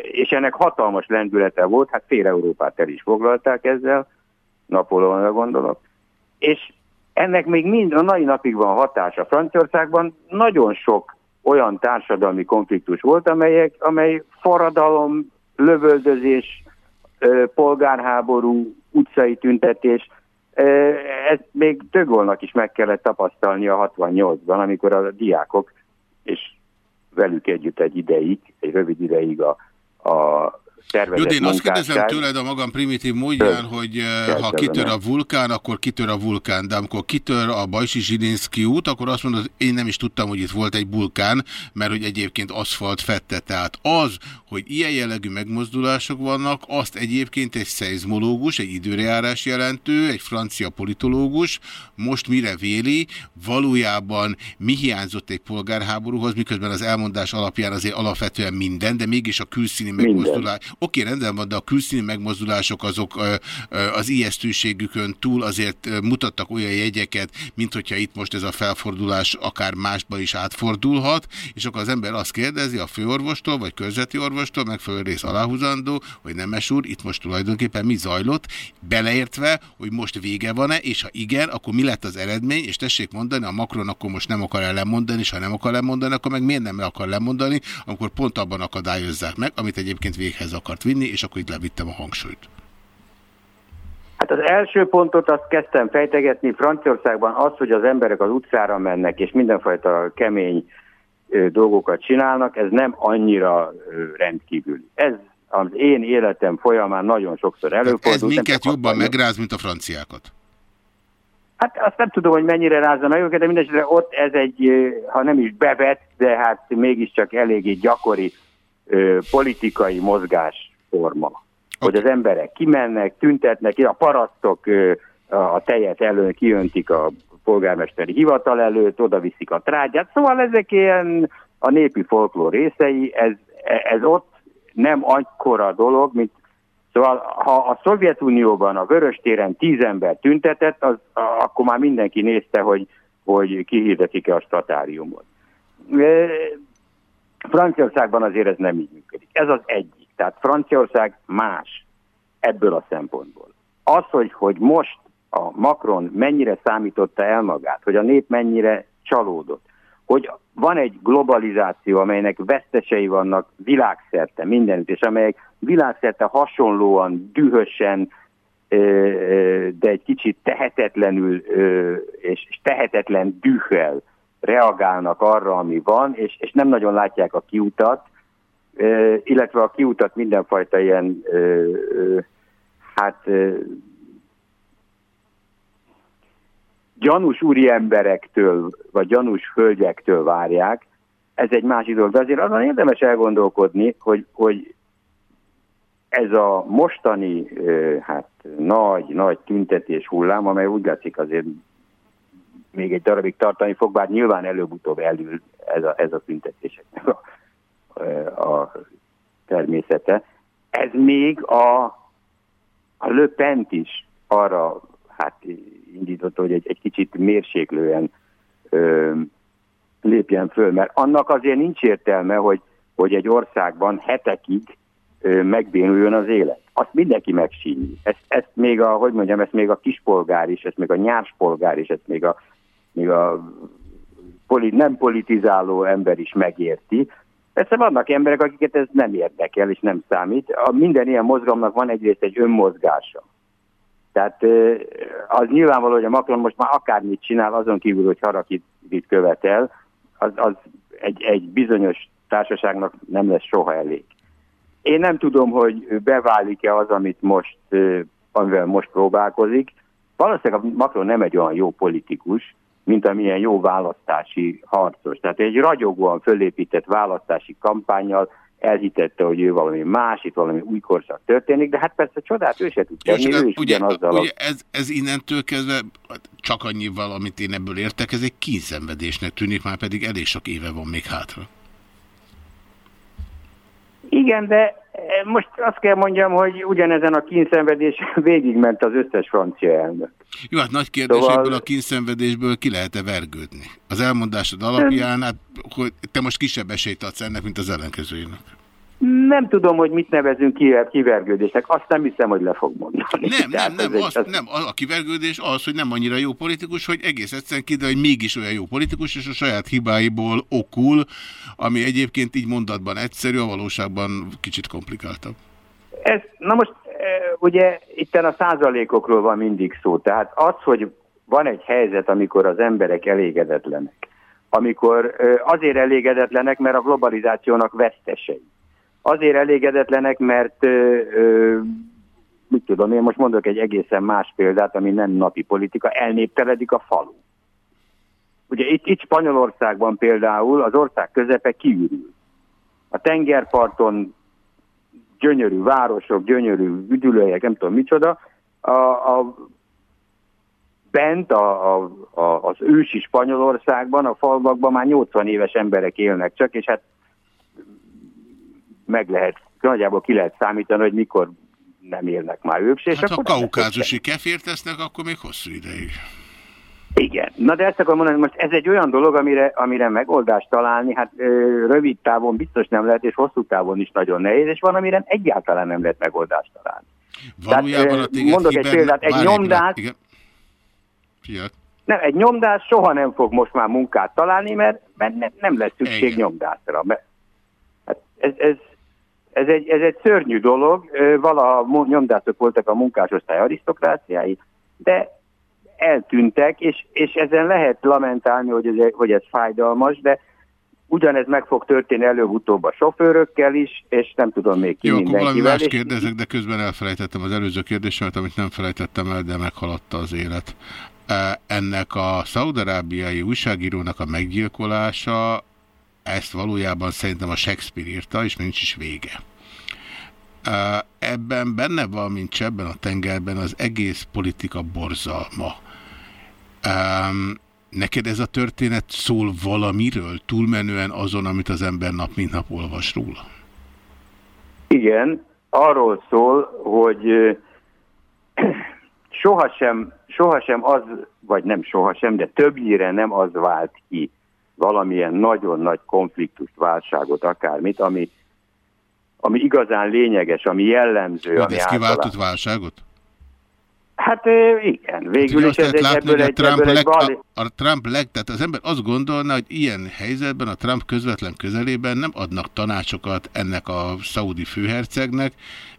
és ennek hatalmas lendülete volt, hát fél Európát el is foglalták ezzel, Napóleonra gondolok, és ennek még mind a mai napig van hatása. Franciaországban nagyon sok olyan társadalmi konfliktus volt, amelyek, amely forradalom, lövöldözés, polgárháború, utcai tüntetés, ezt még Tögolnak is meg kellett tapasztalni a 68-ban, amikor a diákok, és velük együtt egy ideig, egy rövid ideig a, a jó, de én azt kérdezem tőled a magam primitív módján, hogy eh, ha kitör a vulkán, akkor kitör a vulkán, de amikor kitör a Bajsi Zsilinszki út, akkor azt mondod, én nem is tudtam, hogy itt volt egy vulkán, mert hogy egyébként aszfalt fette. Tehát az, hogy ilyen jellegű megmozdulások vannak, azt egyébként egy szeizmológus, egy időrejárás jelentő, egy francia politológus most mire véli, valójában mi hiányzott egy polgárháborúhoz, miközben az elmondás alapján azért alapvetően minden, de mégis a külszíni megmozdulás, Oké, rendben van, de a külszíni megmozdulások azok az ijesztőségükön túl azért mutattak olyan jegyeket, mint hogyha itt most ez a felfordulás akár másba is átfordulhat, és akkor az ember azt kérdezi a főorvostól, vagy körzeti orvostól, megfelelő rész aláhuzandó, hogy Nemes úr, itt most tulajdonképpen mi zajlott, beleértve, hogy most vége van-e, és ha igen, akkor mi lett az eredmény, és tessék mondani, a Macron akkor most nem akar lemondani, és ha nem akar lemondani, akkor meg miért nem akar lemondani, amikor pont abban akadályozzák meg, amit egyébként véghez akar akart vinni, és akkor itt levittem a hangsúlyt. Hát az első pontot azt kezdtem fejtegetni Franciaországban az, hogy az emberek az utcára mennek, és mindenfajta kemény dolgokat csinálnak, ez nem annyira rendkívüli. Ez az én életem folyamán nagyon sokszor előfordult. Ez minket jobban megráz, mint a franciákat. Hát azt nem tudom, hogy mennyire rázza meg őket, de mindesetre ott ez egy, ha nem is bevet, de hát mégiscsak eléggé gyakori ö, politikai mozgásforma. Okay. Hogy az emberek kimennek, tüntetnek, a parasztok ö, a tejet elő kiöntik a polgármesteri hivatal előtt, oda viszik a trágyát, szóval ezek ilyen a népi folklór részei, ez, ez ott nem akkora dolog, mint Szóval, ha a Szovjetunióban a Vörös téren tíz ember tüntetett, az, akkor már mindenki nézte, hogy, hogy kihirdetik-e a statáriumot. Franciaországban azért ez nem így működik. Ez az egyik. Tehát Franciaország más ebből a szempontból. Az, hogy, hogy most a Macron mennyire számította el magát, hogy a nép mennyire csalódott, hogy van egy globalizáció, amelynek vesztesei vannak világszerte mindenütt, és amelyek világszerte hasonlóan, dühösen, de egy kicsit tehetetlenül és tehetetlen dühvel reagálnak arra, ami van, és, és nem nagyon látják a kiutat, illetve a kiutat mindenfajta ilyen, hát gyanús úri emberektől, vagy gyanús hölgyektől várják, ez egy másik dolog. De azért azon érdemes elgondolkodni, hogy, hogy ez a mostani hát nagy, nagy tüntetés hullám, amely úgy látszik azért még egy darabig tartani fog, bár nyilván előbb-utóbb elül ez a, ez a tüntetéseknek a, a természete. Ez még a, a Le Pent is arra hát indított, hogy egy, egy kicsit mérséklően ö, lépjen föl, mert annak azért nincs értelme, hogy, hogy egy országban hetekig ö, megbénuljon az élet. Azt mindenki megsínyi. Ezt, ezt még a, hogy mondjam, ezt még a kispolgár is, ezt még a nyárspolgár is, ezt még a még a poli, nem politizáló ember is megérti. Persze vannak emberek, akiket ez nem érdekel és nem számít. A minden ilyen mozgalomnak van egyrészt egy önmozgása. Tehát az nyilvánvaló, hogy a Macron most már akármit csinál, azon kívül, hogy harakit követel, az, az egy, egy bizonyos társaságnak nem lesz soha elég. Én nem tudom, hogy beválik-e az, amit most, amivel most próbálkozik. Valószínűleg Macron nem egy olyan jó politikus, mint amilyen jó választási harcos. Tehát egy ragyogóan fölépített választási kampányjal elhitette, hogy ő valami más, itt valami új korszak történik, de hát persze csodát ő se tud tenni, ő is ugye, ugyanazzal. Ugye ez, ez innentől kezdve csak annyival, amit én ebből értek, ez egy kínszenvedésnek tűnik, már pedig elég sok éve van még hátra. Igen, de eh, most azt kell mondjam, hogy ugyanezen a kínszenvedés végigment az összes francia elnök. Jó, hát nagy kérdés, szóval... ebből a kínszenvedésből ki lehet-e vergődni? Az elmondásod alapján, hát, hogy te most kisebb esélyt adsz ennek, mint az ellenkezőjének. Nem tudom, hogy mit nevezünk kivergődésnek. Azt nem hiszem, hogy le fog mondani. Nem, nem, nem, az, az... nem. A kivergődés az, hogy nem annyira jó politikus, hogy egész egyszerűen kiderül, hogy mégis olyan jó politikus, és a saját hibáiból okul, ami egyébként így mondatban egyszerű, a valóságban kicsit komplikáltabb. Ez, na most ugye itten a százalékokról van mindig szó. Tehát az, hogy van egy helyzet, amikor az emberek elégedetlenek, amikor azért elégedetlenek, mert a globalizációnak vesztesei. Azért elégedetlenek, mert ö, ö, mit tudom, én most mondok egy egészen más példát, ami nem napi politika, elnépteledik a falu. Ugye itt, itt Spanyolországban például az ország közepe kiürül. A tengerparton gyönyörű városok, gyönyörű üdülőhelyek, nem tudom micsoda, a, a bent a, a, a, az ősi Spanyolországban, a falvakban már 80 éves emberek élnek csak, és hát meg lehet, nagyjából ki lehet számítani, hogy mikor nem élnek már ők és Hát ha akkor kaukázusi kefért tesznek, akkor még hosszú ideig. Igen. Na de ezt akarom mondani, most ez egy olyan dolog, amire, amire megoldást találni, hát ö, rövid távon biztos nem lehet, és hosszú távon is nagyon nehéz, és van, amire egyáltalán nem lehet megoldást találni. Valójában Tehát, a téged mondok egy hiber- példát, egy Igen. Fiat. nem, egy nyomdás soha nem fog most már munkát találni, mert, mert ne, nem lesz szükség Igen. nyomdásra. Mert, hát ez, ez, ez, egy, ez egy szörnyű dolog, valaha nyomdászok voltak a munkásosztály arisztokráciái, de eltűntek, és, és ezen lehet lamentálni, hogy ez, hogy ez fájdalmas, de ugyanez meg fog történni előbb-utóbb a sofőrökkel is, és nem tudom még ki Jó, akkor valami más és- kérdezek, de közben elfelejtettem az előző kérdésemet, amit nem felejtettem el, de meghaladta az élet. Ennek a szaudarábiai újságírónak a meggyilkolása, ezt valójában szerintem a Shakespeare írta, és nincs is vége. Ebben benne van, mint csebben a tengerben az egész politika borzalma. Neked ez a történet szól valamiről, túlmenően azon, amit az ember nap mint nap olvas róla? Igen, arról szól, hogy sohasem, sohasem az, vagy nem sohasem, de többnyire nem az vált ki valamilyen nagyon nagy konfliktust, válságot, akármit, ami, ami igazán lényeges, ami jellemző, De ami ez általán... kiváltott válságot? Hát igen, végül Ugye is ez lehet egy, látni, ebből hogy a egy, Trump, ebből egy leg, bal... a, a Trump leg, tehát az ember azt gondolna, hogy ilyen helyzetben a Trump közvetlen közelében nem adnak tanácsokat ennek a szaudi főhercegnek,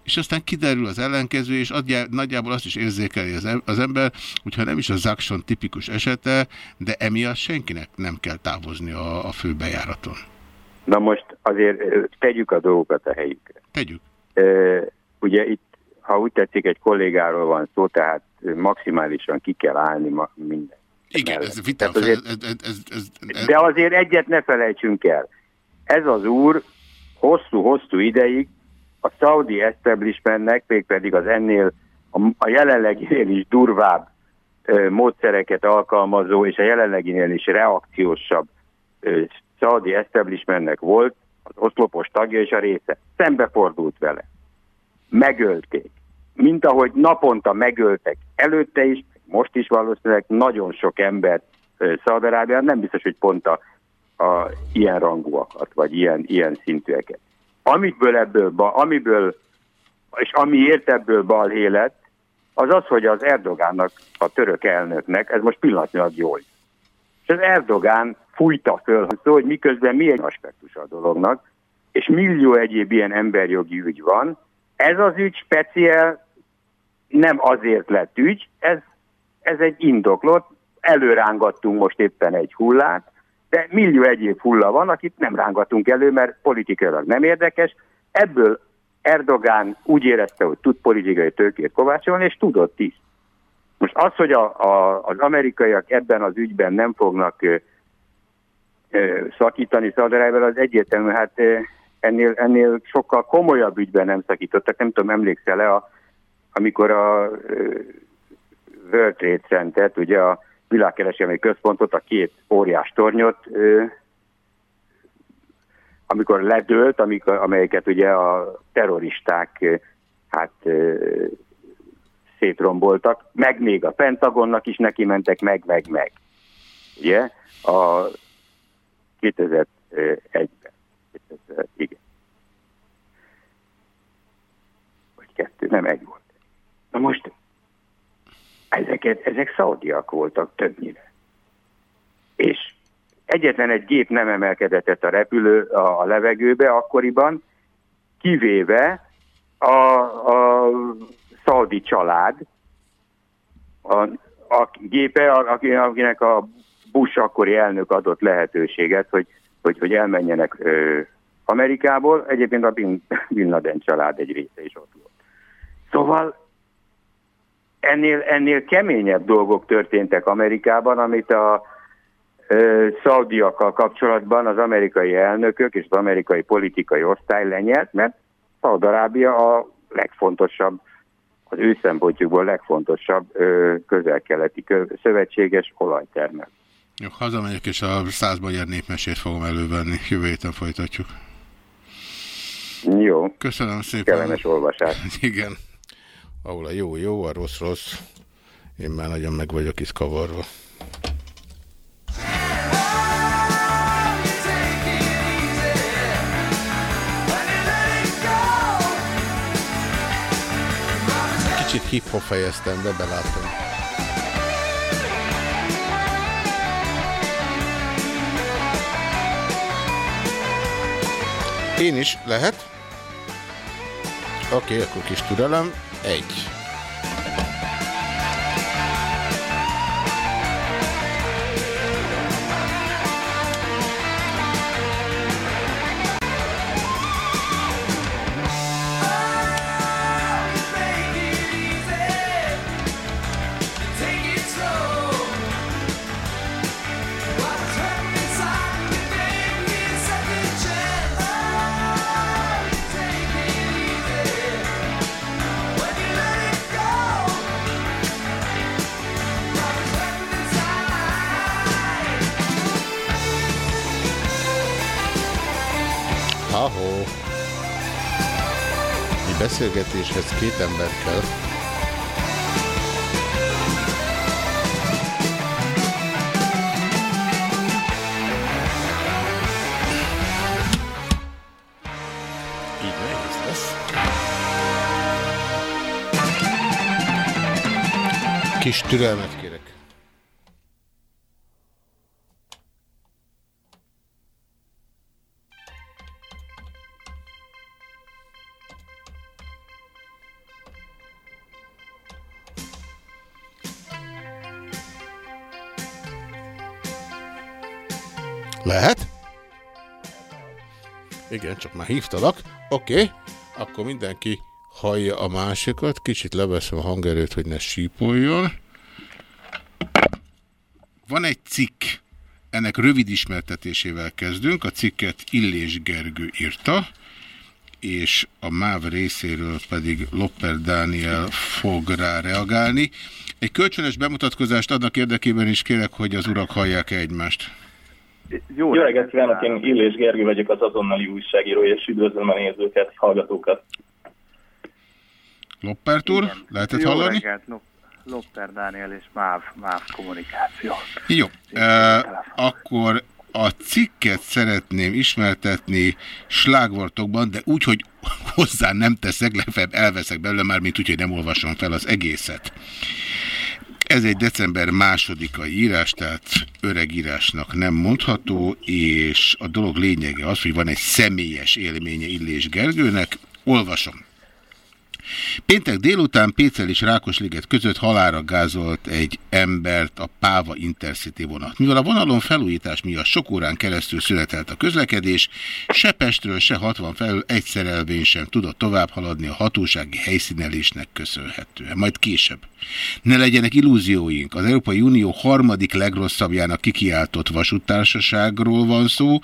és aztán kiderül az ellenkező, és adja, nagyjából azt is érzékeli az, em- az ember, hogyha nem is a Zakson tipikus esete, de emiatt senkinek nem kell távozni a, a főbejáraton. Na most azért tegyük a dolgokat a helyükre. Tegyük. Ö, Ugye itt, ha úgy tetszik, egy kollégáról van szó, tehát maximálisan ki kell állni ma minden. Igen, ez vitám azért- ez, ez, ez, ez, De azért egyet ne felejtsünk el. Ez az úr hosszú-hosszú ideig a Saudi establishmentnek, mégpedig az ennél a, a jelenleginél is durvább ö, módszereket alkalmazó, és a jelenleginél is reakciósabb ö, Saudi establishmentnek volt az oszlopos tagja és a része. Szembefordult vele. Megölték. Mint ahogy naponta megöltek előtte is, most is valószínűleg nagyon sok ember Szaudarábián, nem biztos, hogy pont a, a ilyen rangúakat, vagy ilyen, ilyen szintűeket. Amikből ebből, amiből, és amiért ebből balhé lett, az az, hogy az Erdogánnak, a török elnöknek, ez most pillanatnyilag jól. És az Erdogán fújta föl, szó, hogy miközben mi egy aspektus a dolognak, és millió egyéb ilyen emberjogi ügy van, ez az ügy speciál nem azért lett ügy, ez, ez egy indoklott, előrángattunk most éppen egy hullát, de millió egyéb hulla van, akit nem rángatunk elő, mert politikailag nem érdekes. Ebből Erdogán úgy érezte, hogy tud politikai tőkét kovácsolni, és tudott is. Most az, hogy a, a, az amerikaiak ebben az ügyben nem fognak ö, ö, szakítani Szaudarájával, az egyértelmű, hát ö, ennél, ennél sokkal komolyabb ügyben nem szakítottak. Nem tudom, emlékszel-e, a, amikor a World Trade Center-t, ugye a világkereskedelmi központot, a két óriás tornyot, amikor ledőlt, amikor, amelyeket ugye a terroristák hát szétromboltak, meg még a Pentagonnak is neki mentek, meg, meg, meg. Ugye? A 2001-ben. 2000, igen. Vagy kettő, nem egy volt. Na most ezeket, ezek szaudiak voltak többnyire. És egyetlen egy gép nem emelkedett a repülő a, a levegőbe akkoriban, kivéve a, a szaudi család, a, a gépe, aki, akinek a Bush akkori elnök adott lehetőséget, hogy, hogy, hogy elmenjenek ö, Amerikából. Egyébként a Bin, Bin Laden család egy része is ott volt. Szóval ennél, ennél keményebb dolgok történtek Amerikában, amit a ö, szaudiakkal kapcsolatban az amerikai elnökök és az amerikai politikai osztály lenyelt, mert Szaudarábia a legfontosabb, az ő szempontjukból legfontosabb közel-keleti szövetséges olajtermel. Jó, hazamegyek, és a száz magyar népmesét fogom elővenni. Jövő héten folytatjuk. Jó. Köszönöm szépen. Kellemes olvasás. Igen. Ahol a jó jó, a rossz rossz. Én már nagyon meg vagyok is kavarva. Kicsit hip-hop fejeztem be, belátom. Én is lehet. Oké, okay, akkor kis türelem. Egy. Beszélgetéshez két ember kell. Kis türelmet kérek. Csak már hívtalak. Oké, okay. akkor mindenki hallja a másikat. Kicsit leveszem a hangerőt, hogy ne sípoljon. Van egy cikk, ennek rövid ismertetésével kezdünk. A cikket Illés Gergő írta, és a MÁV részéről pedig Lopper Dániel fog rá reagálni. Egy kölcsönös bemutatkozást adnak érdekében is kérek, hogy az urak hallják -e egymást. Jó, Jó reggelt kívánok, én Illés Gergő vagyok, az azonnali újságíró, és üdvözlöm a nézőket, hallgatókat. Loppert úr, lehetett Jó hallani? reggelt, Lopper Dániel és MÁV, MÁV kommunikáció. Jó, uh, akkor a cikket szeretném ismertetni slágvartokban, de úgy, hogy hozzá nem teszek, legfeljebb elveszek belőle, már mint úgy, hogy nem olvasom fel az egészet. Ez egy december másodikai írás, tehát öreg írásnak nem mondható, és a dolog lényege az, hogy van egy személyes élménye Illés Gergőnek. Olvasom. Péntek délután Pécel és Rákosliget között halára gázolt egy embert a Páva Intercity vonat. Mivel a vonalon felújítás miatt sok órán keresztül szünetelt a közlekedés, se Pestről, se 60 felül egy szerelvény sem tudott tovább haladni a hatósági helyszínelésnek köszönhetően. Majd később. Ne legyenek illúzióink, az Európai Unió harmadik legrosszabbjának kikiáltott vasúttársaságról van szó,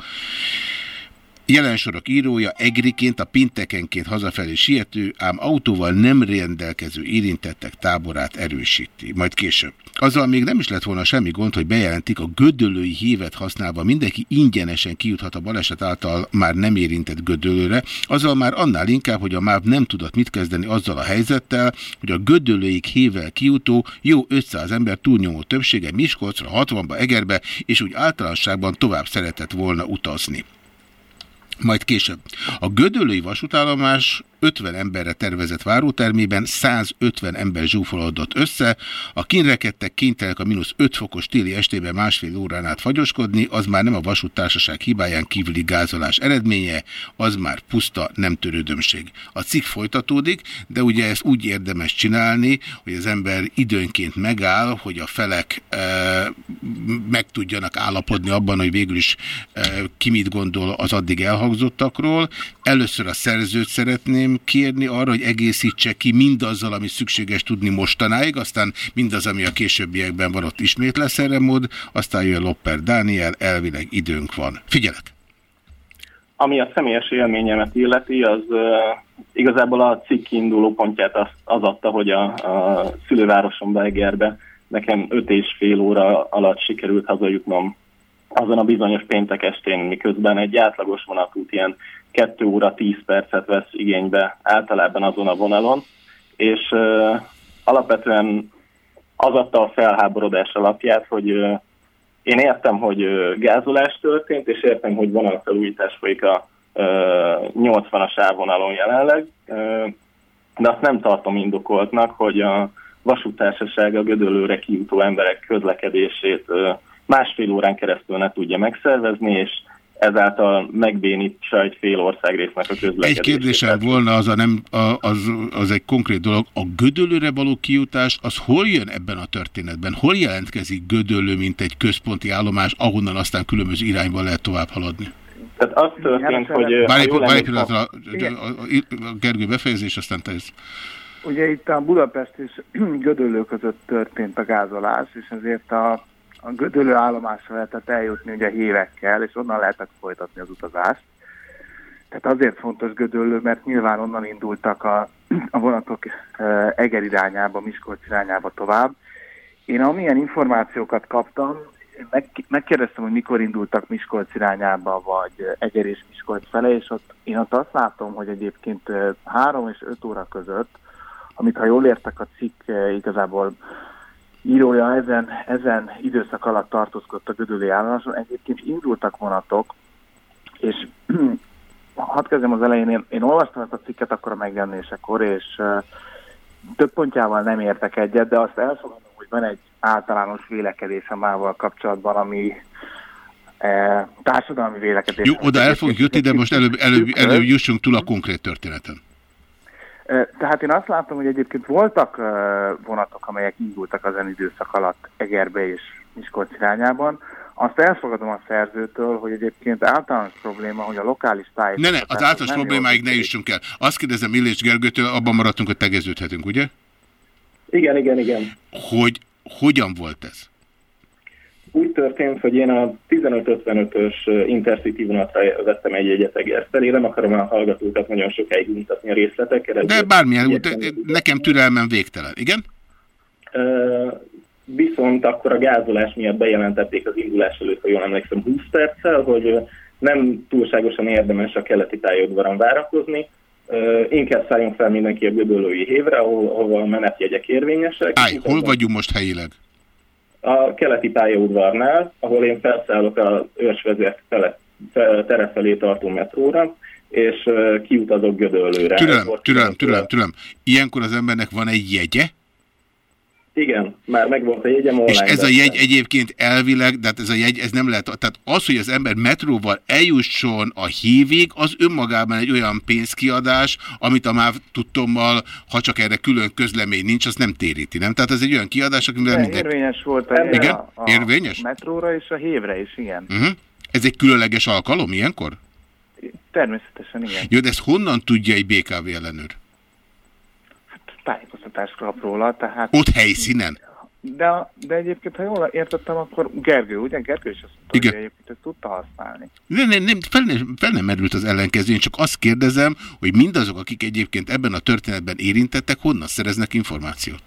Jelensorok írója egriként a pintekenként hazafelé siető, ám autóval nem rendelkező érintettek táborát erősíti. Majd később. Azzal még nem is lett volna semmi gond, hogy bejelentik a gödölői hívet használva mindenki ingyenesen kijuthat a baleset által már nem érintett gödölőre, azzal már annál inkább, hogy a MÁV nem tudott mit kezdeni azzal a helyzettel, hogy a gödölőik hével kijutó jó 500 ember túlnyomó többsége Miskolcra, 60-ba, Egerbe, és úgy általánosságban tovább szeretett volna utazni majd később. A Gödöllői vasútállomás 50 emberre tervezett várótermében 150 ember zsúfolódott össze. A kínrekedtek kénytelenek a mínusz 5 fokos téli estében másfél órán át fagyoskodni, az már nem a vasúttársaság hibáján kívüli gázolás eredménye, az már puszta nem törődömség. A cikk folytatódik, de ugye ezt úgy érdemes csinálni, hogy az ember időnként megáll, hogy a felek e, meg tudjanak állapodni abban, hogy végül is e, ki mit gondol az addig elhangzottakról. Először a szerzőt szeretném kérni arra, hogy egészítse ki mindazzal, ami szükséges tudni mostanáig, aztán mindaz, ami a későbbiekben van, ott ismét lesz erre mód, aztán jön Lopper Dániel, elvileg időnk van. Figyelek! Ami a személyes élményemet illeti, az uh, igazából a cikk induló pontját az, az adta, hogy a, a szülővárosom Egerbe nekem öt és fél óra alatt sikerült hazajutnom azon a bizonyos péntek estén, miközben egy átlagos vonatút ilyen 2 óra 10 percet vesz igénybe általában azon a vonalon, és uh, alapvetően az adta a felháborodás alapját, hogy uh, én értem, hogy uh, gázolás történt, és értem, hogy vonalfelújítás folyik a uh, 80-as ávonalon jelenleg, uh, de azt nem tartom indokoltnak, hogy a vasútársaság a Gödöllőre kijutó emberek közlekedését uh, másfél órán keresztül ne tudja megszervezni, és ezáltal megbénítsa egy fél országrésznek a közlekedését. Egy kérdésem volna, az, a nem, a, az, az egy konkrét dolog. A Gödöllőre való kijutás, az hol jön ebben a történetben? Hol jelentkezik Gödöllő, mint egy központi állomás, ahonnan aztán különböző irányba lehet tovább haladni? Tehát az történt, hogy... Várj egy pillanatra, a, Gergő befejezés, aztán te ez. Ugye itt a Budapest és Gödöllő között történt a gázolás, és ezért a a Gödölő állomásra lehetett eljutni ugye hívekkel, és onnan lehetett folytatni az utazást. Tehát azért fontos Gödöllő, mert nyilván onnan indultak a, a vonatok Eger irányába, Miskolc irányába tovább. Én amilyen információkat kaptam, meg, megkérdeztem, hogy mikor indultak Miskolc irányába, vagy Eger és Miskolc fele, és ott én ott azt látom, hogy egyébként 3 és 5 óra között, amit ha jól értek a cikk, igazából írója ezen, ezen időszak alatt tartózkodott a Gödöli állomáson. Egyébként indultak vonatok, és hadd kezdem az elején, én, én olvastam ezt a cikket akkor a megjelenésekor, és uh, több pontjával nem értek egyet, de azt elfogadom, hogy van egy általános vélekedés a mával kapcsolatban, ami uh, társadalmi vélekedés. Jó, oda el fogjuk jutni, de most előbb, előbb, előbb jussunk túl a konkrét történeten. Tehát én azt látom, hogy egyébként voltak vonatok, amelyek indultak az időszak alatt Egerbe és Miskolc irányában. Azt elfogadom a szerzőtől, hogy egyébként általános probléma, hogy a lokális tájékoztatás... Ne, ne, az általános problémáig ne jussunk el. Azt kérdezem Illés Gergőtől, abban maradtunk, hogy tegeződhetünk, ugye? Igen, igen, igen. Hogy hogyan volt ez? Úgy történt, hogy én a 1555-ös Intercity vonatra vettem egy jegyet Eger felé, nem akarom a hallgatókat nagyon sokáig mutatni a részleteket. De bármilyen, út, nekem türelmem végtelen, igen? Viszont akkor a gázolás miatt bejelentették az indulás előtt, ha jól emlékszem, 20 perccel, hogy nem túlságosan érdemes a keleti pályaudvaron várakozni, Uh, inkább szálljon fel mindenki a Gödöllői hévre, ahol, ahol a menetjegyek érvényesek. Állj, hol vagyunk most helyileg? A keleti pályaudvarnál, ahol én felszállok a őrsvezet tere felé tartó metróra, és kiutazok Gödöllőre. Türelem, türelem, türelem, türelem. Ilyenkor az embernek van egy jegye, igen, már megvolt a jegyem online. És ez a jegy egyébként elvileg, de hát ez a jegy, ez nem lehet, tehát az, hogy az ember metróval eljusson a hívig, az önmagában egy olyan pénzkiadás, amit a MÁV tudtommal, ha csak erre külön közlemény nincs, az nem téríti, nem? Tehát ez egy olyan kiadás, amivel minden... Érvényes volt a, igen? a, a érvényes? metróra és a hévre is, igen. Uh -huh. Ez egy különleges alkalom ilyenkor? Természetesen, igen. Jó, de ezt honnan tudja egy BKV ellenőr? Tájékoztatást kap róla, tehát... Ott helyszínen? De, de egyébként, ha jól értettem, akkor Gergő, ugye? Gergő is azt tudta, hogy egyébként ezt tudta használni. Nem, nem, nem fel, nem, fel nem merült az ellenkező, én csak azt kérdezem, hogy mindazok, akik egyébként ebben a történetben érintettek, honnan szereznek információt?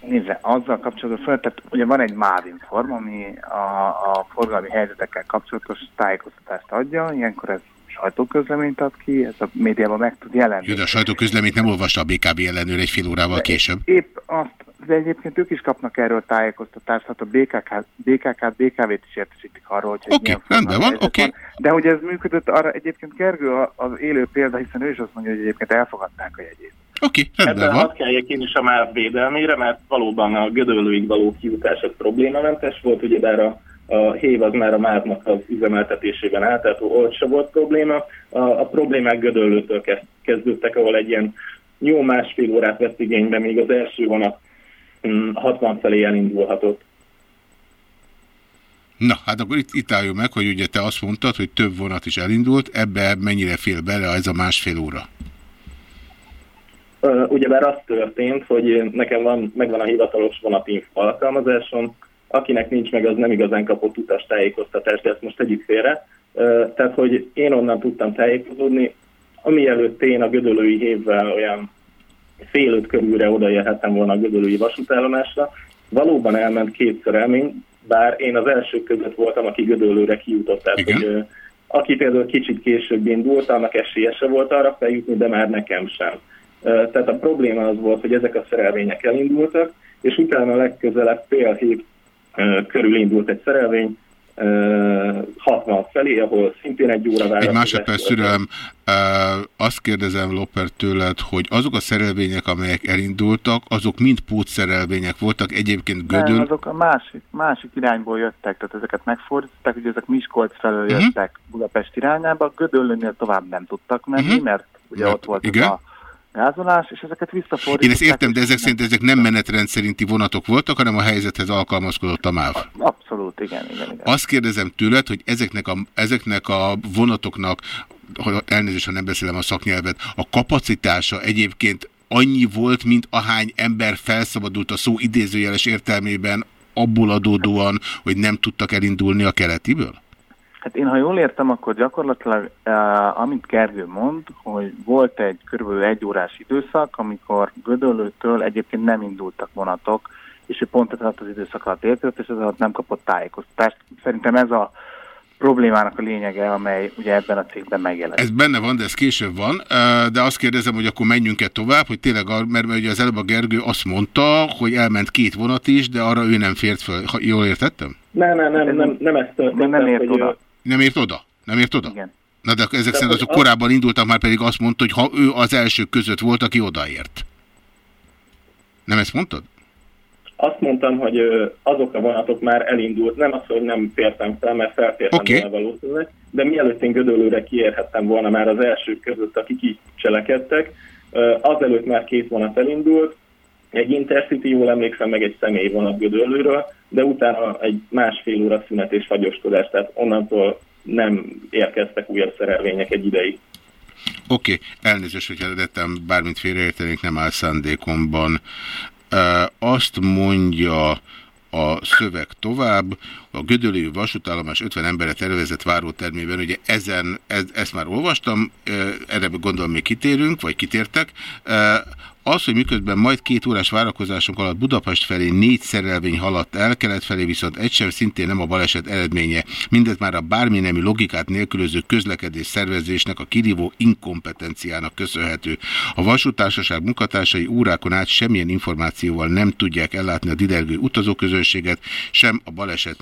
Nézze, azzal kapcsolatban tehát ugye van egy MÁV inform, ami a, a forgalmi helyzetekkel kapcsolatos tájékoztatást adja, ilyenkor ez sajtóközleményt ad ki, ez a médiában meg tud jelenni. Jó, de a sajtóközleményt nem olvasta a BKB ellenőr egy fél órával később. Épp azt de egyébként ők is kapnak erről tájékoztatást, hát a BKK, BKK-t, BKV-t is értesítik arról, hogy Oké, okay, rendben van, oké. Okay. De hogy ez működött, arra egyébként Gergő az élő példa, hiszen ő is azt mondja, hogy egyébként elfogadták a jegyét. Oké, okay, rendben Ebben van. hadd kelljek én is a MÁV védelmére, mert valóban a gödöllőig való kijutás az problémamentes volt, ugye bár a, a hév az már a MÁV-nak az üzemeltetésében állt, tehát ott se volt probléma. A, a problémák gödöllőtől kezd, kezdődtek, ahol egy ilyen jó másfél órát vett igénybe, még az első vonat mm, 60 felé elindulhatott. Na, hát akkor itt, itt álljunk meg, hogy ugye te azt mondtad, hogy több vonat is elindult, ebbe mennyire fél bele ez a másfél óra? Ugyebár az történt, hogy nekem van, megvan a hivatalos vonatinfo alkalmazásom, akinek nincs meg, az nem igazán kapott utas tájékoztatást, de ezt most tegyük félre. Tehát, hogy én onnan tudtam tájékozódni, ami előtt én a gödölői hévvel olyan fél öt körülre odaérhettem volna a gödölői vasútállomásra. Valóban elment két szerelmény, bár én az első között voltam, aki gödölőre kijutott. Tehát, Igen. hogy, aki például kicsit később indult, annak esélyese volt arra feljutni, de már nekem sem. Tehát a probléma az volt, hogy ezek a szerelvények elindultak, és utána legközelebb fél hét körül indult egy szerelvény, ö, 60 felé, ahol szintén egy óra Egy várakozás másodperc uh, azt kérdezem Loper tőled, hogy azok a szerelvények, amelyek elindultak, azok mind pótszerelvények voltak, egyébként Nem, Gödöl... azok a másik, másik irányból jöttek, tehát ezeket megfordították, hogy ezek Miskolc felől Mhm. jöttek Budapest irányába, Gödöllőnél tovább nem tudtak menni, Mhm. mert ugye Mert- ott volt igen. a gázolás, és ezeket visszafordították. Én ezt értem, de ezek szerint ezek nem menetrend szerinti vonatok voltak, hanem a helyzethez alkalmazkodott a MÁV. Abszolút, igen, igen, igen. Azt kérdezem tőled, hogy ezeknek a, ezeknek a vonatoknak, elnézést, ha nem beszélem a szaknyelvet, a kapacitása egyébként annyi volt, mint ahány ember felszabadult a szó idézőjeles értelmében abból adódóan, hogy nem tudtak elindulni a keletiből? Hát én, ha jól értem, akkor gyakorlatilag, uh, amit Gergő mond, hogy volt egy körülbelül egy órás időszak, amikor Gödöllőtől egyébként nem indultak vonatok, és ő pont ez alatt az időszak alatt érkezett, és ez alatt nem kapott tájékoztatást. Szerintem ez a problémának a lényege, amely ugye ebben a cégben megjelenik. Ez benne van, de ez később van, ö, de azt kérdezem, hogy akkor menjünk-e tovább, hogy tényleg, mert, mert ugye az előbb a Gergő azt mondta, hogy elment két vonat is, de arra ő nem fért föl. Ha, jól értettem? Nem, nem, nem, nem, nem ezt történt. nem ért hogy, oda. Nem ért oda? Nem ért oda? Igen. Na de ezek De szerint azok az- korábban indultak, már pedig azt mondta, hogy ha ő az első között volt, aki odaért. Nem ezt mondtad? Azt mondtam, hogy azok a vonatok már elindult, nem az, hogy nem fértem fel, mert felfértem okay. volna valószínűleg, de mielőtt én Gödöllőre kiérhettem volna már az elsők között, akik így cselekedtek, azelőtt már két vonat elindult, egy Intercity, jól emlékszem, meg egy személyvonat Gödöllőről, de utána egy másfél óra szünet és fagyoskodás, tehát onnantól nem érkeztek újabb szerelvények egy ideig. Oké, okay. elnézést, hogyha lettem bármit félreértenék, nem áll szándékomban. E, azt mondja a szöveg tovább, a Gödöllői vasútállomás 50 emberre tervezett várótermében, ugye ezen, ez, ezt már olvastam, erre gondolom még kitérünk, vagy kitértek. Az, hogy miközben majd két órás várakozásunk alatt Budapest felé négy szerelvény haladt el, kelet felé viszont egy sem, szintén nem a baleset eredménye. Mindez már a bármi nemű logikát nélkülöző közlekedés szervezésnek a kirívó inkompetenciának köszönhető. A vasútársaság munkatársai órákon át semmilyen információval nem tudják ellátni a didergő utazóközönséget, sem a baleset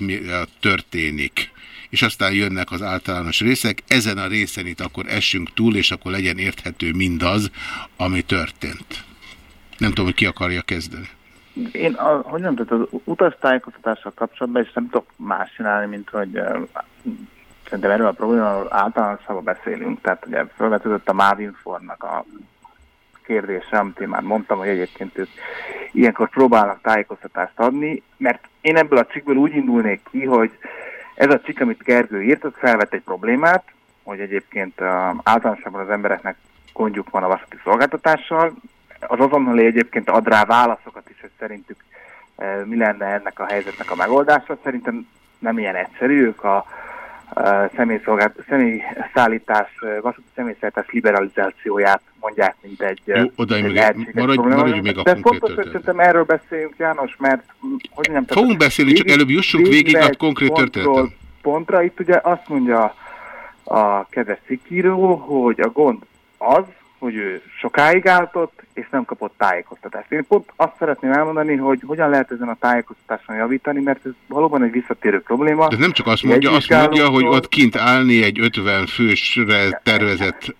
történik és aztán jönnek az általános részek. Ezen a részen itt akkor essünk túl, és akkor legyen érthető mindaz, ami történt. Nem tudom, hogy ki akarja kezdeni. Én, a, hogy nem tudom, az utastájékoztatással kapcsolatban is nem tudok más csinálni, mint hogy uh, szerintem erről a problémáról általánosabban beszélünk. Tehát ugye felvetődött a Mávinfornak a kérdése, amit én már mondtam, hogy egyébként ők ilyenkor próbálnak tájékoztatást adni, mert én ebből a cikkből úgy indulnék ki, hogy ez a cikk, amit Gergő írt, az felvet egy problémát, hogy egyébként általánosabban az embereknek gondjuk van a vasúti szolgáltatással, az azonnali egyébként ad rá válaszokat is, hogy szerintük uh, mi lenne ennek a helyzetnek a megoldása. Szerintem nem ilyen egyszerű, ők a uh, személyszállítás, uh, vasúti személyszállítás liberalizációját mondják, mint egy, Jó, oda egy még, maradj, maradj még a De fontos, hogy szerintem erről beszéljünk, János, mert mm, hogy nem Fogunk beszélni, csak előbb jussunk végig a konkrét pontról történeten. Pontra itt ugye azt mondja a kedves cikkíró, hogy a gond az, hogy ő sokáig álltott, és nem kapott tájékoztatást. Én pont azt szeretném elmondani, hogy hogyan lehet ezen a tájékoztatáson javítani, mert ez valóban egy visszatérő probléma. De nem csak azt mondja, azt mondja, hogy ott kint állni egy 50 fősre tervezett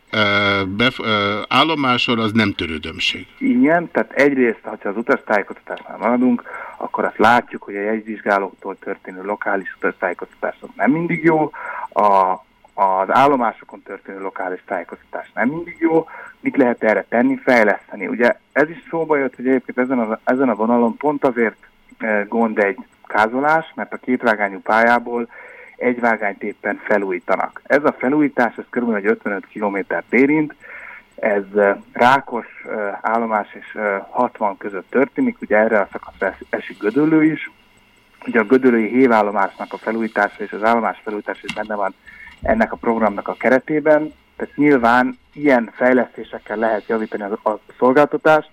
bef, állomáson, az nem törődömség. Igen, tehát egyrészt, ha az utastájékoztatásnál maradunk, akkor azt látjuk, hogy a jegyvizsgálóktól történő lokális utastájékoztatás az nem mindig jó, a az állomásokon történő lokális tájékoztatás nem mindig jó, mit lehet erre tenni, fejleszteni. Ugye ez is szóba jött, hogy egyébként ezen a, ezen a vonalon pont azért e, gond egy kázolás, mert a kétvágányú pályából egy vágányt éppen felújítanak. Ez a felújítás, ez kb. 55 kilométert érint, ez e, Rákos e, állomás és 60 között történik, ugye erre a szakasz esik Gödöllő is, ugye a Gödöllői hévállomásnak a felújítása és az állomás felújítása is benne van ennek a programnak a keretében, tehát nyilván ilyen fejlesztésekkel lehet javítani a, a szolgáltatást.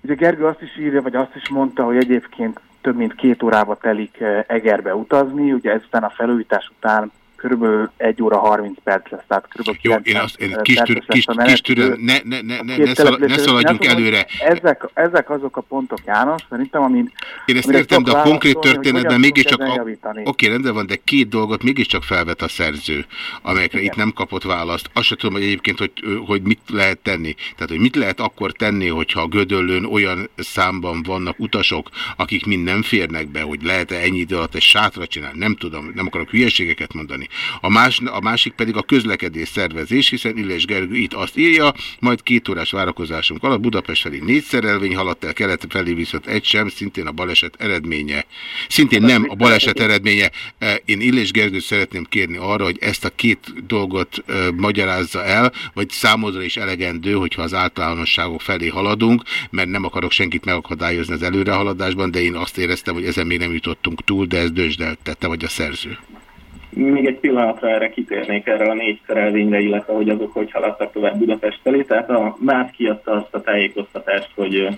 Ugye Gergő azt is írja, vagy azt is mondta, hogy egyébként több mint két órába telik eh, Egerbe utazni, ugye ezután a felújítás után körülbelül 1 óra 30 perc lesz, tehát körülbelül Jó, én azt, én kis, tür, kis, kis türel, ne, ne, ne, ne, ne, szal, ne szaladjunk ne előre. Ezek, ezek azok a pontok, János, szerintem, amin... Én ezt értem, de a konkrét történetben mégiscsak... Oké, okay, rendben van, de két dolgot mégiscsak felvet a szerző, amelyekre Igen. itt nem kapott választ. Azt sem tudom, hogy egyébként, hogy, hogy mit lehet tenni. Tehát, hogy mit lehet akkor tenni, hogyha a Gödöllőn olyan számban vannak utasok, akik mind nem férnek be, hogy lehet-e ennyi idő alatt egy sátra csinálni, nem tudom, nem akarok hülyeségeket mondani csinálni. A, más, a másik pedig a közlekedés szervezés, hiszen Illés Gergő itt azt írja, majd két órás várakozásunk alatt Budapest felé négy szerelvény haladt el, kelet felé viszont egy sem, szintén a baleset eredménye. Szintén nem a baleset eredménye. E, én Illés Gergőt szeretném kérni arra, hogy ezt a két dolgot uh, magyarázza el, vagy számodra is elegendő, hogyha az általánosságok felé haladunk, mert nem akarok senkit megakadályozni az előrehaladásban, de én azt éreztem, hogy ezen még nem jutottunk túl, de ez dösd el, te vagy a szerző. Még egy pillanatra erre kitérnék erre a négy szerelvényre, illetve hogy azok hogy haladtak tovább Budapest felé. Tehát a MÁV kiadta azt a tájékoztatást, hogy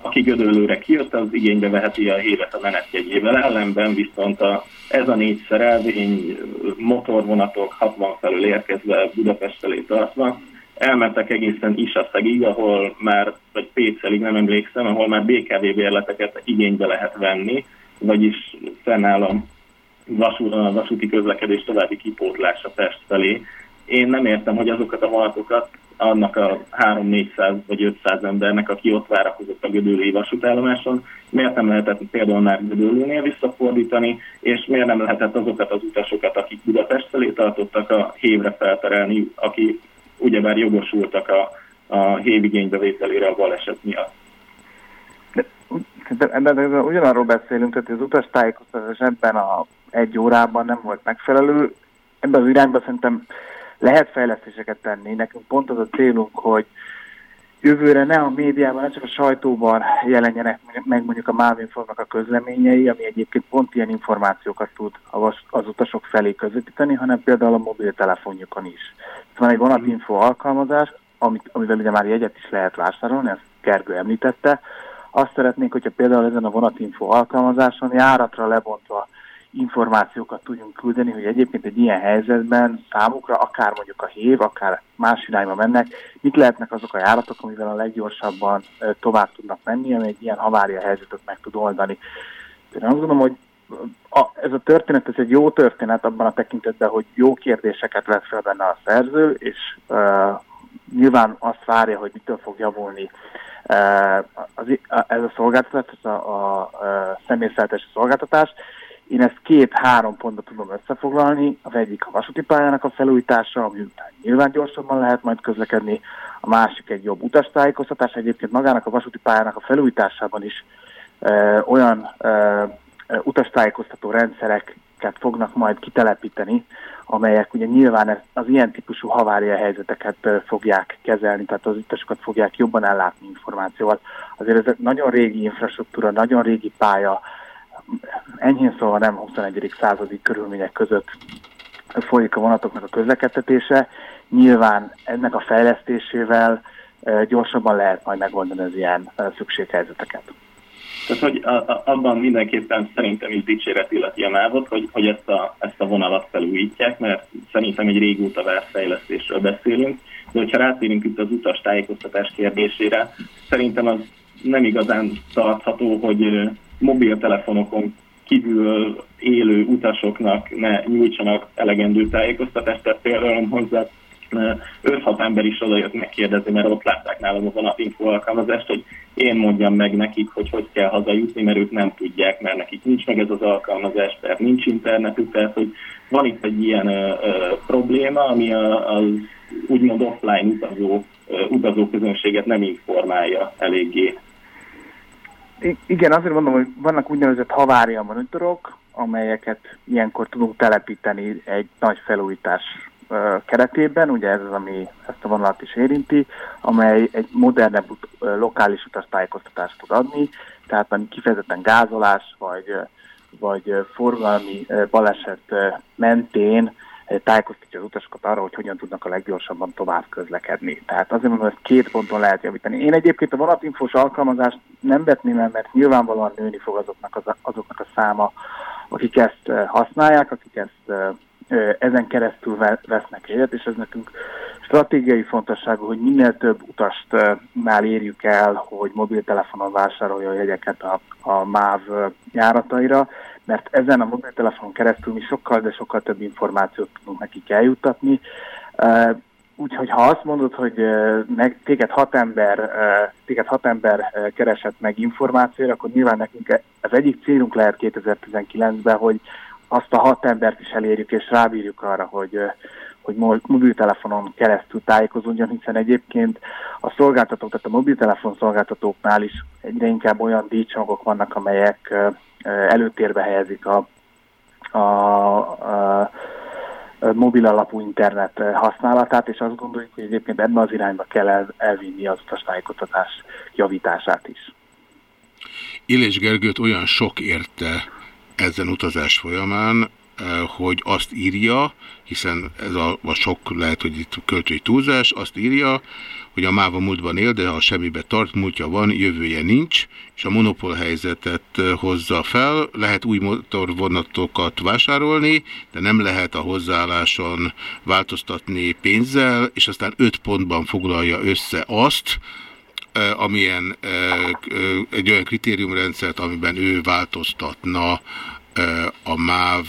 aki Gödöllőre kijött, az igénybe veheti a hévet a menetjegyével. Ellenben viszont a, ez a négy szerelvény motorvonatok 60 felül érkezve Budapest felé tartva, elmentek egészen Isaszegig, ahol már, vagy Pécelig, nem emlékszem, ahol már BKV bérleteket igénybe lehet venni, vagyis fennáll a vasú, vasúti közlekedés további kipótlása Pest felé. Én nem értem, hogy azokat a vonatokat annak a 3-400 vagy 500 embernek, aki ott várakozott a Gödöllői vasútállomáson, miért nem lehetett például már Gödöllőnél visszafordítani, és miért nem lehetett azokat az utasokat, akik Budapest felé tartottak a hévre felterelni, aki ugyebár jogosultak a, a hévigénybevételére a baleset miatt ebben ugyanarról beszélünk, tehát az utas tájékoztatás ebben a egy órában nem volt megfelelő. Ebben az irányban szerintem lehet fejlesztéseket tenni. Nekünk pont az a célunk, hogy jövőre ne a médiában, ne csak a sajtóban jelenjenek meg mondjuk a Mávinformnak a közleményei, ami egyébként pont ilyen információkat tud az utasok felé közvetíteni, hanem például a mobiltelefonjukon is. Van egy vonatinfo alkalmazás, amit, amivel ugye már jegyet is lehet vásárolni, ezt Gergő említette, azt szeretnénk, hogyha például ezen a vonatinfo alkalmazáson járatra lebontva információkat tudjunk küldeni, hogy egyébként egy ilyen helyzetben számukra akár mondjuk a hév, akár más irányba mennek, mit lehetnek azok a járatok, amivel a leggyorsabban tovább tudnak menni, ami egy ilyen havária helyzetet meg tud oldani. Én azt gondolom, hogy a, ez a történet, ez egy jó történet abban a tekintetben, hogy jó kérdéseket vesz fel benne a szerző, és nyilván azt várja, hogy mitől fog javulni az, ez a szolgáltatás, ez a, a, a személyszállítási szolgáltatás. Én ezt két-három pontba tudom összefoglalni. Az egyik a vasúti pályának a felújítása, ami után nyilván gyorsabban lehet majd közlekedni. A másik egy jobb utastájékoztatás. Egyébként magának a vasúti pályának a felújításában is e, olyan e, utastájékoztató rendszereket fognak majd kitelepíteni, amelyek ugye nyilván az ilyen típusú havária helyzeteket fogják kezelni, tehát az utasokat fogják jobban ellátni információval. Azért ez nagyon régi infrastruktúra, nagyon régi pálya, enyhén szóval nem 21. századi körülmények között folyik a vonatoknak a közlekedtetése. Nyilván ennek a fejlesztésével gyorsabban lehet majd megoldani az ilyen szükséghelyzeteket. Tehát, hogy a, a, abban mindenképpen szerintem is dicséret illeti a mávot, hogy, hogy ezt, a, ezt a vonalat felújítják, mert szerintem egy régóta várt fejlesztésről beszélünk, de hogyha rátérünk itt az utas tájékoztatás kérdésére, szerintem az nem igazán tartható, hogy mobiltelefonokon kívül élő utasoknak ne nyújtsanak elegendő tájékoztatást, tehát például hozzá 5-6 ember is oda jött megkérdezni, mert ott látták nálam a vonatinfo alkalmazást, hogy én mondjam meg nekik, hogy hogy kell hazajutni, mert ők nem tudják, mert nekik nincs meg ez az alkalmazás, mert nincs internetük, tehát hogy van itt egy ilyen ö, ö, probléma, ami a, az úgymond offline utazó, ö, utazó közönséget nem informálja eléggé. I- igen, azért mondom, hogy vannak úgynevezett havária monitorok, amelyeket ilyenkor tudunk telepíteni egy nagy felújítás keretében, ugye ez az, ami ezt a vonalat is érinti, amely egy modernebb lokális utastájékoztatást tud adni, tehát ami kifejezetten gázolás vagy, vagy forgalmi baleset mentén tájékoztatja az utasokat arra, hogy hogyan tudnak a leggyorsabban tovább közlekedni. Tehát azért mondom, hogy két ponton lehet javítani. Én egyébként a vonatinfos alkalmazást nem vetném el, mert nyilvánvalóan nőni fog azoknak, az, azoknak a száma, akik ezt használják, akik ezt ezen keresztül vesznek élet, és ez nekünk stratégiai fontosságú, hogy minél több utastnál érjük el, hogy mobiltelefonon vásárolja a jegyeket a, a MÁV járataira, mert ezen a mobiltelefonon keresztül mi sokkal, de sokkal több információt tudunk nekik eljuttatni. Úgyhogy ha azt mondod, hogy meg, téged, hat ember, téged hat ember keresett meg információra, akkor nyilván nekünk e, az egyik célunk lehet 2019-ben, hogy azt a hat embert is elérjük, és rábírjuk arra, hogy, hogy mobiltelefonon keresztül tájékozódjon, hiszen egyébként a szolgáltatók, tehát a mobiltelefon szolgáltatóknál is egyre inkább olyan díjcsomagok vannak, amelyek előtérbe helyezik a, a, a, mobil alapú internet használatát, és azt gondoljuk, hogy egyébként ebben az irányba kell el, elvinni az utastájékoztatás javítását is. Illés Gergőt olyan sok érte ezen utazás folyamán, eh, hogy azt írja, hiszen ez a, a sok lehet, hogy itt költői túlzás, azt írja, hogy a máva múltban él, de ha semmibe tart, múltja van, jövője nincs, és a monopól helyzetet eh, hozza fel, lehet új motorvonatokat vásárolni, de nem lehet a hozzáálláson változtatni pénzzel, és aztán öt pontban foglalja össze azt, amilyen egy olyan kritériumrendszert, amiben ő változtatna a MÁV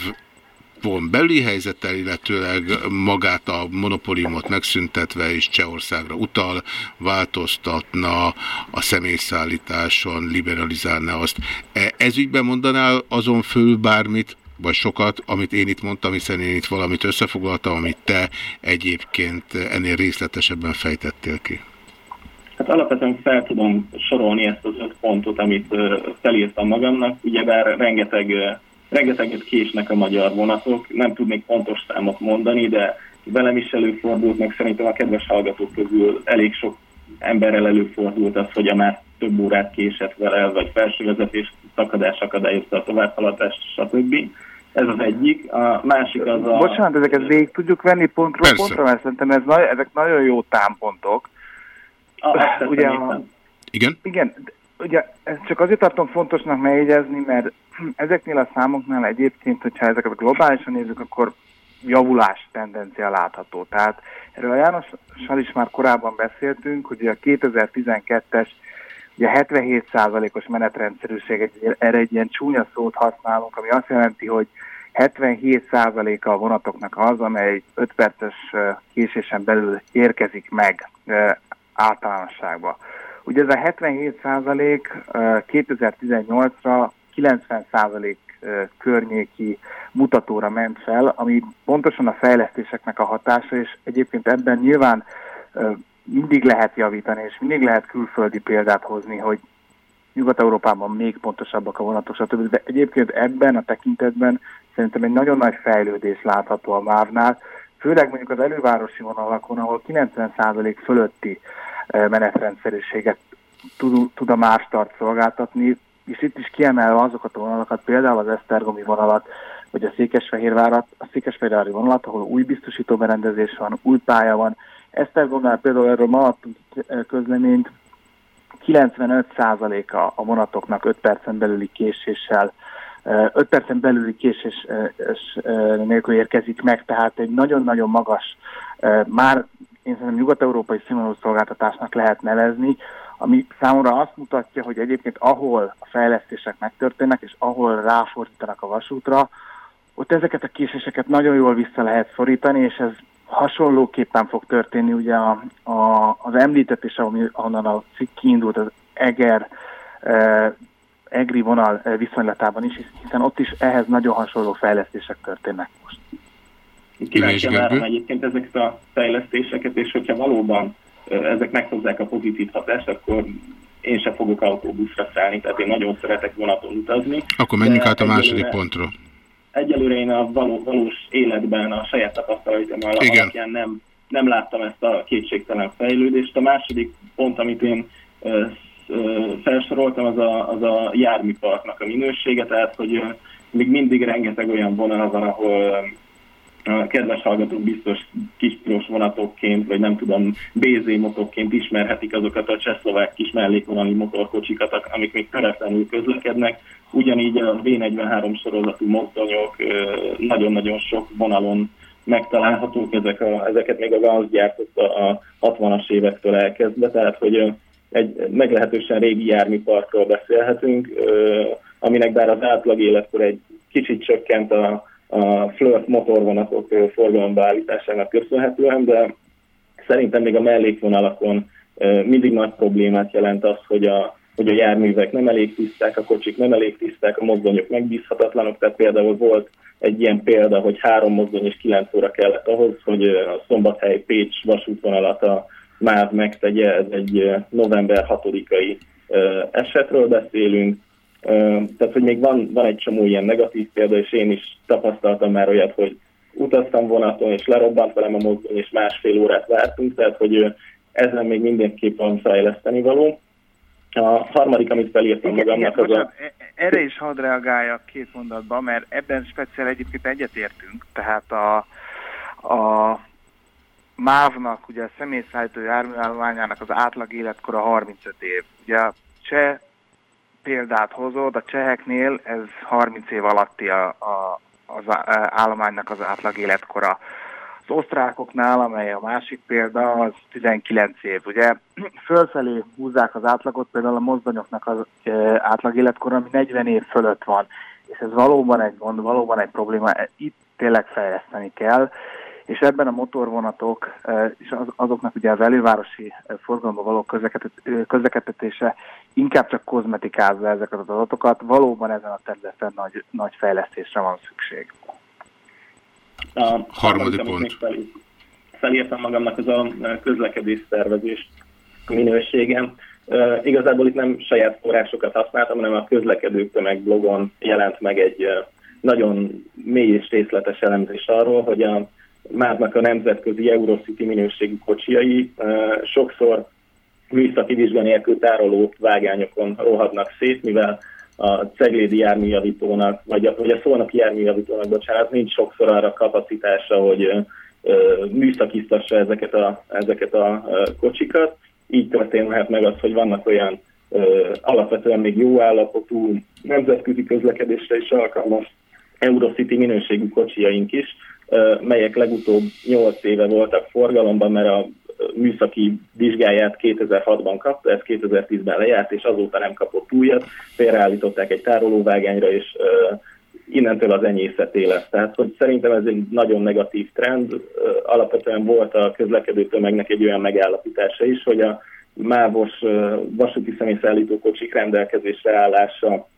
von belüli helyzettel, illetőleg magát a monopóliumot megszüntetve és Csehországra utal, változtatna a személyszállításon, liberalizálna azt. E, ez ügyben mondanál azon fölül bármit, vagy sokat, amit én itt mondtam, hiszen én itt valamit összefoglaltam, amit te egyébként ennél részletesebben fejtettél ki. Hát alapvetően fel tudom sorolni ezt az öt pontot, amit felírtam magamnak. Ugyebár rengeteg, rengeteget késnek a magyar vonatok, nem tudnék pontos számot mondani, de velem is előfordult, meg szerintem a kedves hallgatók közül elég sok emberrel előfordult az, hogy a már több órát késett vele, vagy felsővezetés szakadás akadályozta a továbbhaladást, stb. Ez az egyik. A másik az a... Bocsánat, ezeket végig tudjuk venni pontról Persze. pontra, mert szerintem ez, ezek nagyon jó támpontok. Ah, ugye, a, igen? Igen, ugye ezt csak azért tartom fontosnak megjegyezni, mert ezeknél a számoknál egyébként, hogyha ezeket globálisan nézzük, akkor javulás tendencia látható. Tehát erről a Jánossal is már korábban beszéltünk, hogy a 2012-es ugye 77%-os menetrendszerűség, erre egy ilyen csúnya szót használunk, ami azt jelenti, hogy 77%-a a vonatoknak az, amely 5 perces késésen belül érkezik meg általánosságban. Ugye ez a 77 százalék 2018-ra 90 százalék környéki mutatóra ment fel, ami pontosan a fejlesztéseknek a hatása, és egyébként ebben nyilván mindig lehet javítani, és mindig lehet külföldi példát hozni, hogy Nyugat-Európában még pontosabbak a vonatok, stb. De egyébként ebben a tekintetben szerintem egy nagyon nagy fejlődés látható a MÁV-nál, főleg mondjuk az elővárosi vonalakon, ahol 90% fölötti menetrendszerűséget tud, a Márstart szolgáltatni, és itt is kiemelve azokat a vonalakat, például az Esztergomi vonalat, vagy a Székesfehérvárat, a Székesfehérvári vonalat, ahol új biztosító berendezés van, új pálya van. Esztergomnál például erről ma adtunk közleményt, 95%-a a vonatoknak 5 percen belüli késéssel 5 percen belüli késés nélkül érkezik meg, tehát egy nagyon-nagyon magas, már én szerintem nyugat-európai színvonalú szolgáltatásnak lehet nevezni, ami számomra azt mutatja, hogy egyébként ahol a fejlesztések megtörténnek, és ahol ráfordítanak a vasútra, ott ezeket a késéseket nagyon jól vissza lehet szorítani, és ez hasonlóképpen fog történni ugye a, a, az említetés, ahonnan a cikk kiindult, az Eger e, EGRI vonal viszonylatában is, hiszen ott is ehhez nagyon hasonló fejlesztések történnek most. Kíváncsi várom egyébként ezeket a fejlesztéseket, és hogyha valóban ezek meghozzák a pozitív hatást, akkor én sem fogok autóbuszra szállni, tehát én nagyon szeretek vonaton utazni. Akkor menjünk át a második pontra. Egyelőre én a való, valós életben a saját tapasztalataim alapján nem, nem láttam ezt a kétségtelen fejlődést. A második pont, amit én felsoroltam, az a, az a járműparknak a minősége, tehát hogy még mindig rengeteg olyan vonal van, ahol kedves hallgatók biztos kispros vonatokként, vagy nem tudom, BZ motokként ismerhetik azokat a csehszlovák kis mellékvonali motorkocsikat, amik még teretlenül közlekednek. Ugyanígy a V43 sorozatú mozdonyok nagyon-nagyon sok vonalon megtalálhatók, ezek a, ezeket még a GANZ gyártotta a 60-as évektől elkezdve, tehát hogy egy meglehetősen régi járműparkról beszélhetünk, aminek bár az átlag életkor egy kicsit csökkent a, a flirt motorvonatok forgalomba állításának köszönhetően, de szerintem még a mellékvonalakon mindig nagy problémát jelent az, hogy a, hogy a járművek nem elég tiszták, a kocsik nem elég tiszták, a mozdonyok megbízhatatlanok, tehát például volt egy ilyen példa, hogy három mozdony és kilenc óra kellett ahhoz, hogy a Szombathely-Pécs vasútvonalat a MÁV megtegye, ez egy november 6-ai esetről beszélünk, tehát, hogy még van, van egy csomó ilyen negatív példa, és én is tapasztaltam már olyat, hogy utaztam vonaton, és lerobbant velem a mozdony, és másfél órát vártunk, tehát, hogy ezen még mindenképp van fejleszteni való. A harmadik, amit felírtam igen, magamnak, igen, az a... bocsánat, e- Erre is hadd reagáljak két mondatban, mert ebben speciál egyébként egyetértünk, tehát a, a MÁV-nak, ugye a személyszállító járműállományának az átlag életkora 35 év. Ugye cseh példát hozod, a cseheknél ez 30 év alatti a, a, az állománynak az átlag életkora. Az osztrákoknál, amely a másik példa, az 19 év. Ugye fölfelé húzzák az átlagot, például a mozdonyoknak az átlag életkora, ami 40 év fölött van. És ez valóban egy gond, valóban egy probléma. Itt tényleg fejleszteni kell és ebben a motorvonatok és azoknak ugye az elővárosi forgalomba való közlekedtetése inkább csak kozmetikázza ezeket az adatokat, valóban ezen a területen nagy, nagy fejlesztésre van szükség. A harmadik pont. Felírtam magamnak az a közlekedés szervezés minőségem. Uh, igazából itt nem saját forrásokat használtam, hanem a közlekedők tömeg blogon jelent meg egy uh, nagyon mély és részletes elemzés arról, hogy a mávnak a nemzetközi Eurocity minőségű kocsiai sokszor műszaki vizsga nélkül tároló vágányokon rohadnak szét, mivel a ceglédi járműjavítónak, vagy a, vagy a szolnoki járműjavítónak, bocsánat, nincs sokszor arra kapacitása, hogy műszakiztassa ezeket a, ezeket a kocsikat. Így történhet meg az, hogy vannak olyan ö, alapvetően még jó állapotú, nemzetközi közlekedésre is alkalmas Eurocity minőségű kocsijaink is, melyek legutóbb 8 éve voltak forgalomban, mert a műszaki vizsgáját 2006-ban kapta, ez 2010-ben lejárt, és azóta nem kapott újat, félreállították egy tárolóvágányra, és innentől az enyészeté lesz. Tehát, hogy szerintem ez egy nagyon negatív trend. Alapvetően volt a közlekedő tömegnek egy olyan megállapítása is, hogy a mávos vasúti személyszállító rendelkezésre állása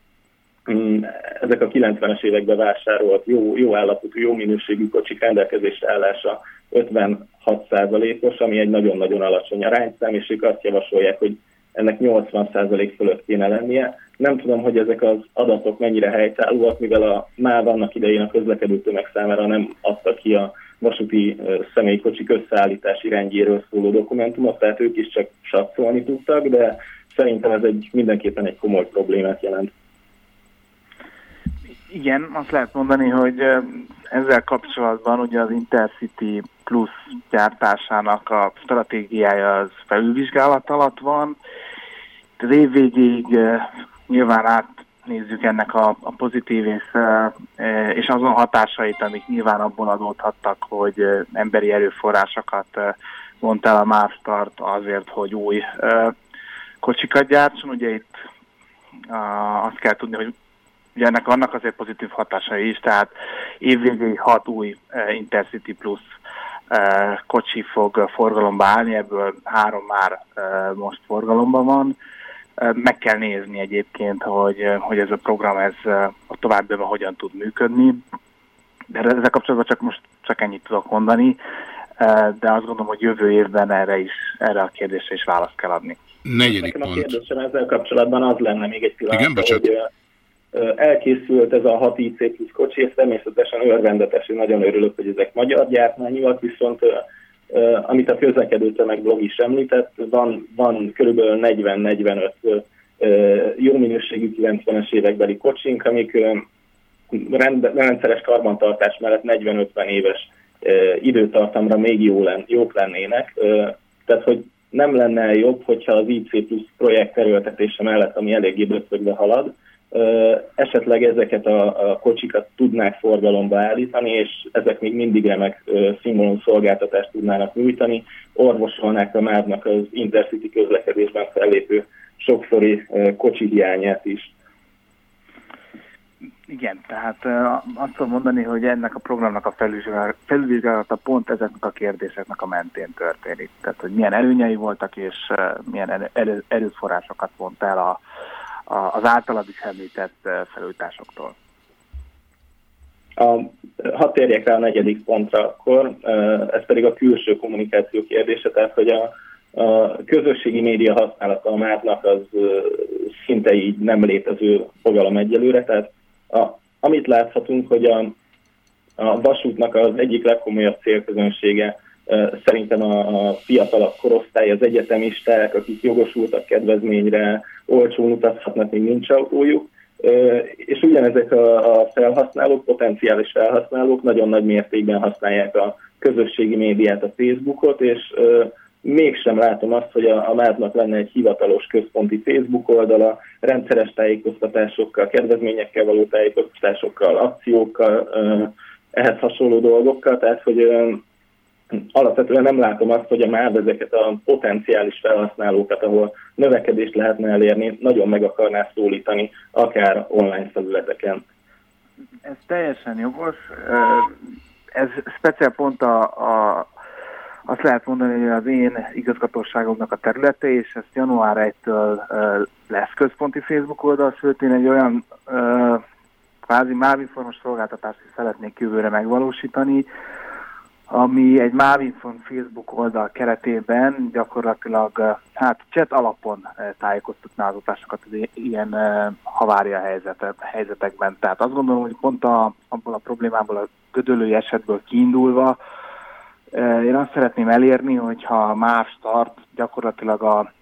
ezek a 90-es években vásárolt jó, jó állapotú, jó minőségű kocsik rendelkezésre állása 56%-os, ami egy nagyon-nagyon alacsony arányszám, és ők azt javasolják, hogy ennek 80% fölött kéne lennie. Nem tudom, hogy ezek az adatok mennyire helytállóak, mivel a MÁV annak idején a közlekedő tömeg számára nem adta ki a vasúti személykocsik összeállítási rendjéről szóló dokumentumot, tehát ők is csak satszolni tudtak, de szerintem ez egy mindenképpen egy komoly problémát jelent. Igen, azt lehet mondani, hogy ezzel kapcsolatban ugye az Intercity Plus gyártásának a stratégiája az felülvizsgálat alatt van, az év végéig nyilván átnézzük ennek a, a pozitív és, és azon hatásait, amik nyilván abból adódhattak, hogy emberi erőforrásokat vont el a MÁV Start azért, hogy új kocsikat gyártson. Ugye itt azt kell tudni, hogy ugye ennek vannak azért pozitív hatásai is, tehát évvégéig hat új eh, Intercity Plus eh, kocsi fog forgalomba állni, ebből három már eh, most forgalomban van. Eh, Meg kell nézni egyébként, hogy, eh, hogy ez a program ez eh, a továbbiakban hogyan tud működni. De ezzel kapcsolatban csak most csak ennyit tudok mondani, eh, de azt gondolom, hogy jövő évben erre is, erre a kérdésre is választ kell adni. Negyedik Nekem a pont. kérdésem ezzel kapcsolatban az lenne még egy pillanat, Igen, bocsánat. hogy elkészült ez a 6 IC plusz kocsi, és természetesen örvendetes, én nagyon örülök, hogy ezek magyar gyártmányúak, viszont amit a közlekedő tömegblog is említett, van, van körülbelül 40-45 ö, ö, jó minőségű 90-es évekbeli kocsink, amik rend, rendszeres karbantartás mellett 40-50 éves időtartamra még jó len, jók lennének. Tehát, hogy nem lenne jobb, hogyha az IC plusz projekt erőltetése mellett, ami eléggé böszögbe halad, esetleg ezeket a, a kocsikat tudnák forgalomba állítani, és ezek még mindig remek színvonalú szolgáltatást tudnának nyújtani, orvosolnák a mávnak az intercity közlekedésben fellépő sokszori kocsi hiányát is. Igen, tehát azt tudom mondani, hogy ennek a programnak a felülvizsgálata, pont ezeknek a kérdéseknek a mentén történik. Tehát, hogy milyen előnyei voltak, és milyen erő, erő, erőforrásokat vont el a, az általad is említett uh, felújításoktól. A, hadd térjek rá a negyedik pontra akkor, ö, ez pedig a külső kommunikáció kérdése, tehát hogy a, a közösségi média használata a márnak az ö, szinte így nem létező fogalom egyelőre, tehát a, amit láthatunk, hogy a, a vasútnak az egyik legkomolyabb célközönsége szerintem a, a fiatalabb korosztály, az egyetemisták, akik jogosultak kedvezményre, olcsón utazhatnak, még nincs autójuk, és ugyanezek a, a felhasználók, potenciális felhasználók nagyon nagy mértékben használják a közösségi médiát, a Facebookot, és mégsem látom azt, hogy a, a MÁV-nak lenne egy hivatalos központi Facebook oldala, rendszeres tájékoztatásokkal, kedvezményekkel való tájékoztatásokkal, akciókkal, ehhez hasonló dolgokkal, tehát hogy alapvetően nem látom azt, hogy a MÁV ezeket a potenciális felhasználókat, ahol növekedést lehetne elérni, nagyon meg akarná szólítani, akár online felületeken. Ez teljesen jogos. Ez speciál pont a, a, azt lehet mondani, hogy az én igazgatóságomnak a területe, és ezt január 1-től ö, lesz központi Facebook oldal, sőt én egy olyan kvázi mávinformos szolgáltatást is szeretnék jövőre megvalósítani, ami egy Mávinfon Facebook oldal keretében gyakorlatilag eh, hát chat alapon eh, tájékoztatná az utasokat az ilyen eh, havária helyzete, helyzetekben. Tehát azt gondolom, hogy pont a, abból a problémából, a gödölői esetből kiindulva, én azt szeretném elérni, hogyha MÁV Start gyakorlatilag a,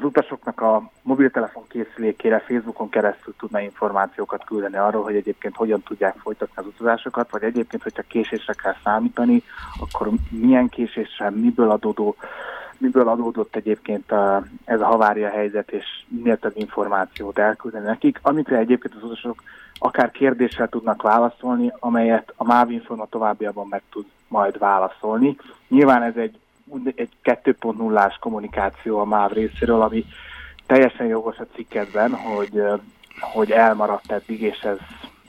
az utasoknak a mobiltelefon készülékére Facebookon keresztül tudna információkat küldeni arról, hogy egyébként hogyan tudják folytatni az utazásokat, vagy egyébként, hogyha késésre kell számítani, akkor milyen késésre, miből adódó miből adódott egyébként a, ez a havária helyzet, és minél több információt elküldeni nekik, amikre egyébként az utasok akár kérdéssel tudnak válaszolni, amelyet a MÁV Informa továbbiakban meg tud majd válaszolni. Nyilván ez egy, egy 2.0-ás kommunikáció a MÁV részéről, ami teljesen jogos a cikketben, hogy, hogy elmaradt eddig, és ez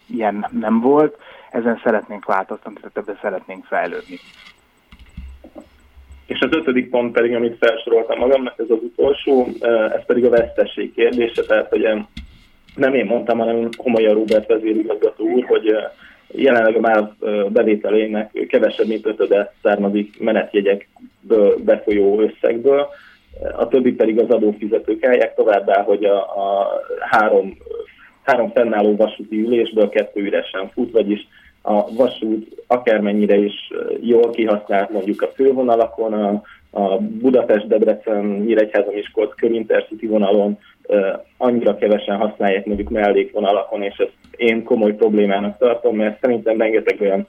ilyen nem volt. Ezen szeretnénk változtatni, tehát ebben szeretnénk fejlődni. És az ötödik pont pedig, amit felsoroltam magamnak, ez az utolsó, ez pedig a vesztesség kérdése, tehát hogy nem én mondtam, hanem Homolya Róbert vezérigazgató úr, hogy jelenleg a MÁV bevételének kevesebb, mint ötöde származik menetjegyekből befolyó összegből, a többi pedig az adófizetők állják továbbá, hogy a, a három, három fennálló vasúti ülésből kettő üresen fut, vagyis a vasút akármennyire is jól kihasznált mondjuk a fővonalakon, a, a Budapest-Debrecen, Nyíregyháza Miskolc körintercity vonalon annyira kevesen használják mondjuk mellékvonalakon, és ezt én komoly problémának tartom, mert szerintem rengeteg olyan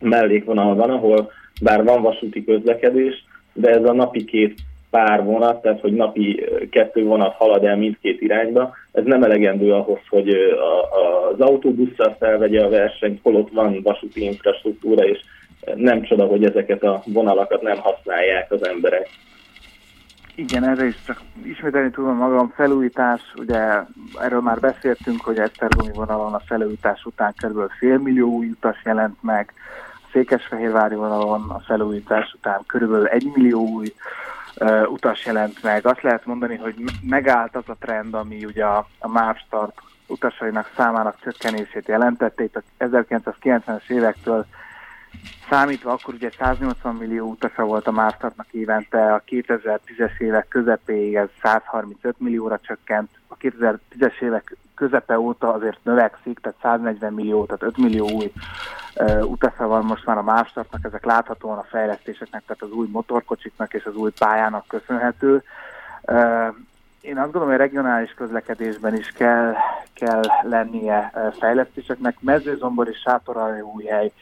mellékvonal van, ahol bár van vasúti közlekedés, de ez a napi két pár vonat, tehát hogy napi kettő vonat halad el mindkét irányba, ez nem elegendő ahhoz, hogy a, a, az autóbusszal felvegye a versenyt, holott van vasúti infrastruktúra, és nem csoda, hogy ezeket a vonalakat nem használják az emberek. Igen, erre is csak ismételni tudom magam, felújítás, ugye erről már beszéltünk, hogy Esztergomi vonalon a felújítás után kb. félmillió új utas jelent meg, a Székesfehérvári vonalon a felújítás után kb. egy millió új uh, utas jelent meg. Azt lehet mondani, hogy megállt az a trend, ami ugye a, a MÁV start utasainak számának csökkenését jelentette. Itt a 1990-es évektől Számítva akkor ugye 180 millió utasa volt a Márszatnak évente, a 2010-es évek közepéig ez 135 millióra csökkent, a 2010-es évek közepe óta azért növekszik, tehát 140 millió, tehát 5 millió új uh, utasa van most már a Márszatnak, ezek láthatóan a fejlesztéseknek, tehát az új motorkocsiknak és az új pályának köszönhető. Uh, én azt gondolom, hogy a regionális közlekedésben is kell, kell lennie fejlesztéseknek. Mezőzombor és hely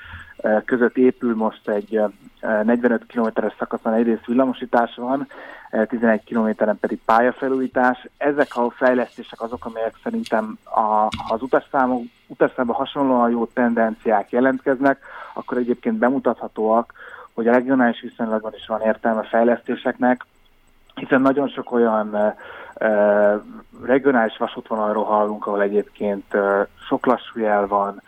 között épül most egy 45 kilométeres szakaszon egyrészt villamosítás van, 11 kilométeren pedig pályafelújítás. Ezek a fejlesztések azok, amelyek szerintem a, az utasszámok, utasszámban hasonlóan jó tendenciák jelentkeznek, akkor egyébként bemutathatóak, hogy a regionális viszonylatban is van értelme fejlesztéseknek, hiszen nagyon sok olyan uh, regionális vasútvonalról hallunk, ahol egyébként sok lassú jel van,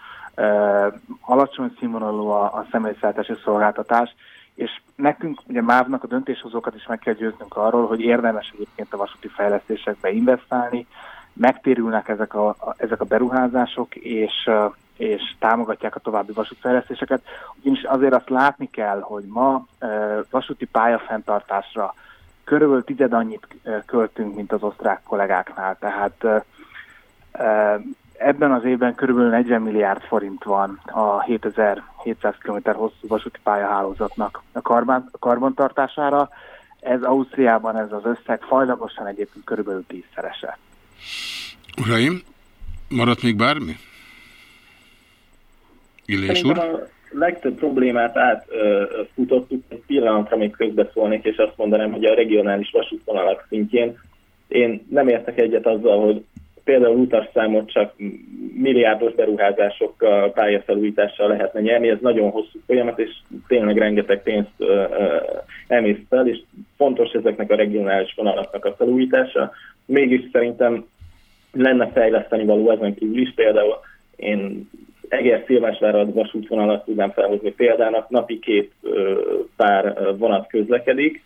alacsony színvonalú a, a személyszállítási szolgáltatás, és nekünk, ugye MÁV-nak a döntéshozókat is meg kell győznünk arról, hogy érdemes egyébként a vasúti fejlesztésekbe investálni, megtérülnek ezek a, a, ezek a beruházások, és, és támogatják a további vasútfejlesztéseket. Ugyanis azért azt látni kell, hogy ma vasúti pályafenntartásra körülbelül tized annyit költünk, mint az osztrák kollégáknál. Tehát Ebben az évben kb. 40 milliárd forint van a 7700 km hosszú vasúti pályahálózatnak a, karban, a karbantartására. Ez Ausztriában ez az összeg fajlagosan egyébként kb. 10-szerese. Uraim, maradt még bármi? Illés úr? A legtöbb problémát átfutottuk, egy pillanatra még közbeszólnék, és azt mondanám, hogy a regionális vasútvonalak szintjén én nem értek egyet azzal, hogy például utasszámot csak milliárdos beruházásokkal, pályafelújítással lehetne nyerni, ez nagyon hosszú folyamat, és tényleg rengeteg pénzt emész fel, és fontos ezeknek a regionális vonalaknak a felújítása. Mégis szerintem lenne fejleszteni való ezen kívül is, például én Eger Szilvásvárad vasútvonalat tudnám felhozni példának, napi két pár vonat közlekedik,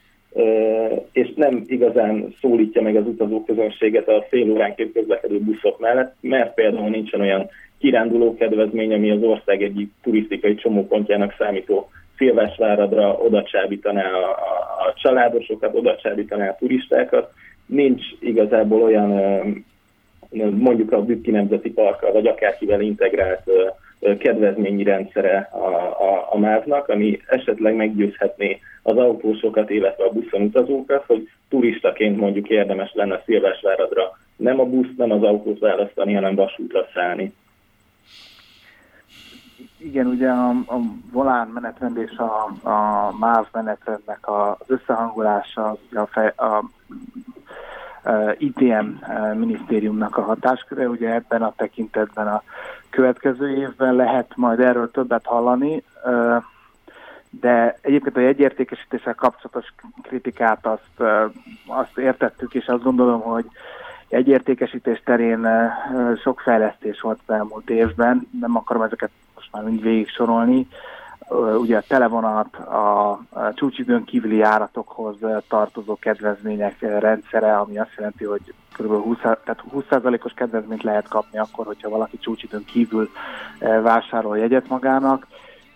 és nem igazán szólítja meg az utazóközönséget a fél óránként közlekedő buszok mellett, mert például nincsen olyan kiránduló kedvezmény, ami az ország egyik turisztikai csomópontjának számító Szilvásváradra oda csábítaná a, a, a családosokat, oda csábítaná a turistákat. Nincs igazából olyan mondjuk a Bütki Nemzeti Parkkal, vagy akárkivel integrált kedvezményi rendszere a, a, a MÁV-nak, ami esetleg meggyőzhetné az autósokat, illetve a buszon utazókat, hogy turistaként mondjuk érdemes lenne Szilvásváradra nem a busz, nem az autót választani, hanem vasútra szállni. Igen, ugye a, a volán menetrend és a, a MÁV menetrendnek az összehangolása a, fej, a ITM minisztériumnak a hatásköre, ugye ebben a tekintetben a következő évben lehet majd erről többet hallani, de egyébként a jegyértékesítéssel kapcsolatos kritikát azt, azt értettük, és azt gondolom, hogy egyértékesítés terén sok fejlesztés volt az elmúlt évben, nem akarom ezeket most már mind végig sorolni, ugye televonat, a csúcsidőn kívüli járatokhoz tartozó kedvezmények rendszere, ami azt jelenti, hogy kb. 20, tehát 20%-os kedvezményt lehet kapni akkor, hogyha valaki csúcsidőn kívül vásárol jegyet magának,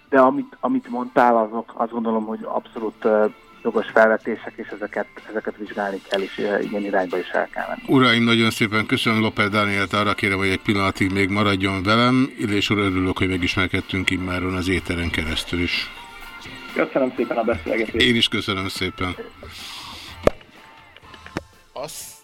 de amit, amit mondtál, azok azt gondolom, hogy abszolút jogos felvetések, és ezeket, ezeket vizsgálni kell, és ilyen irányba is el kell menni. Uraim, nagyon szépen köszönöm Lopez Dánielt, arra kérem, hogy egy pillanatig még maradjon velem, és úr, örülök, hogy megismerkedtünk immáron az éteren keresztül is. Köszönöm szépen a beszélgetést. Én is köszönöm szépen. Azt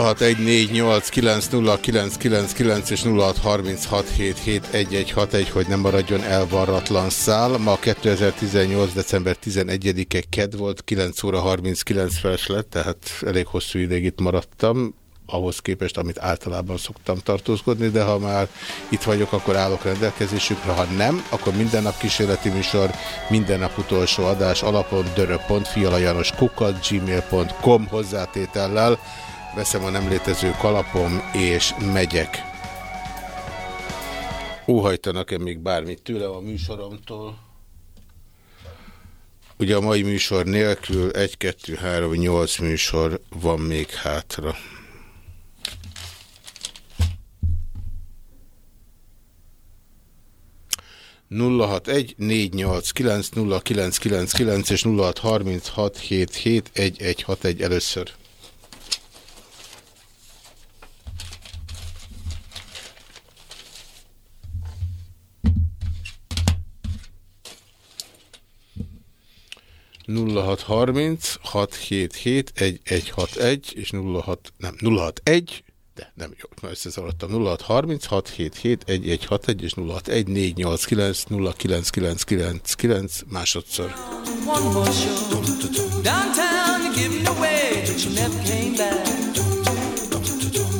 0614890999 és 0636771161, hogy nem maradjon elvarratlan szál. Ma 2018. december 11-e ked volt, 9 óra 39 feles lett, tehát elég hosszú ideig itt maradtam ahhoz képest, amit általában szoktam tartózkodni, de ha már itt vagyok, akkor állok rendelkezésükre, ha nem, akkor minden nap kísérleti műsor, minden nap utolsó adás alapon dörö.fialajanos kukat gmail.com hozzátétellel veszem a nem létező kalapom és megyek. Óhajtanak-e még bármit tőle a műsoromtól? Ugye a mai műsor nélkül 1, 2, 3, 8 műsor van még hátra. 061 489 0999 és 0636771161 először. nulla hat harminc hat hét hét egy egy hat egy és nulla hat nem nulla hat egy de nem jó, mert összezavarodtam. 0636771161 és 0614890999 másodszor.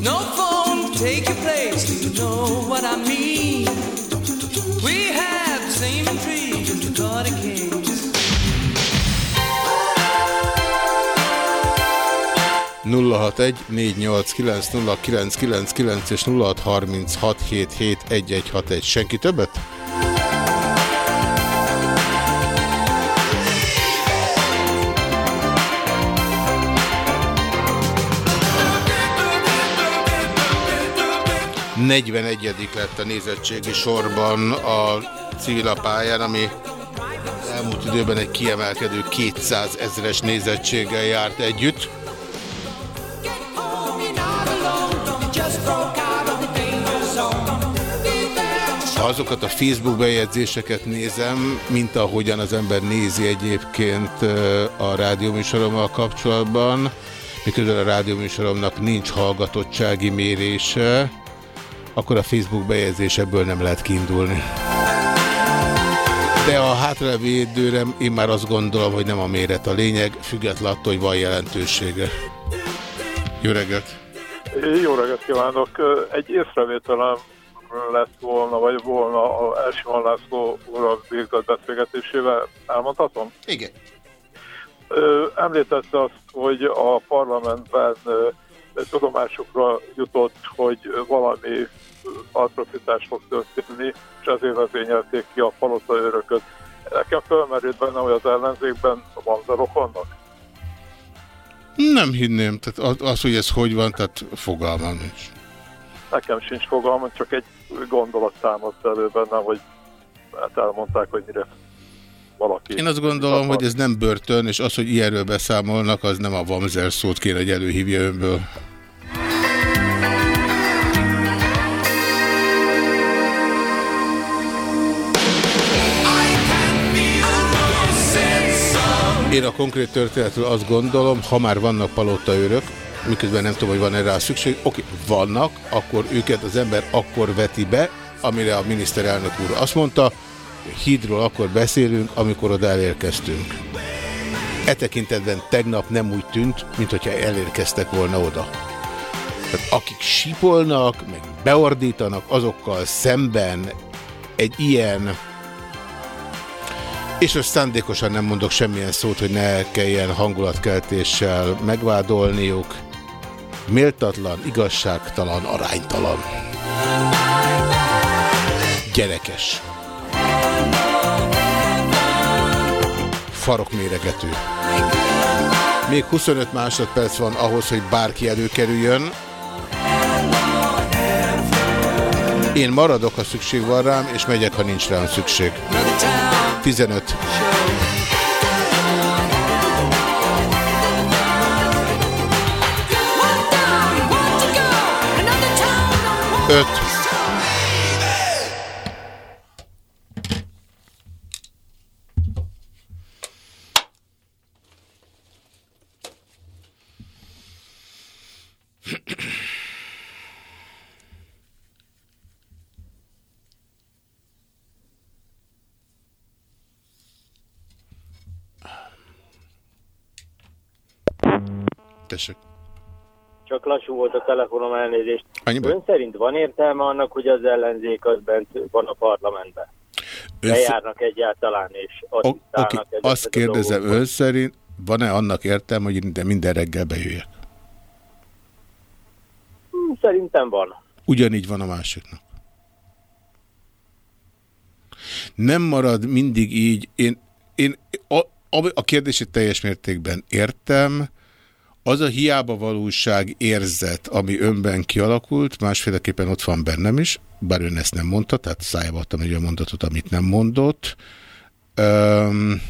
No phone take your place, you know what I mean. We have the same intrigue, you caught a case. 061 489 és 0636771161. Senki többet? Negyvenegyedik lett a nézettségi sorban a civilapályán, ami elmúlt időben egy kiemelkedő 200 ezeres nézettséggel járt együtt. Ha azokat a Facebook bejegyzéseket nézem, mint ahogyan az ember nézi egyébként a rádióműsorommal kapcsolatban, miközben a rádióműsoromnak nincs hallgatottsági mérése, akkor a Facebook bejegyzésekből nem lehet kiindulni. De a hátralevő időre én már azt gondolom, hogy nem a méret a lényeg, függetlenül attól, hogy van jelentősége. Jó reggelt! Jó reggelt kívánok! Egy észrevételem lett volna, vagy volna a első László urak végzett beszélgetésével, elmondhatom? Igen. Említette azt, hogy a parlamentben tudomásukra jutott, hogy valami atrocitás fog történni, és ezért vezényelték ki a palota örököt. Nekem fölmerült benne, hogy az ellenzékben van rokonnak. Nem hinném, tehát az, hogy ez hogy van, tehát fogalmam nincs. Nekem sincs fogalmam, csak egy gondolat támadt elő bennem, hogy hát elmondták, hogy mire valaki... Én azt gondolom, hogy ez nem börtön, és az, hogy ilyenről beszámolnak, az nem a Vamzer szót kéne, hogy előhívja önből. Én a konkrét történetről azt gondolom, ha már vannak palota őrök, miközben nem tudom, hogy van erre a szükség. Oké, vannak, akkor őket az ember akkor veti be, amire a miniszterelnök úr azt mondta, hídról akkor beszélünk, amikor oda elérkeztünk. E tekintetben tegnap nem úgy tűnt, mint hogyha elérkeztek volna oda. Tehát akik sipolnak, meg beordítanak, azokkal szemben egy ilyen és most szándékosan nem mondok semmilyen szót, hogy ne kelljen hangulatkeltéssel megvádolniuk. Méltatlan, igazságtalan, aránytalan. Gyerekes. Farokméregető. Még 25 másodperc van ahhoz, hogy bárki előkerüljön. Én maradok, ha szükség van rám, és megyek, ha nincs rám szükség. 15. 5. Tessék. Csak lassú volt a telefonom elnézést. Annyi Ön szerint van értelme annak, hogy az ellenzék az bent van a parlamentben? Ön Bejárnak egyáltalán, és asszisztálnak okay. ezekhez azt kérdezem ön szerint, van-e annak értelme, hogy minden, minden reggel bejöjjek? Hm, Szerintem van. Ugyanígy van a másiknak. Nem marad mindig így. Én, én a, a kérdését teljes mértékben értem. Az a hiába valóság érzet, ami önben kialakult, másféleképpen ott van bennem is, bár ön ezt nem mondta, tehát szájába adtam egy olyan mondatot, amit nem mondott. Um,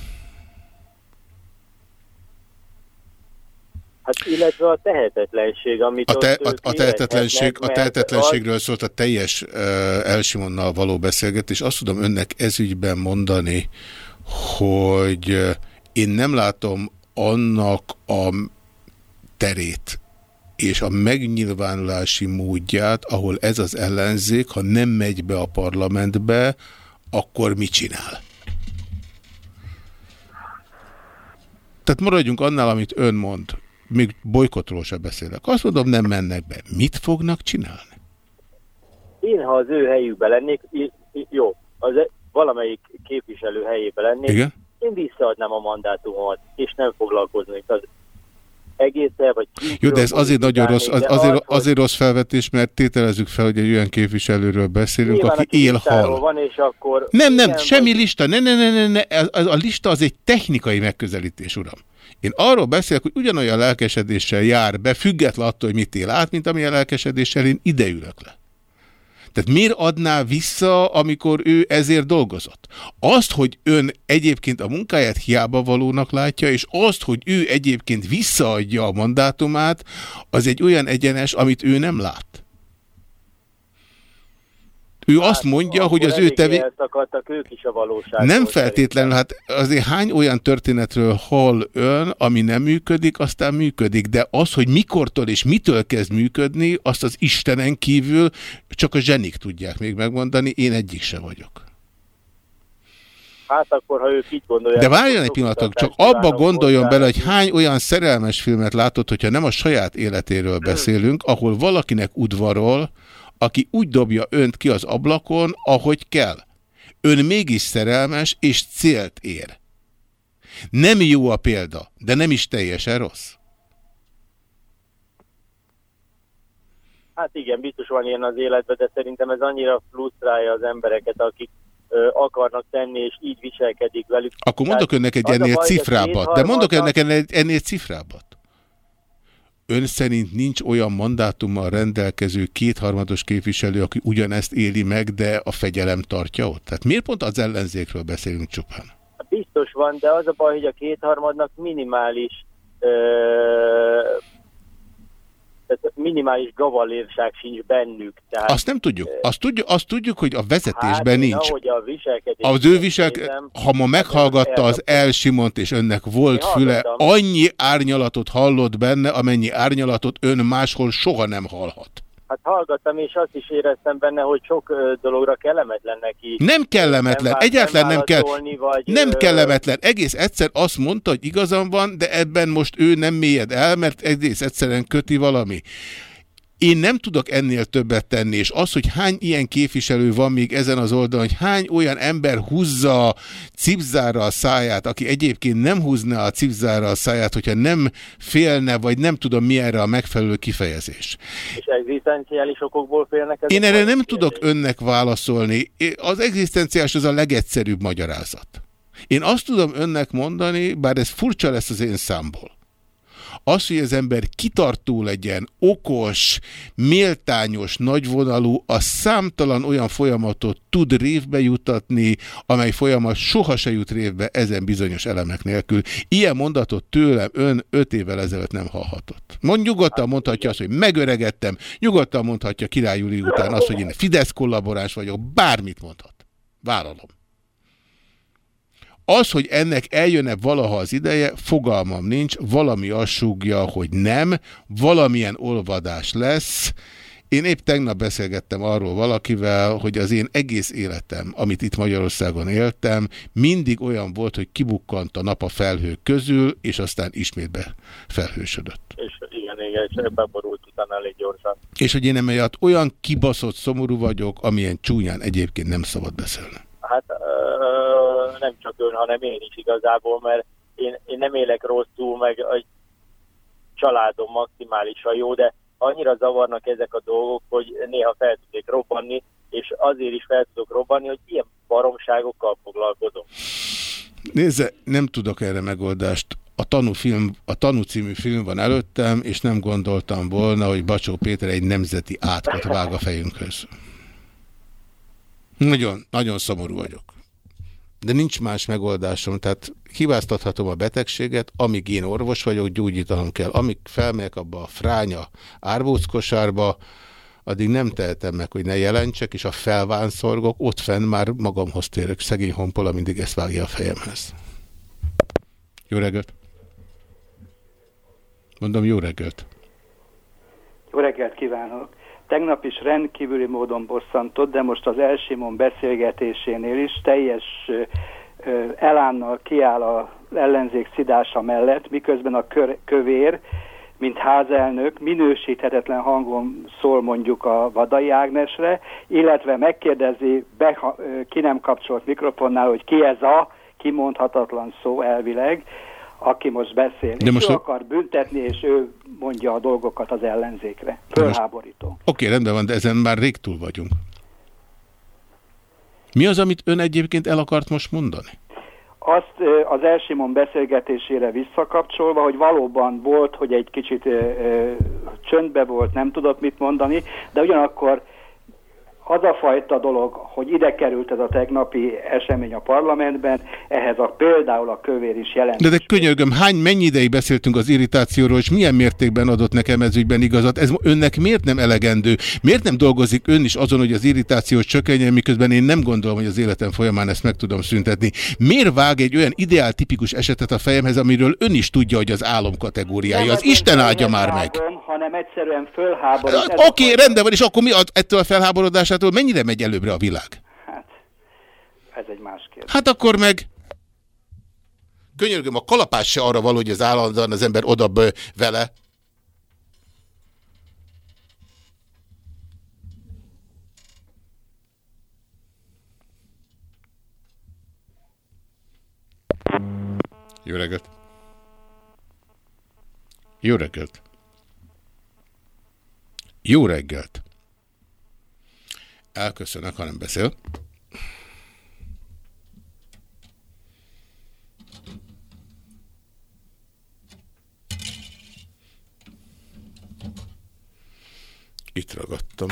Hát illetve a tehetetlenség, amit A, te, a, a, tehetetlenség, a tehetetlenségről szólt a teljes uh, Elsimonnal való beszélgetés. Azt tudom önnek ezügyben mondani, hogy én nem látom annak a terét és a megnyilvánulási módját, ahol ez az ellenzék, ha nem megy be a parlamentbe, akkor mit csinál? Tehát maradjunk annál, amit ön mond. Még bolykotról sem beszélek. Azt mondom, nem mennek be. Mit fognak csinálni? Én, ha az ő helyükben lennék, jó, az e- valamelyik képviselő helyében lennék, Igen? én visszaadnám a mandátumomat, és nem foglalkoznék az egésszel, vagy Jó, de ez azért nagyon rossz, az, azért, az, azért rossz felvetés, mert tételezzük fel, hogy egy olyan képviselőről beszélünk, aki él listáról hal. van, és akkor... Nem, nem, igen, semmi lista, ne, ne, ne, ne, ne. Az- a lista az egy technikai megközelítés, uram. Én arról beszélek, hogy ugyanolyan lelkesedéssel jár be, független attól, hogy mit él át, mint amilyen lelkesedéssel én ideülök le. Tehát miért adná vissza, amikor ő ezért dolgozott? Azt, hogy ön egyébként a munkáját hiába valónak látja, és azt, hogy ő egyébként visszaadja a mandátumát, az egy olyan egyenes, amit ő nem lát. Ő azt mondja, hogy az ő tevé... ők is a valóságból. Nem feltétlenül, hát azért hány olyan történetről hall ön, ami nem működik, aztán működik, de az, hogy mikortól és mitől kezd működni, azt az Istenen kívül csak a zsenik tudják még megmondani, én egyik se vagyok. Hát akkor, ha ők így gondolják... De várjon egy pillanatot, csak abba gondoljon bele, hogy hány olyan szerelmes filmet látott, hogyha nem a saját életéről beszélünk, ahol valakinek udvarol, aki úgy dobja önt ki az ablakon, ahogy kell. Ön mégis szerelmes és célt ér. Nem jó a példa, de nem is teljesen rossz. Hát igen, biztos van ilyen az életben, de szerintem ez annyira frusztrálja az embereket, akik ö, akarnak tenni, és így viselkedik velük. Akkor mondok önnek egy ennél cifrábbat, de mondok önnek ennél, ennél cifrábbat. Ön szerint nincs olyan mandátummal rendelkező kétharmados képviselő, aki ugyanezt éli meg, de a fegyelem tartja ott? Tehát miért pont az ellenzékről beszélünk csupán? Biztos van, de az a baj, hogy a kétharmadnak minimális ö, tehát minimális gavalérság sincs bennük. Tehát, Azt nem tudjuk. Azt tudjuk, azt tudjuk hogy a vezetésben hát, nincs. Ahogy a viselkedés Az ő viselk... Ha ma meghallgatta az Elsimont, és önnek volt Én füle, annyi árnyalatot hallott benne, amennyi árnyalatot ön máshol soha nem hallhat. Hát hallgattam, és azt is éreztem benne, hogy sok ö, dologra kellemetlen neki. Nem kellemetlen, vá- egyáltalán nem kell. Vagy, Nem ö, kellemetlen. Egész egyszer azt mondta, hogy igazam van, de ebben most ő nem mélyed el, mert egész egyszerűen köti valami. Én nem tudok ennél többet tenni, és az, hogy hány ilyen képviselő van még ezen az oldalon, hogy hány olyan ember húzza cipzára a száját, aki egyébként nem húzná a cipzára a száját, hogyha nem félne, vagy nem tudom mi erre a megfelelő kifejezés. És egzisztenciális okokból félnek. Én erre nem tudok önnek válaszolni. Az egzisztenciás az a legegyszerűbb magyarázat. Én azt tudom önnek mondani, bár ez furcsa lesz az én számból. Az, hogy az ember kitartó legyen, okos, méltányos, nagyvonalú, a számtalan olyan folyamatot tud révbe jutatni, amely folyamat soha se jut révbe ezen bizonyos elemek nélkül. Ilyen mondatot tőlem ön öt évvel ezelőtt nem hallhatott. Mond, nyugodtan mondhatja azt, hogy megöregettem, nyugodtan mondhatja Király Júli után azt, hogy én Fidesz kollaboráns vagyok, bármit mondhat. Vállalom. Az, hogy ennek eljönne valaha az ideje, fogalmam nincs, valami azt súgja, hogy nem, valamilyen olvadás lesz, Én épp tegnap beszélgettem arról valakivel, hogy az én egész életem, amit itt Magyarországon éltem, mindig olyan volt, hogy kibukkant a nap a felhők közül, és aztán ismét felhősödött. És igen, igen, és beborult utána elég gyorsan. És hogy én emiatt olyan kibaszott szomorú vagyok, amilyen csúnyán egyébként nem szabad beszélni. Hát nem csak ön, hanem én is igazából, mert én, én nem élek rosszul, meg a családom maximálisan jó, de annyira zavarnak ezek a dolgok, hogy néha fel tudnék robbanni, és azért is fel tudok robbanni, hogy ilyen baromságokkal foglalkozom. Nézze, nem tudok erre megoldást. A tanú, film, a tanú című film van előttem, és nem gondoltam volna, hogy Bacsó Péter egy nemzeti átkot vág a fejünkhöz. Nagyon, nagyon szomorú vagyok. De nincs más megoldásom, tehát hibáztathatom a betegséget, amíg én orvos vagyok, gyógyítanom kell. Amíg felmegyek abba a fránya árbóckosárba, addig nem tehetem meg, hogy ne jelentsek, és a felvánszorgok ott fenn már magamhoz térek. Szegény honpola mindig ezt vágja a fejemhez. Jó reggelt! Mondom, jó reggelt! Jó reggelt kívánok! Tegnap is rendkívüli módon bosszantott, de most az Elsimon beszélgetésénél is teljes elánnal kiáll az ellenzék szidása mellett, miközben a kör, kövér, mint házelnök minősíthetetlen hangon szól mondjuk a Vadai Ágnesre, illetve megkérdezi, be, ki nem kapcsolt mikrofonnál, hogy ki ez a kimondhatatlan szó elvileg, aki most beszél. De most ő a... akar büntetni, és ő mondja a dolgokat az ellenzékre. Fölháborító. Oké, okay, rendben van, de ezen már rég túl vagyunk. Mi az, amit ön egyébként el akart most mondani? Azt az Elsimon beszélgetésére visszakapcsolva, hogy valóban volt, hogy egy kicsit ö, ö, csöndbe volt, nem tudott mit mondani, de ugyanakkor az a fajta dolog, hogy ide került ez a tegnapi esemény a parlamentben, ehhez a például a kövér is jelent. De, de könyörgöm, hány, mennyi ideig beszéltünk az irritációról, és milyen mértékben adott nekem ez ügyben igazat? Ez önnek miért nem elegendő? Miért nem dolgozik ön is azon, hogy az irritáció csökkenjen, miközben én nem gondolom, hogy az életem folyamán ezt meg tudom szüntetni? Miért vág egy olyan ideál tipikus esetet a fejemhez, amiről ön is tudja, hogy az álom kategóriája? Az Isten áldja már meg! Hanem egyszerűen fölháborít. Oké, okay, rendben van, és akkor mi ettől a felháborodásától mennyire megy előbbre a világ? Hát, ez egy más kérdés. Hát akkor meg... Könyörgöm, a kalapás se arra való, hogy az állandóan az ember oda vele. Jó reggelt! Jó reggelt! Jó reggelt! Elköszönök, ha nem beszél. Itt ragadtam.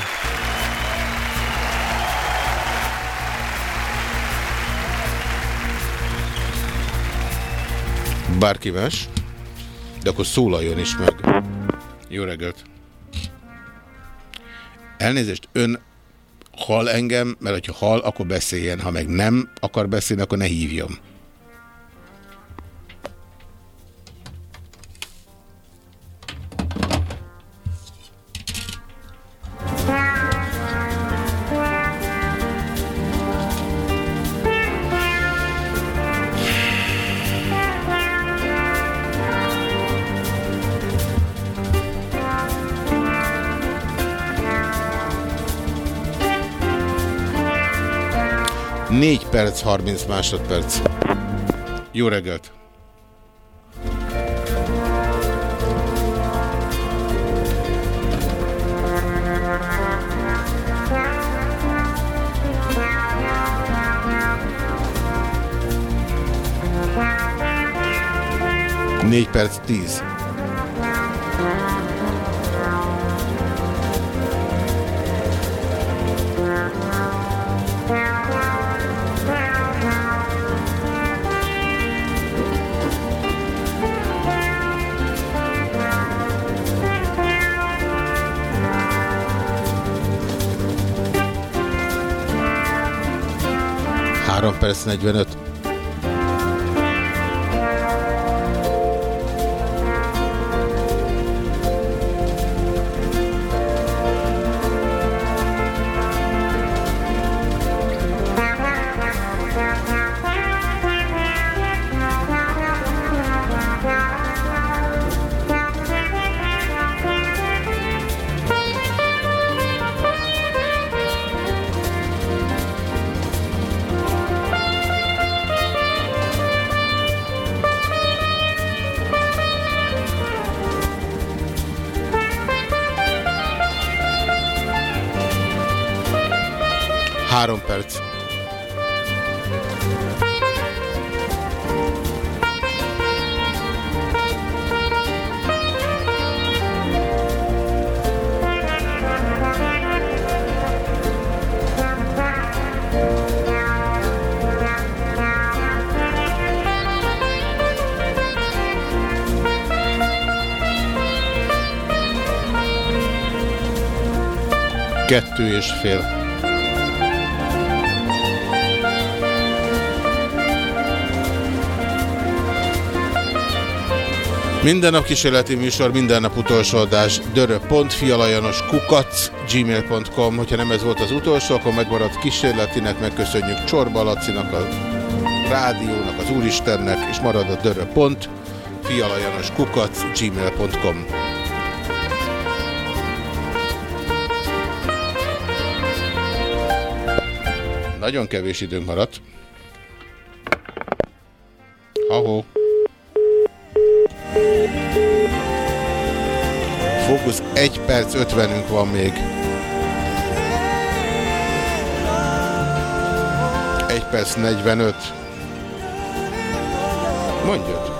Bárki más? De akkor szólaljon is meg. Jó reggelt! Elnézést, ön hall engem, mert hogyha hall, akkor beszéljen, ha meg nem akar beszélni, akkor ne hívjon. Perc, 30 másodperc. Jó reggelt! Négy perc, tíz. Perc 45. és fél. Minden nap kísérleti műsor, minden nap utolsó adás, dörö.fialajanos kukac, gmail.com. Hogyha nem ez volt az utolsó, akkor megmaradt kísérletinek, megköszönjük Csorba Lacinak, a rádiónak, az Úristennek, és marad a dörö.pont, fialajanos kukac, gmail.com. Nagyon kevés időnk maradt. Ahó. Fókusz 1 perc 50-ünk van még. 1 perc 45. Mondjad.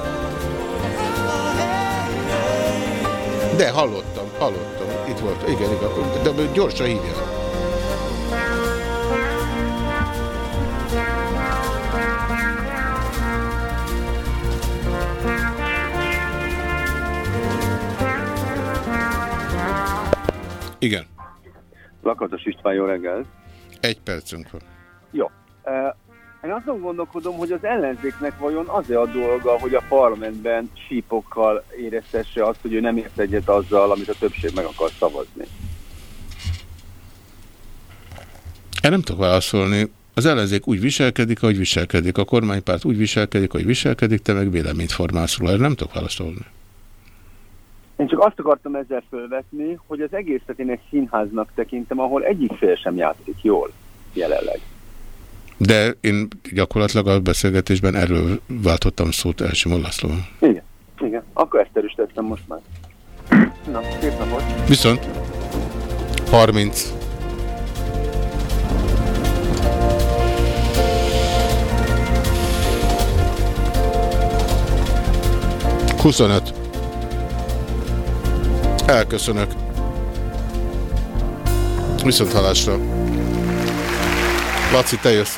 De hallottam, hallottam. Itt volt. Igen, igen. De gyorsan hívjál. Igen. Lakatos István, jó reggelt. Egy percünk van. Jó. Én azon gondolkodom, hogy az ellenzéknek vajon az a dolga, hogy a parlamentben sípokkal éreztesse azt, hogy ő nem ért egyet azzal, amit a többség meg akar szavazni. Én nem tudok válaszolni. Az ellenzék úgy viselkedik, ahogy viselkedik. A kormánypárt úgy viselkedik, ahogy viselkedik, te meg véleményt formálsz róla. Nem tudok válaszolni. Én csak azt akartam ezzel fölvetni, hogy az egészet én egy színháznak tekintem, ahol egyik fél sem játszik jól jelenleg. De én gyakorlatilag a beszélgetésben erről váltottam szót első Lászlóval. Igen, igen. Akkor ezt erősítettem most már. Na, szép napot. Viszont 30. Huszonöt. Elköszönök. Viszont halásra. Laci, te jössz.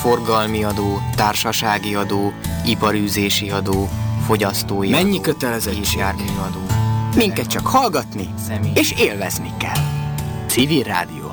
Forgalmi adó, társasági adó, iparűzési adó, fogyasztói Mennyi adó, kötelezettség? járműadó. Minket csak hallgatni és élvezni kell. Civil Rádió.